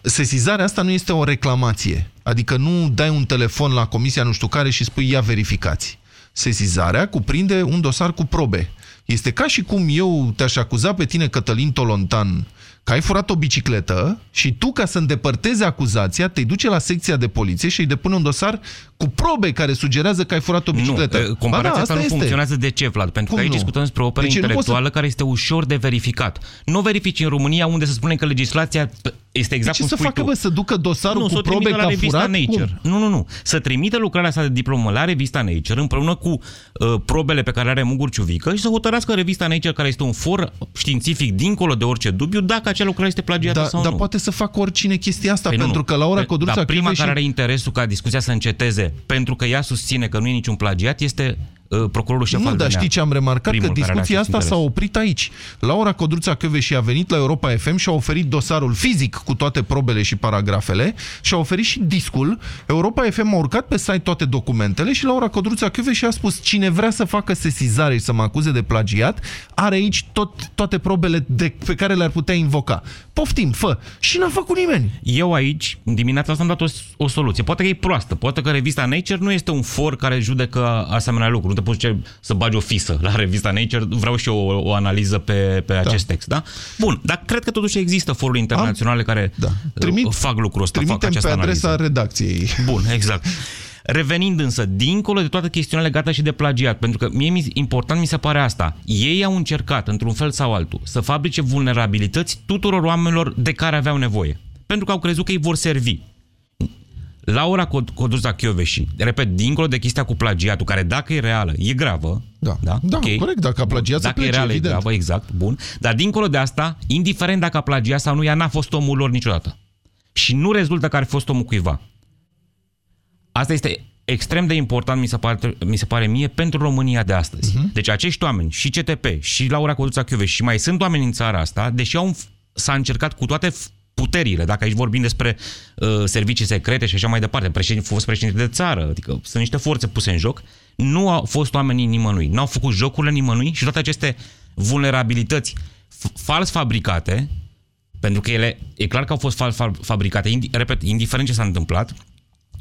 sesizarea asta nu este o reclamație. Adică nu dai un telefon la comisia nu știu care și spui ia verificați. Sesizarea cuprinde un dosar cu probe. Este ca și cum eu te-aș acuza pe tine, Cătălin Tolontan, că ai furat o bicicletă și tu, ca să îndepărtezi acuzația, te duce la secția de poliție și îi depune un dosar cu probe care sugerează că ai furat o bicicletă. Nu, comparația Ba da, asta nu este. funcționează de ce, Vlad? Pentru Cum că aici nu? discutăm despre o operă De ce nu poți intelectuală să- care este ușor de verificat. Nu verifici în România unde se spune că legislația este exact ce cum să spui facă, tu. bă, să ducă dosarul nu, cu să o probe trimită că la a revista furat? Nature. Nu, nu, nu. Să trimită lucrarea asta de diplomă la revista Nature împreună cu uh, probele pe care le are Mugur Ciuvică și să hotărască revista Nature, care este un for științific dincolo de orice dubiu, dacă acea lucrare este plagiată Da, sau dar nu. poate să facă oricine chestia asta, Păi nu, pentru nu. că Laura Păi, Codruța Dar prima Chiove care și- are interesul ca discuția să înceteze, pentru că ea susține că nu e niciun plagiat, este uh, procurorul șef Nu, al dar DNA. știi ce am remarcat? Primul că care are discuția acest asta s-a interes. oprit aici. Laura Codruța și a venit la Europa FM și a oferit dosarul fizic cu toate probele și paragrafele și a oferit și discul. Europa FM a urcat pe site toate documentele și Laura Codruța și a spus cine vrea să facă sesizare și să mă acuze de plagiat, are aici tot, toate probele de, pe care le-ar putea invoca. Poftim, fă! Și n-a făcut nimeni. Eu aici, în dimineața asta, am dat o, o soluție. Poate că e proastă, poate că revista Nature nu este un for care judecă asemenea lucruri. Nu te poți zice să bagi o fisă la revista Nature, vreau și eu o, o analiză pe, pe acest text, da? Bun, dar cred că totuși există foruri internaționale care da. Trimit- fac lucrul ăsta, fac Trimitem pe această adresa analiză. redacției. Bun, exact. Revenind însă, dincolo de toată chestiunea legată și de plagiat, pentru că mie mi- important mi se pare asta, ei au încercat, într-un fel sau altul, să fabrice vulnerabilități tuturor oamenilor de care aveau nevoie. Pentru că au crezut că îi vor servi. Laura Cod- Codruța Chioveși, repet, dincolo de chestia cu plagiatul, care dacă e reală, e gravă. Da, da, da ok. corect, dacă a plagiat să Dacă e plece, reală, evident. e gravă, exact, bun. Dar dincolo de asta, indiferent dacă a plagiat sau nu, ea n-a fost omul lor niciodată. Și nu rezultă că ar fi fost omul cuiva. Asta este extrem de important, mi se pare, mi se pare mie, pentru România de astăzi. Uh-huh. Deci acești oameni, și CTP, și Laura Codruța Chiove, și mai sunt oameni în țara asta, deși au, s-a încercat cu toate f- puterile, dacă aici vorbim despre uh, servicii secrete și așa mai departe, președinte, fost președinte de țară, adică sunt niște forțe puse în joc, nu au fost oamenii nimănui, nu au făcut jocurile nimănui și toate aceste vulnerabilități f- fals fabricate, pentru că ele, e clar că au fost fals fa- fabricate, indi, repet, indiferent ce s-a întâmplat,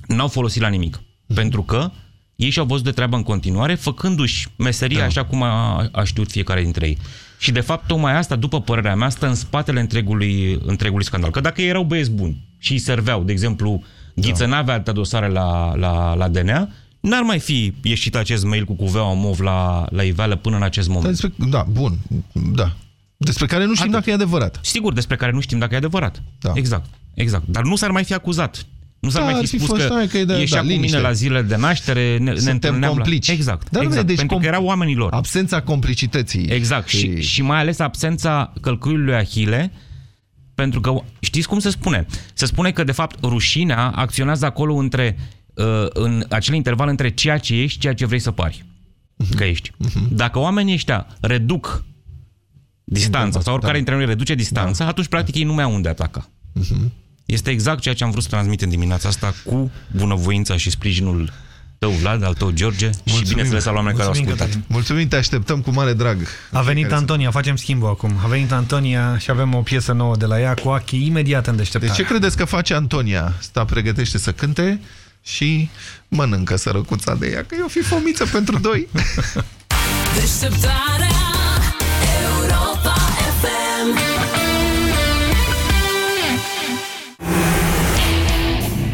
n-au folosit la nimic. Pentru că ei și-au văzut de treabă în continuare, făcându-și meseria da. așa cum a, a știut fiecare dintre ei. Și de fapt, tocmai asta, după părerea mea, stă în spatele întregului, întregului scandal. Că dacă ei erau băieți buni și îi serveau, de exemplu, Ghiță da. n-avea atâtea dosare la, la, la DNA, n-ar mai fi ieșit acest mail cu cuveaua MOV la, la iveală până în acest moment. Despre, da, bun, da. Despre care nu știm Atât. dacă e adevărat. Sigur, despre care nu știm dacă e adevărat. Da. Exact, exact. Dar nu s-ar mai fi acuzat. Nu s-ar Da, mai ar fi fi spus fost, că, hai că e de- ieșea da, cu mine liniște. la zilele de naștere, ne, ne Suntem întâlneam complici. La... Exact, Dar, exact deci pentru com- că erau oamenii lor. Absența complicității. Exact, și, și mai ales absența călcâiului lui Ahile, pentru că știți cum se spune? Se spune că, de fapt, rușinea acționează acolo între, uh, în acel interval între ceea ce ești și ceea ce vrei să pari că ești. Dacă oamenii ăștia reduc distanța, sau oricare dintre noi reduce distanța, atunci, practic, ei nu mai au unde ataca. Este exact ceea ce am vrut să transmit în dimineața asta cu bunăvoința și sprijinul tău, Vlad, al tău, George, și bineînțeles al oamenilor care au Mulțumim, ascultat. Cătălin. Mulțumim, te așteptăm cu mare drag. A venit Antonia, facem schimbul acum. A venit Antonia și avem o piesă nouă de la ea cu Achi imediat în De deșteptare. ce credeți că face Antonia? Sta, pregătește să cânte și mănâncă sărăcuța de ea, că e o fi fomiță pentru doi. Deșteptarea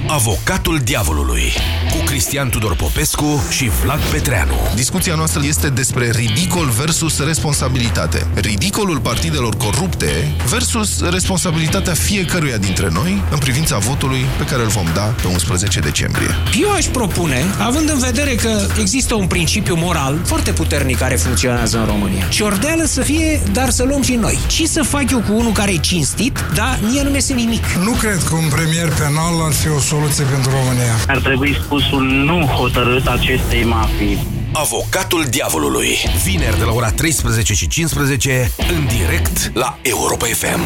Avocatul diavolului cu Cristian Tudor Popescu și Vlad Petreanu. Discuția noastră este despre ridicol versus responsabilitate. Ridicolul partidelor corupte versus responsabilitatea fiecăruia dintre noi în privința votului pe care îl vom da pe 11 decembrie. Eu aș propune, având în vedere că există un principiu moral foarte puternic care funcționează în România, ciordeală să fie, dar să luăm și noi. Ce să fac eu cu unul care e cinstit, dar mie nu mi nimic? Nu cred că un premier penal ar fi o soluție pentru România. Ar trebui spus un nu hotărât acestei mafii. Avocatul diavolului. Vineri de la ora 13 și 15 în direct la Europa FM.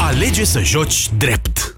Alege să joci drept.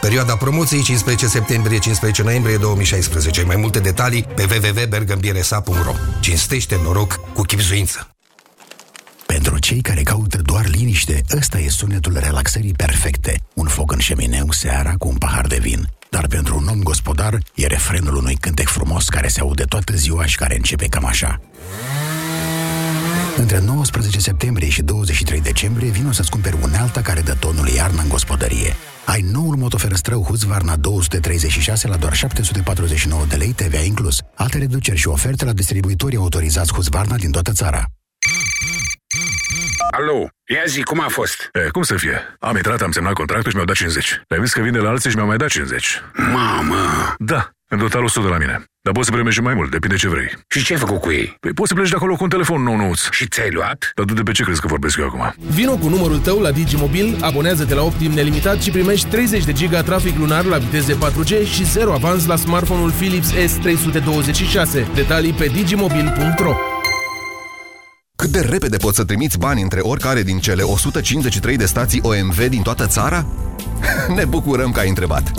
Perioada promoției 15 septembrie-15 noiembrie 2016. Mai multe detalii pe www.bergambiresa.ro Cinstește noroc cu chipzuință. Pentru cei care caută doar liniște, ăsta e sunetul relaxării perfecte. Un foc în șemineu seara cu un pahar de vin. Dar pentru un om gospodar e refrenul unui cântec frumos care se aude toată ziua și care începe cam așa. Între 19 septembrie și 23 decembrie vino să-ți cumperi unealta care dă tonul iarnă în gospodărie. Ai noul motoferăstrău Husqvarna 236 la doar 749 de lei TVA inclus. Alte reduceri și oferte la distribuitorii autorizați Husqvarna din toată țara. Alo, ia zi, cum a fost? E, cum să fie? Am intrat, am semnat contractul și mi-au dat 50. Le-am zis că vin de la alții și mi-au mai dat 50. Mamă! Da, în total 100 de la mine. Dar poți să primești și mai mult, depinde ce vrei. Și ce ai făcut cu ei? Păi poți să pleci de acolo cu un telefon nou nouț. Și ți-ai luat? Dar tu de pe ce crezi că vorbesc eu acum? Vino cu numărul tău la Digimobil, abonează-te la Optim nelimitat și primești 30 de giga trafic lunar la viteze 4G și 0 avans la smartphone-ul Philips S326. Detalii pe digimobil.ro Cât de repede poți să trimiți bani între oricare din cele 153 de stații OMV din toată țara? ne bucurăm că ai întrebat!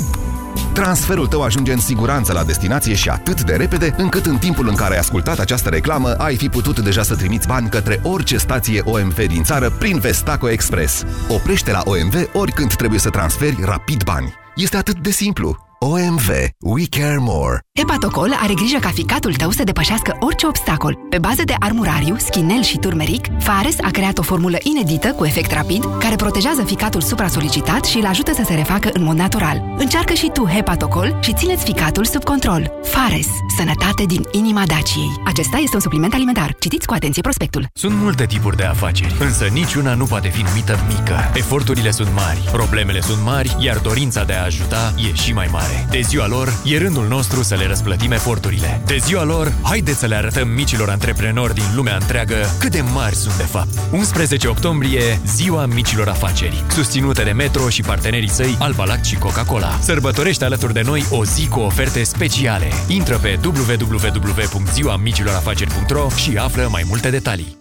Transferul tău ajunge în siguranță la destinație și atât de repede, încât în timpul în care ai ascultat această reclamă, ai fi putut deja să trimiți bani către orice stație OMV din țară prin Vestaco Express. Oprește la OMV oricând trebuie să transferi rapid bani. Este atât de simplu. OMV. We care more. Hepatocol are grijă ca ficatul tău să depășească orice obstacol. Pe bază de armurariu, schinel și turmeric, Fares a creat o formulă inedită cu efect rapid, care protejează ficatul supra-solicitat și îl ajută să se refacă în mod natural. Încearcă și tu Hepatocol și țineți ficatul sub control. Fares. Sănătate din inima Daciei. Acesta este un supliment alimentar. Citiți cu atenție prospectul. Sunt multe tipuri de afaceri, însă niciuna nu poate fi numită mică. Eforturile sunt mari, problemele sunt mari, iar dorința de a ajuta e și mai mare. De ziua lor, e rândul nostru să le răsplătim eforturile. De ziua lor, haideți să le arătăm micilor antreprenori din lumea întreagă cât de mari sunt de fapt. 11 octombrie, ziua micilor afaceri. Susținută de Metro și partenerii săi Alba Lact și Coca-Cola. Sărbătorește alături de noi o zi cu oferte speciale. Intră pe www.ziuamicilorafaceri.ro și află mai multe detalii.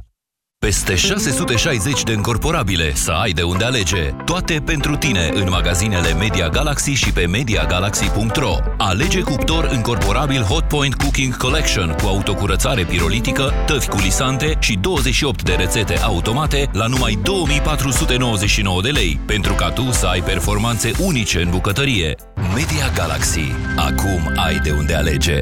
Peste 660 de încorporabile să ai de unde alege. Toate pentru tine în magazinele Media Galaxy și pe MediaGalaxy.ro. Alege cuptor încorporabil Hotpoint Cooking Collection cu autocurățare pirolitică, tăvi culisante și 28 de rețete automate la numai 2499 de lei, pentru ca tu să ai performanțe unice în bucătărie. Media Galaxy. Acum ai de unde alege.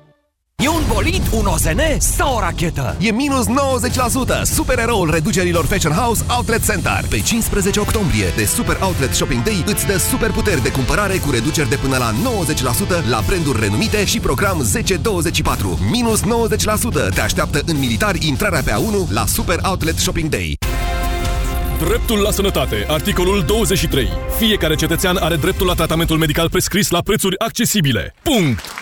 E un bolid, un OZN sau o rachetă? E minus 90%! Supereroul reducerilor Fashion House Outlet Center. Pe 15 octombrie, de Super Outlet Shopping Day, îți dă super puteri de cumpărare cu reduceri de până la 90% la branduri renumite și program 1024. Minus 90% te așteaptă în militari intrarea pe A1 la Super Outlet Shopping Day. Dreptul la sănătate. Articolul 23. Fiecare cetățean are dreptul la tratamentul medical prescris la prețuri accesibile. Punct!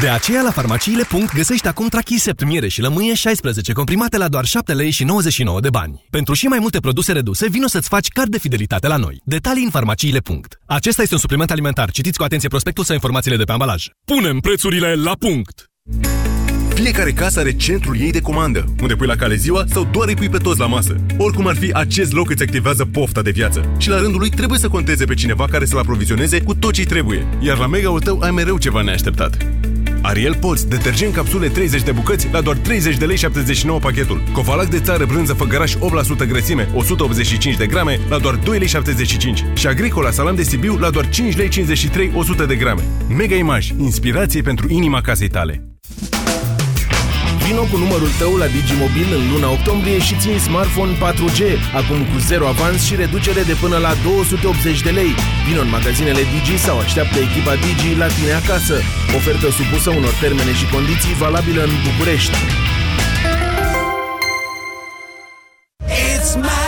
De aceea la farmaciile. găsești acum Trachisept, miere și lămâie 16 comprimate la doar 7 lei și 99 de bani. Pentru și mai multe produse reduse, vino să-ți faci card de fidelitate la noi. Detalii în farmaciile. Acesta este un supliment alimentar. Citiți cu atenție prospectul sau informațiile de pe ambalaj. Punem prețurile la punct! Fiecare casă are centrul ei de comandă, unde pui la cale ziua sau doar îi pui pe toți la masă. Oricum ar fi, acest loc îți activează pofta de viață. Și la rândul lui trebuie să conteze pe cineva care să-l aprovizioneze cu tot ce trebuie. Iar la mega-ul tău ai mereu ceva neașteptat. Ariel Poți, detergent capsule 30 de bucăți la doar 30 de lei 79 pachetul. Covalac de țară brânză făgăraș 8% grăsime, 185 de grame la doar 2 lei 75. Și Agricola salam de Sibiu la doar 5 lei 53 100 de grame. Mega Image, inspirație pentru inima casei tale. Vino cu numărul tău la Digimobil în luna octombrie și țin smartphone 4G, acum cu zero avans și reducere de până la 280 de lei. Vino în magazinele Digi sau așteaptă echipa Digi la tine acasă. Ofertă supusă unor termene și condiții valabilă în București. It's my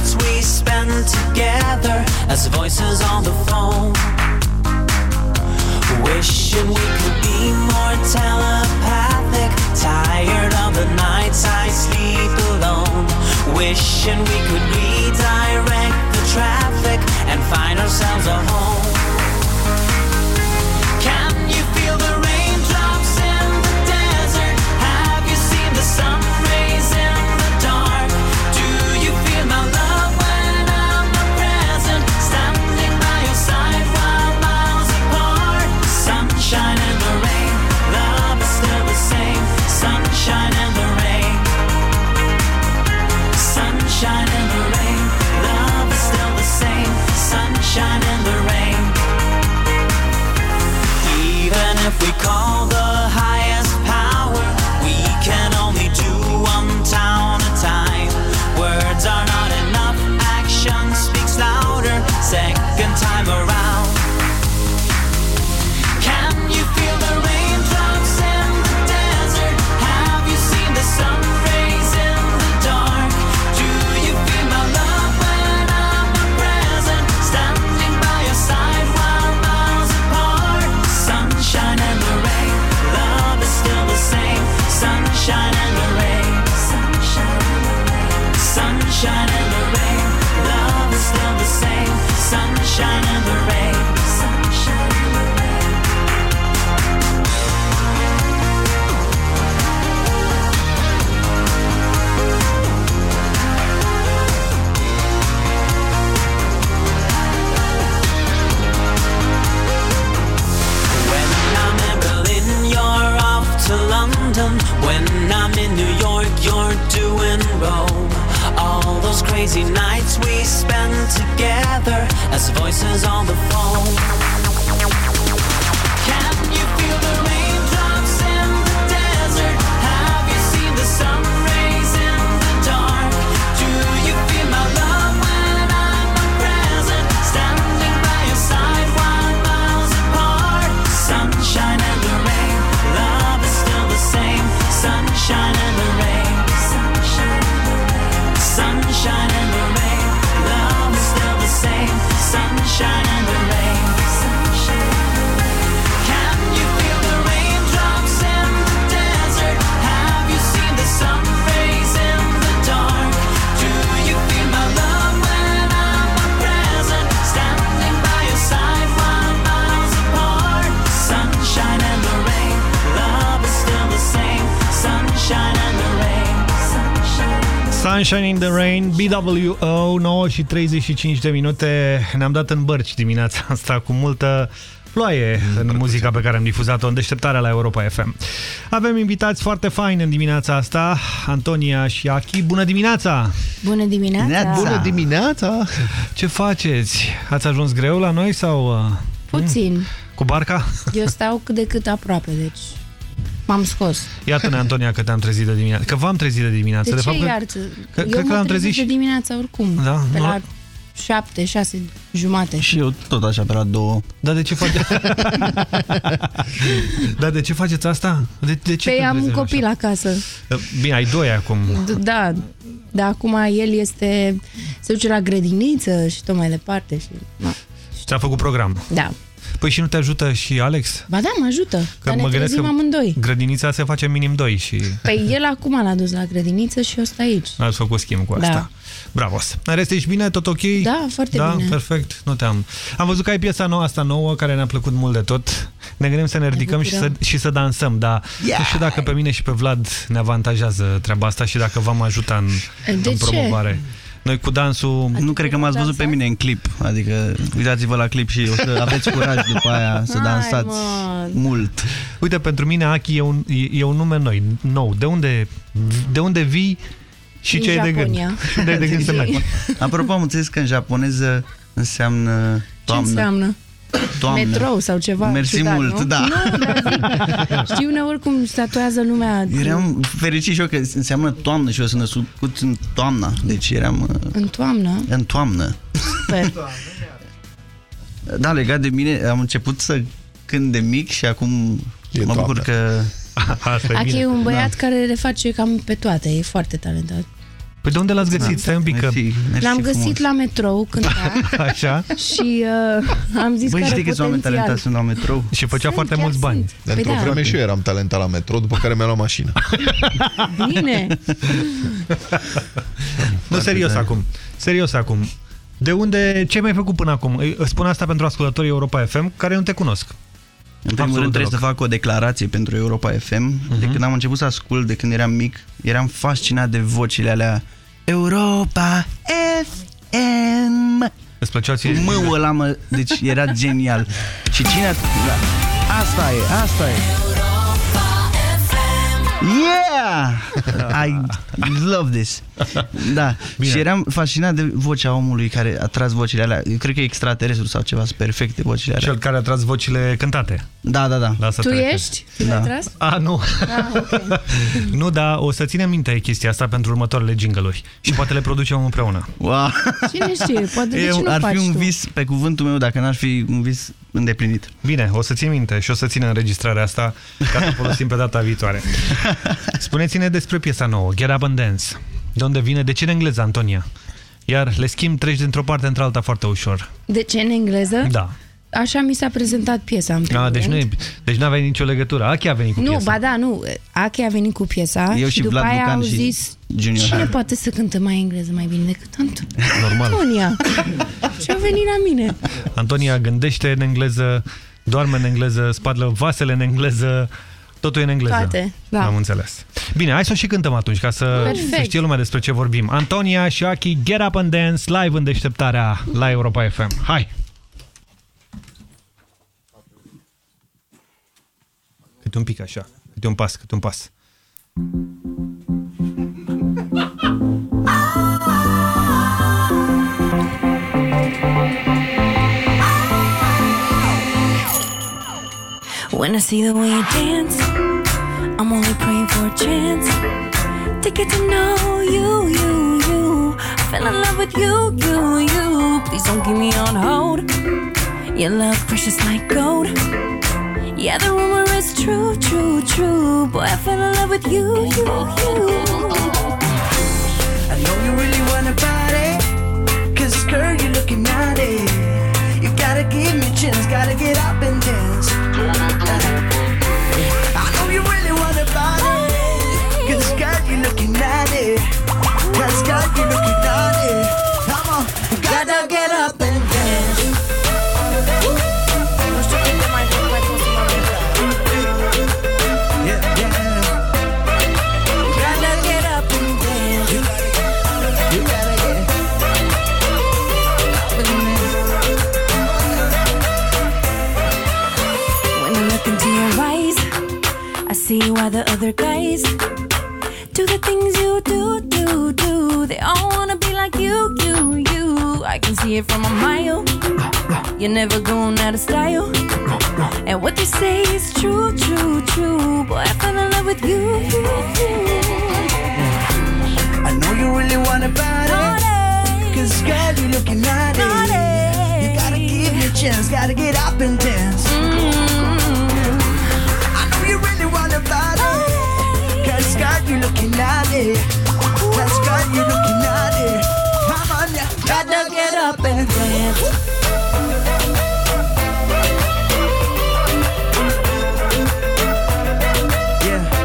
as voices on the phone. Wishing we could be more telepathic. Tired of the nights I sleep alone. Wishing we could redirect the traffic and find ourselves a home. Sunshine in the Rain, BWO, 9 și 35 de minute. Ne-am dat în bărci dimineața asta cu multă ploaie în muzica pe care am difuzat-o în deșteptarea la Europa FM. Avem invitați foarte faini în dimineața asta, Antonia și Aki. Bună dimineața! Bună dimineața! Bună dimineața! Ce faceți? Ați ajuns greu la noi sau... uh, Puțin. Cu barca? Eu stau cât de cât aproape, deci m-am scos. Iată-ne, Antonia, că te-am trezit de dimineață. Că v-am trezit de dimineață. De, de ce fapt, că- iartă? că- Eu cred că mă l-am trezesc trezit de și- dimineața oricum. Da, Pe nu- la 7, 6 jumate. Și eu tot așa pe la două. Dar de ce face... Dar de ce faceți asta? De, de ce Pe te am un trezești copil acasă. așa? Bine, ai doi acum. D- Da, dar acum el este se duce la grădiniță și tot mai departe. Și, na, Ți-a făcut program. da. Păi și nu te ajută și Alex? Ba da, mă ajută. Că dar ne mă gândesc trezim că amândoi. grădinița se face minim 2 și Păi el acum l-a dus la grădiniță și eu stai aici. ați făcut schimb cu Da. asta. Bravo! În rest, ești bine? Tot ok? Da, foarte da? bine. perfect. Nu te-am... Am văzut că ai piesa nouă asta nouă, care ne-a plăcut mult de tot. Ne gândim să ne ridicăm și să, bucurăm. și să dansăm, dar Yeah! nu știu dacă pe mine și pe Vlad ne avantajează treaba asta și dacă v-am ajuta în, De în ce? Promovare. Noi cu dansul... Nu cred că m-ați văzut pe mine în clip. Adică uitați-vă la clip și o să aveți curaj după aia să Hai, dansați mă. mult. Uite, pentru mine Aki e un, e, e un nume noi, nou. De unde, de unde vii și Din ce ai de gând? Japonia. Și unde ai de gând să mergi? Apropo, am înțeles că în japoneză înseamnă Ce toamnă. înseamnă? Toamnă. Metrou sau ceva Mersi ciudat, mult, nu? da. Nu, dar zic, știu uneori cum statuează lumea Eram fericit și eu că înseamnă toamnă și eu sunt născut în toamna. Deci eram uh, în toamnă. în toamnă. Super. Da, legat de mine, am început să cânt de mic și acum e mă bucur că... Asta Achi e un băiat Da. care le face cam pe toate, e foarte talentat. Păi de unde l-ați găsit? Stai un pic că... L-am găsit la metrou cânta Așa? și uh, am zis Băi, că are știi câți oameni potențial. talentați sunt la metrou? Și făcea foarte mulți bani. Păi Într-o da. vreme și eu eram talentat la metro, după care mi-am luat mașină. Bine. Nu, serios acum. Serios acum. De unde, ce ai mai făcut până acum? Îi- Spun asta pentru ascultătorii Europa FM, care nu te cunosc. În primul Absolut rând trebuie deloc. să fac o declarație pentru Europa FM. De când am început să ascult, de când eram mic, eram fascinat de vocile alea Europa FM. Îți plăcea ție? Mă, ăla, mă, deci era genial. Și cine... a- Da. Asta e, asta e. Yeah! I love this. Da. Bine. Și eram fascinat de vocea omului care a tras vocile alea. Eu cred că e extraterestru sau ceva, sunt perfecte vocile alea. Cel care a tras vocile cântate. Da, da, da. La asta Tu te referi. ești? Tu l-ai tras? A, nu. Ah, ok. nu, dar o să ținem minte chestia asta pentru următoarele jingle-uri. Și poate le producem împreună. Wow. Cine știe? Poate de E, ce nu ar faci fi un tu? vis, pe cuvântul meu, dacă n-ar fi un vis îndeplinit. Bine, o să țin minte și o să țin înregistrarea asta ca să o folosim pe data viitoare. Spuneți-ne despre piesa nouă, Get Up and Dance. De unde vine? De ce în engleză, Antonia? Iar le schimb, treci dintr-o parte într-alta foarte ușor. De ce în engleză? Da. Așa mi s-a prezentat piesa în primul A, deci nu rând. e, deci n-aveai nicio legătură. Achi a venit cu Nu, piesa. ba da, nu. Ache a venit cu piesa Eu și, și după Vlad aia Lucan au și zis Junior. cine poate să cântă mai engleză mai bine decât Anton? Normal. Antonia. și a venit la mine. Antonia gândește în engleză, doarme în engleză, spadlă vasele în engleză, totul e în engleză. Toate, da. Am înțeles. Bine, hai să o și cântăm atunci, ca să, Perfect. să știe lumea despre ce vorbim. Antonia și Aki, Get Up and Dance, live în deșteptarea la Europa FM. Hai! Câte un pic așa, câte un pas, câte un pas. When I see the way you dance, I'm only praying for a chance to get to know you, you, you. I fell in love with you, you, you. Please don't keep me on hold. Your love precious like gold. Yeah, the rumor is true, true, true. Boy, I fell in love with you, you, you. I know you really wanna party, cause girl, you're looking naughty. You gotta give me a chance, gotta get up and dance. You're looking naughty. Cause girl, you're looking naughty. Come on, you gotta get up and dance. Yeah, yeah. You gotta get up and dance. You gotta get When I look into your eyes, I see why the other guys do the things you do, do, do. They all wanna be like you, you, you. I can see it from a mile. You're never going out of style. And what they say is true, true, true. Boy, I fell in love with you, you, you. I know you really wanna party. Cause girl, you're looking naughty. You gotta give me a chance, gotta get up and dance. Cause girl, you looking naughty. Cause girl, you looking naughty. Come on, you gotta get up and dance. Yeah.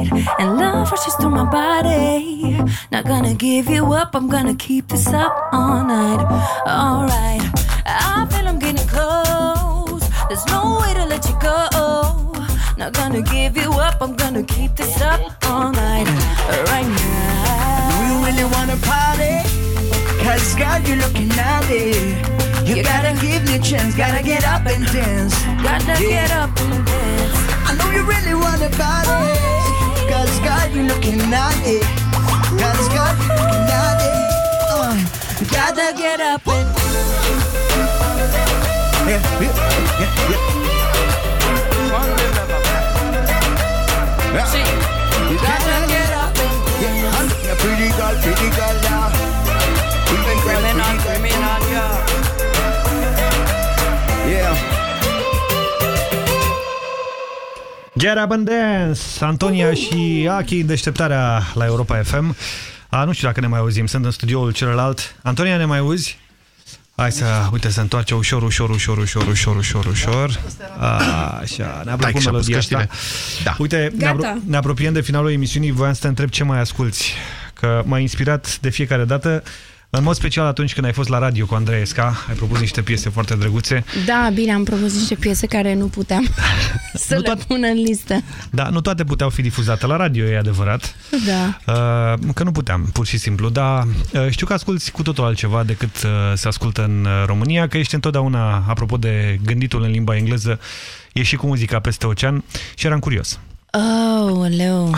And dance. Europa FM. You make me feel alright, and love rushes through my body. Not gonna give you up, I'm gonna keep this up all night. Alright, I feel I'm getting close. There's no way to let you go. Not gonna give you up, I'm gonna keep this up all night. Right now. know you really wanna party. Cause girl, you're looking naughty. You, gotta, give me a chance, gotta get up and dance. Gotta get up and dance. I know you really wanna party. God's got you looking at it. God's got you looking at it. Uh, gotta get up and. Yeah, yeah, yeah, yeah. yeah. See, you gotta get up and. Yeah, pretty girl, pretty girl, yeah. Criminal, criminal, yeah. Get Up and Dance! Antonia și Aki în deșteptarea la Europa FM. A, nu știu dacă ne mai auzim, sunt în studioul celălalt. Antonia, ne mai auzi? Hai să, uite, se întoarce ușor, ușor, ușor, ușor, ușor, ușor, ușor. A, așa, ne-a plăcut și-a pus melodia asta. căștile. Da. Uite, ne, Gata. apro ne apropiem de finalul emisiunii, voiam să te întreb ce mai asculti. Că m-a inspirat de fiecare dată, în mod special atunci când ai fost la radio cu Andreesca, ai propus niște piese foarte drăguțe. Da, bine, am propus niște piese care nu puteam să le pun în listă. Da, nu toate puteau fi difuzate la radio, e adevărat. Da. Uh, că nu puteam, pur și simplu, dar uh, știu că asculti cu totul altceva decât uh, se ascultă în uh, România, că ești întotdeauna, apropo de gânditul în limba engleză, e și cu muzica peste ocean și eram curios. Oh, leu.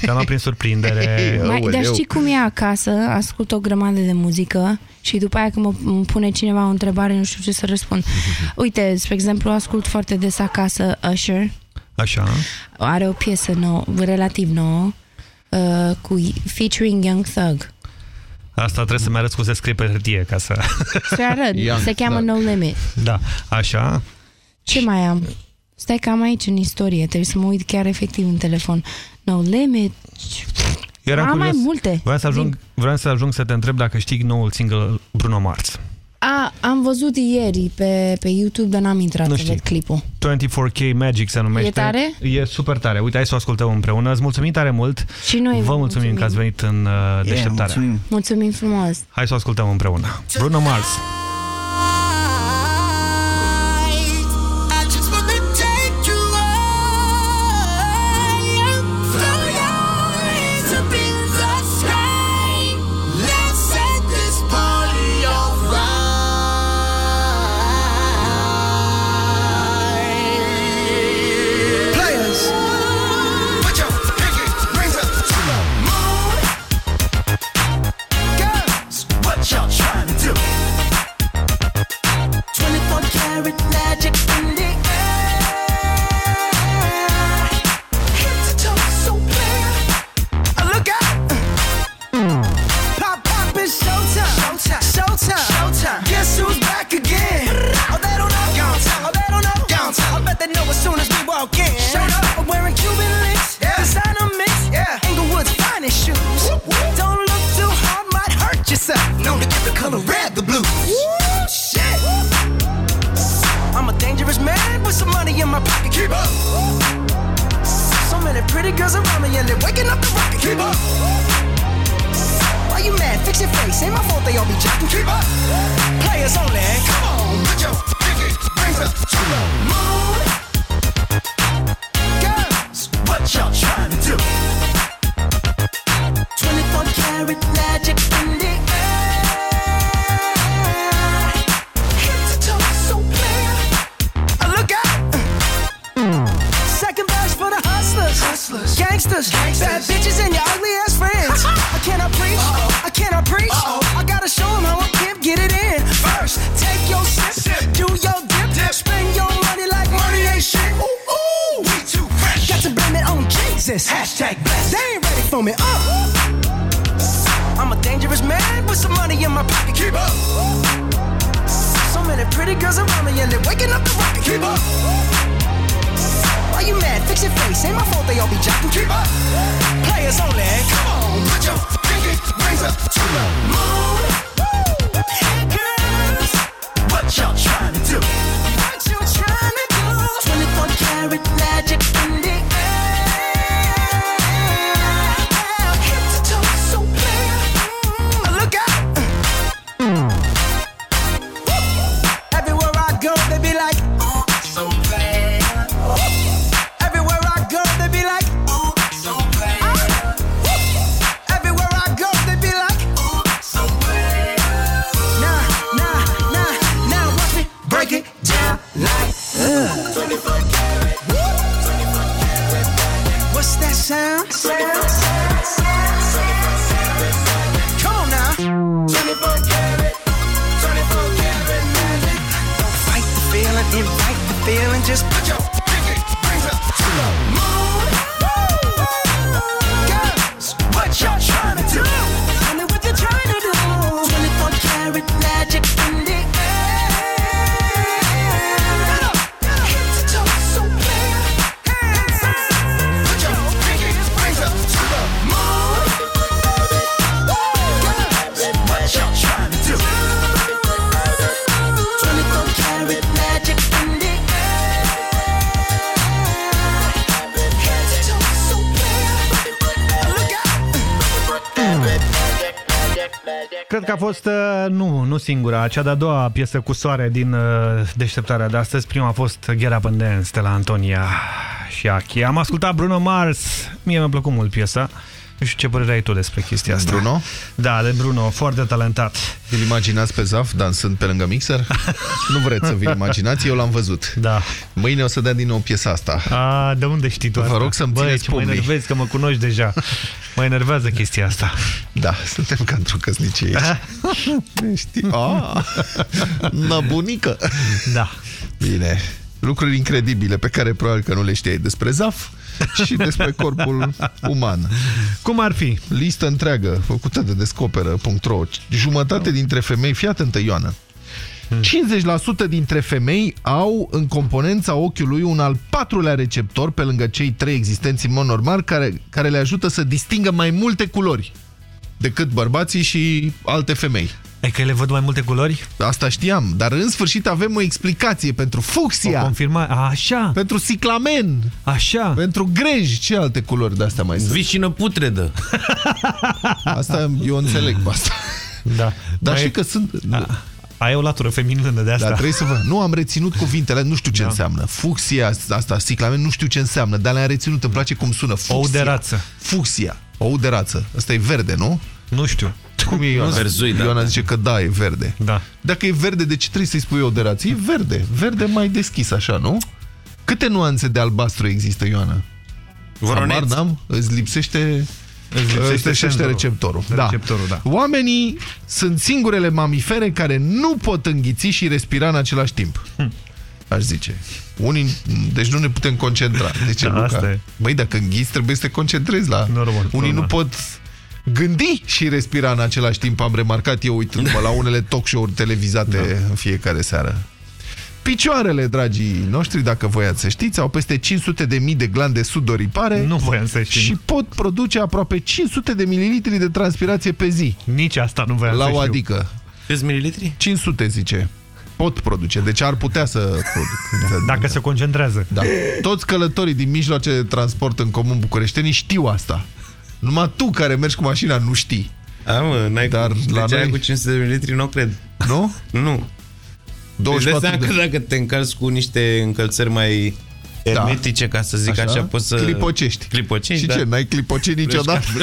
Te-am luat prin surprindere. Mai, dar știi cum e acasă? Ascult o grămadă de muzică și după aia când mă îmi pune cineva o întrebare, nu știu ce să răspund. Uite, spre exemplu, ascult foarte des acasă Usher. Așa. Are o piesă nouă, relativ nouă, uh, cu featuring Young Thug. Asta trebuie să-mi arăți cum se scrie pe hârtie ca să... Se arăt, Young se cheamă Thug. No Limit. Da, așa. Ce mai am? Stai că am aici în istorie, trebuie să mă uit chiar efectiv în telefon. No Limit. Eu eram Am curios. mai multe. Vreau să, ajung, vreau să ajung să te întreb dacă știi noul single Bruno Mars. A, am văzut ieri pe, pe YouTube, dar n-am intrat Nu să știi. văd clipul. 24K Magic se numește. E tare? E super tare. Uite, hai să o ascultăm împreună. Îți mulțumim tare mult. Și noi Vă vă mulțumim, că ați venit în uh, deșteptare. mulțumim. Mulțumim frumos! Hai să o ascultăm împreună. Bruno Mars. Fost, uh, nu, nu singura, cea de-a doua piesă cu soare din uh, deșteptarea de astăzi. Prima a fost Get Up and Dance de la Antonia și Aki. Am ascultat Bruno Mars, mie mi-a plăcut mult piesa. Nu știu ce părere ai tu despre chestia asta. Bruno? Da, de Bruno, foarte talentat. Vi-l imaginați pe Zaf dansând pe lângă mixer? nu vreți să vi-l imaginați, eu l-am văzut. Da. Mâine o să dea din nou piesa asta. A, de unde știi tu Vă asta? rog să-mi Băi, țineți ce mă pumnii. enervezi, că mă cunoști deja. Mă enervează chestia asta. Da, suntem ca într-o căsnicie aici. Știi? Ah, na bunică. Da. Bine. Lucruri incredibile pe care probabil că nu le știai despre Zaf și despre corpul uman. Cum ar fi? Listă întreagă, făcută de descoperă.ro. Jumătate dintre femei, fii atentă, Ioana, 50% dintre femei au în componența ochiului un al patrulea receptor, pe lângă cei trei existenți în mod normal, care, care le ajută să distingă mai multe culori decât bărbații și alte femei. E că le văd mai multe culori? Asta știam, dar în sfârșit avem o explicație pentru fucsia. O confirma... Așa. Pentru ciclamen. Așa. Pentru grej. Ce alte culori de astea mai sunt? Vișină putredă. Asta eu înțeleg pe asta. Da. Dar Mai- și că sunt... A, ai o latură feminină de asta. Dar trebuie să vă... Nu am reținut cuvintele, nu știu ce Da. înseamnă. Fucsia asta, ciclamen, nu știu ce înseamnă, dar le-am reținut, îmi place cum sună. Fucsia. Ou de rață. Fucsia. Ou de rață. Asta e verde, nu? Nu știu. Cum e Ioana? Verzui, da. Ioana zice că da, e verde. Da. Dacă e verde, de ce trebuie să-i spui ou de rață? E verde. Verde mai deschis, așa, nu? Câte nuanțe de albastru există, Ioana? Voroneț. Habar n-am, îți lipsește... Îți lipsește lipsește senzorul. receptorul. Receptorul, da. Oamenii sunt singurele mamifere care nu pot înghiți și respira în același timp. Hm. Aș zice. Unii, deci nu ne putem concentra. Zice Da, Luca. asta e. Băi, dacă înghiți, trebuie să te concentrezi la... Normal, Unii normal. nu pot gândi și respira în același timp. Am remarcat eu uitându-mă la unele talk show-uri televizate Da. în fiecare seară. Picioarele, dragii noștri, dacă voiați să știți, au peste 500 de mii de glande sudoripare Nu voiam să știu. și pot produce aproape 500 de mililitri de transpirație pe zi. Nici asta nu voiam La să o știu. adică. Câți mililitri? 500, zice. Pot produce, deci ar putea să producă. Dacă se concentrează. Da. Toți călătorii din mijloace de transport în comun bucureștenii știu asta. Numai tu care mergi cu mașina nu știi. A, mă, n-ai Dar cum. la deci aia noi- cu 500 de mililitri nu cred. Nu? Nu. Îți dai 24 seama de... că dacă te încalzi cu niște încălțări mai hermetice, ca să zic așa, poți să... Clipocești. Clipocești, Și da. ce, n-ai clipocit niciodată?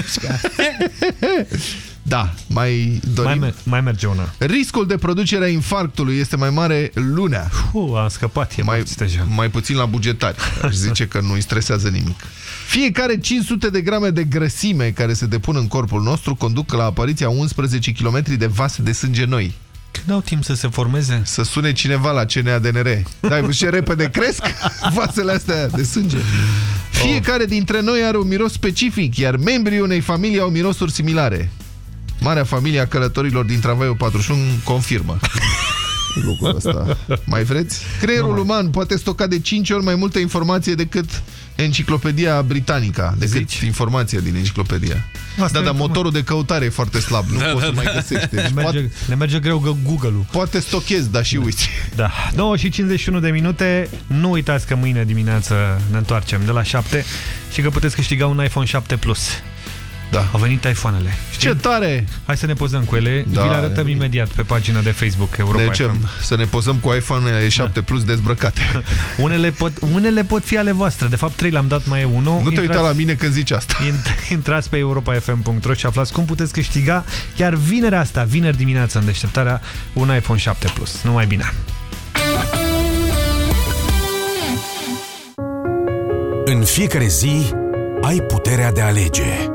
da, mai dorim. Mai, mer mai merge una. Riscul de producerea infarctului este mai mare lunea. Hu, am scăpat. E mai, deja. mai puțin la bugetari. Aș zice că nu îi stresează nimic. Fiecare 500 de grame de grăsime care se depun în corpul nostru conduc la apariția 11 km de vase de sânge noi. Când au timp să se formeze? Să sune cineva la CNADNR. Da, ai văzut ce repede cresc vasele astea de sânge. Fiecare dintre noi are un miros specific, iar membrii unei familii au mirosuri similare. Marea familie a călătorilor din tramvaiul 41 confirmă lucrul ăsta. Mai vreți? Creierul uman poate stoca de 5 ori mai multă informație decât enciclopedia britanică, decât Zici? informația din enciclopedia. Asta da, e dar cum- motorul de căutare e foarte slab, nu Da, poți da, să mai da. găsești. Deci Ne poate, merge, ne merge greu că Google-ul. poate stochezi, dar și uiți. Da. 9 și 51 de minute. Nu uitați că mâine dimineață ne întoarcem de la 7 și că puteți câștiga un iPhone 7 Plus. Da. Au venit iPhone-ele. Ce tare! Hai să ne pozăm cu ele. Da, Vi le arătăm imediat pe pagina de Facebook Europa De ce? FM. Să ne pozăm cu iPhone 7 Plus dezbrăcate. Unele pot, unele pot fi ale voastre. De fapt, trei le-am dat mai e unul. Nu te uita la mine când zici asta. Int- Intrați pe europafm.ro și aflați cum puteți câștiga chiar vinerea asta, vineri dimineața în deșteptarea, un iPhone 7 Plus. Numai bine! În fiecare zi ai puterea de a alege.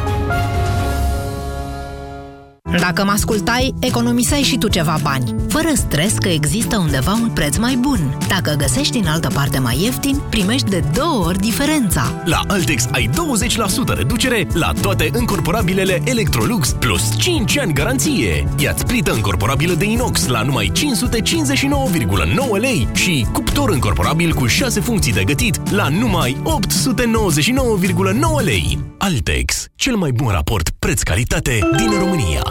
Dacă mă ascultai, economiseai și tu ceva bani, fără stres că există undeva un preț mai bun. Dacă găsești în altă parte mai ieftin, primești de două ori diferența. La Altex ai 20% reducere la toate încorporabilele Electrolux plus 5 ani garanție. Ia-ți plită încorporabilă de inox la numai 559,9 lei și cuptor încorporabil cu 6 funcții de gătit la numai 899,9 lei. Altex, cel mai bun raport preț-calitate din România.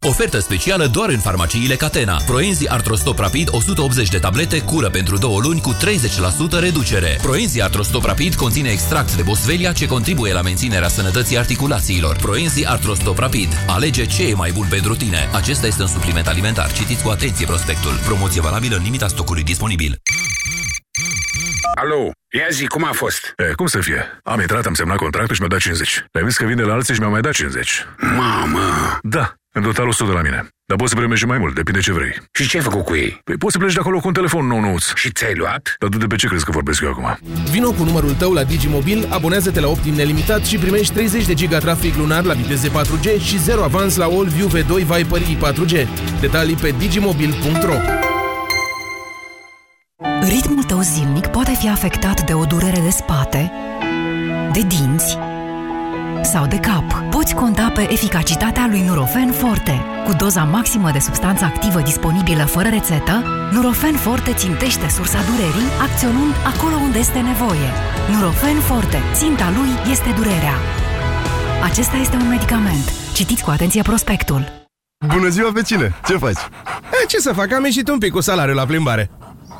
Ofertă specială doar în farmaciile Catena. Proenzi Artrostop Rapid 180 de tablete cură pentru două luni cu 30% reducere. Proenzi Artrostop Rapid conține extract de boswellia ce contribuie la menținerea sănătății articulațiilor. Proenzi Artrostop Rapid. Alege ce e mai bun pentru tine. Acesta este un supliment alimentar. Citiți cu atenție prospectul. Promoție valabilă în limita stocului disponibil. Alo, ia zi, cum a fost? E, cum să fie? Am intrat, am semnat contractul și mi-a dat 50. Le-am zis că vin de la alții și mi-au mai dat 50. Mamă! Da, în total 100 de la mine. Dar poți să primești și mai mult, depinde ce vrei. Și ce ai făcut cu ei? Păi poți să pleci de acolo cu un telefon nou nouț. Și ți-ai luat? Dar tu de pe ce crezi că vorbesc eu acum? Vino cu numărul tău la Digimobil, abonează-te la Optim Nelimitat și primești 30 de giga trafic lunar la viteze 4G și 0 avans la Allview V2 Viper i4G. Detalii pe digimobil.ro Ritmul tău zilnic poate fi afectat de o durere de spate, de dinți sau de cap. Poți conta pe eficacitatea lui Nurofen Forte. Cu doza maximă de substanță activă disponibilă fără rețetă, Nurofen Forte țintește sursa durerii, acționând acolo unde este nevoie. Nurofen Forte. Ținta lui este durerea. Acesta este un medicament. Citiți cu atenție prospectul. Bună ziua, vecine! Ce faci? E, ce să fac? Am ieșit un pic cu salariul la plimbare.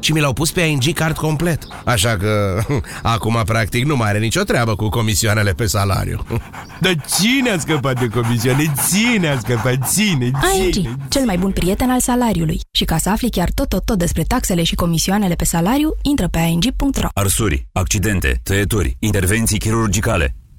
Și mi l-au pus pe ING card complet. Așa că acum practic nu mai are nicio treabă cu comisioanele pe salariu. Dar cine a scăpat de comisioane? Ține a scăpat, ține, ține. ING, cel mai bun prieten al salariului. Și ca să afli chiar tot, tot, tot despre taxele și comisioanele pe salariu, intră pe ing.ro. Arsuri, accidente, tăieturi, intervenții chirurgicale.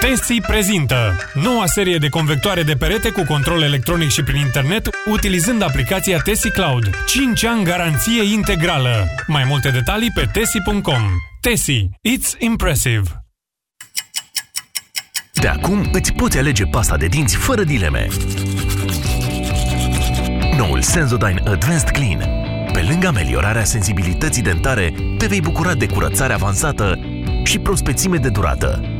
Tesi prezintă noua serie de convectoare de perete cu control electronic și prin internet utilizând aplicația Tesi Cloud. 5 ani garanție integrală. Mai multe detalii pe tesi.com. Tesi. It's impressive. De acum îți poți alege pasta de dinți fără dileme. Noul Sensodyne Advanced Clean. Pe lângă ameliorarea sensibilității dentare, te vei bucura de curățare avansată și prospețime de durată.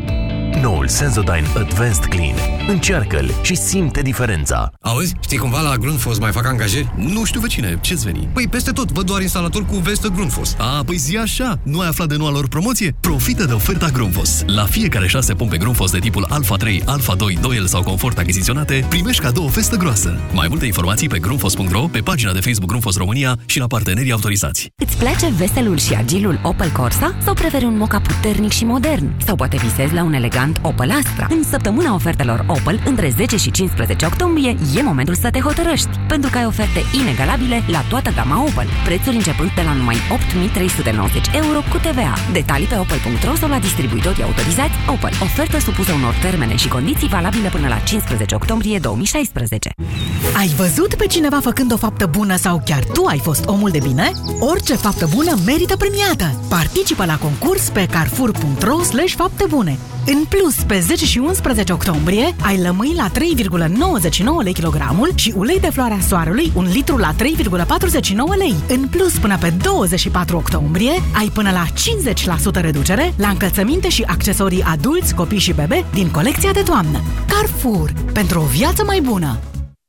Noul Sensodyne Advanced Clean. Încearcă-l și simte diferența. Auzi, știi cumva la Grundfos mai fac angajări? Nu știu vecine, ce-ți veni? Păi peste tot, văd doar instalator cu vestă Grundfos. A, păi zi așa, nu ai aflat de noua lor promoție? Profită de oferta Grundfos. La fiecare 6 pompe Grundfos de tipul Alpha 3, Alpha 2, 2L sau Confort achiziționate, primești cadou o festă groasă. Mai multe informații pe grundfos.ro, pe pagina de Facebook Grundfos România și la partenerii autorizați. Îți place veselul și agilul Opel Corsa? Sau preferi un moca puternic și modern? Sau poate visezi la un elegant Opel Astra? În săptămâna ofertelor Opel, între 10 și 15 octombrie, e momentul să te hotărăști, pentru că ai oferte inegalabile la toată gama Opel. Prețuri începând de la numai 8.390 euro cu TVA. Detalii pe opel.ro sau la distribuitorii autorizați Opel. Ofertă supusă unor termene și condiții valabile până la 15 octombrie 2016. Ai văzut pe cineva făcând o faptă bună sau chiar tu ai fost omul de bine? Orice faptă bună merită premiată. Participă la concurs pe carrefour.ro slash fapte bune. În plus, pe 10 și 11 octombrie, ai lămâi la 3,99 lei kilogramul și ulei de floarea soarelui, un litru la 3,49 lei. În plus, până pe 24 octombrie, ai până la 50% reducere la încălțăminte și accesorii adulți, copii și bebe din colecția de toamnă. Carrefour. Pentru o viață mai bună.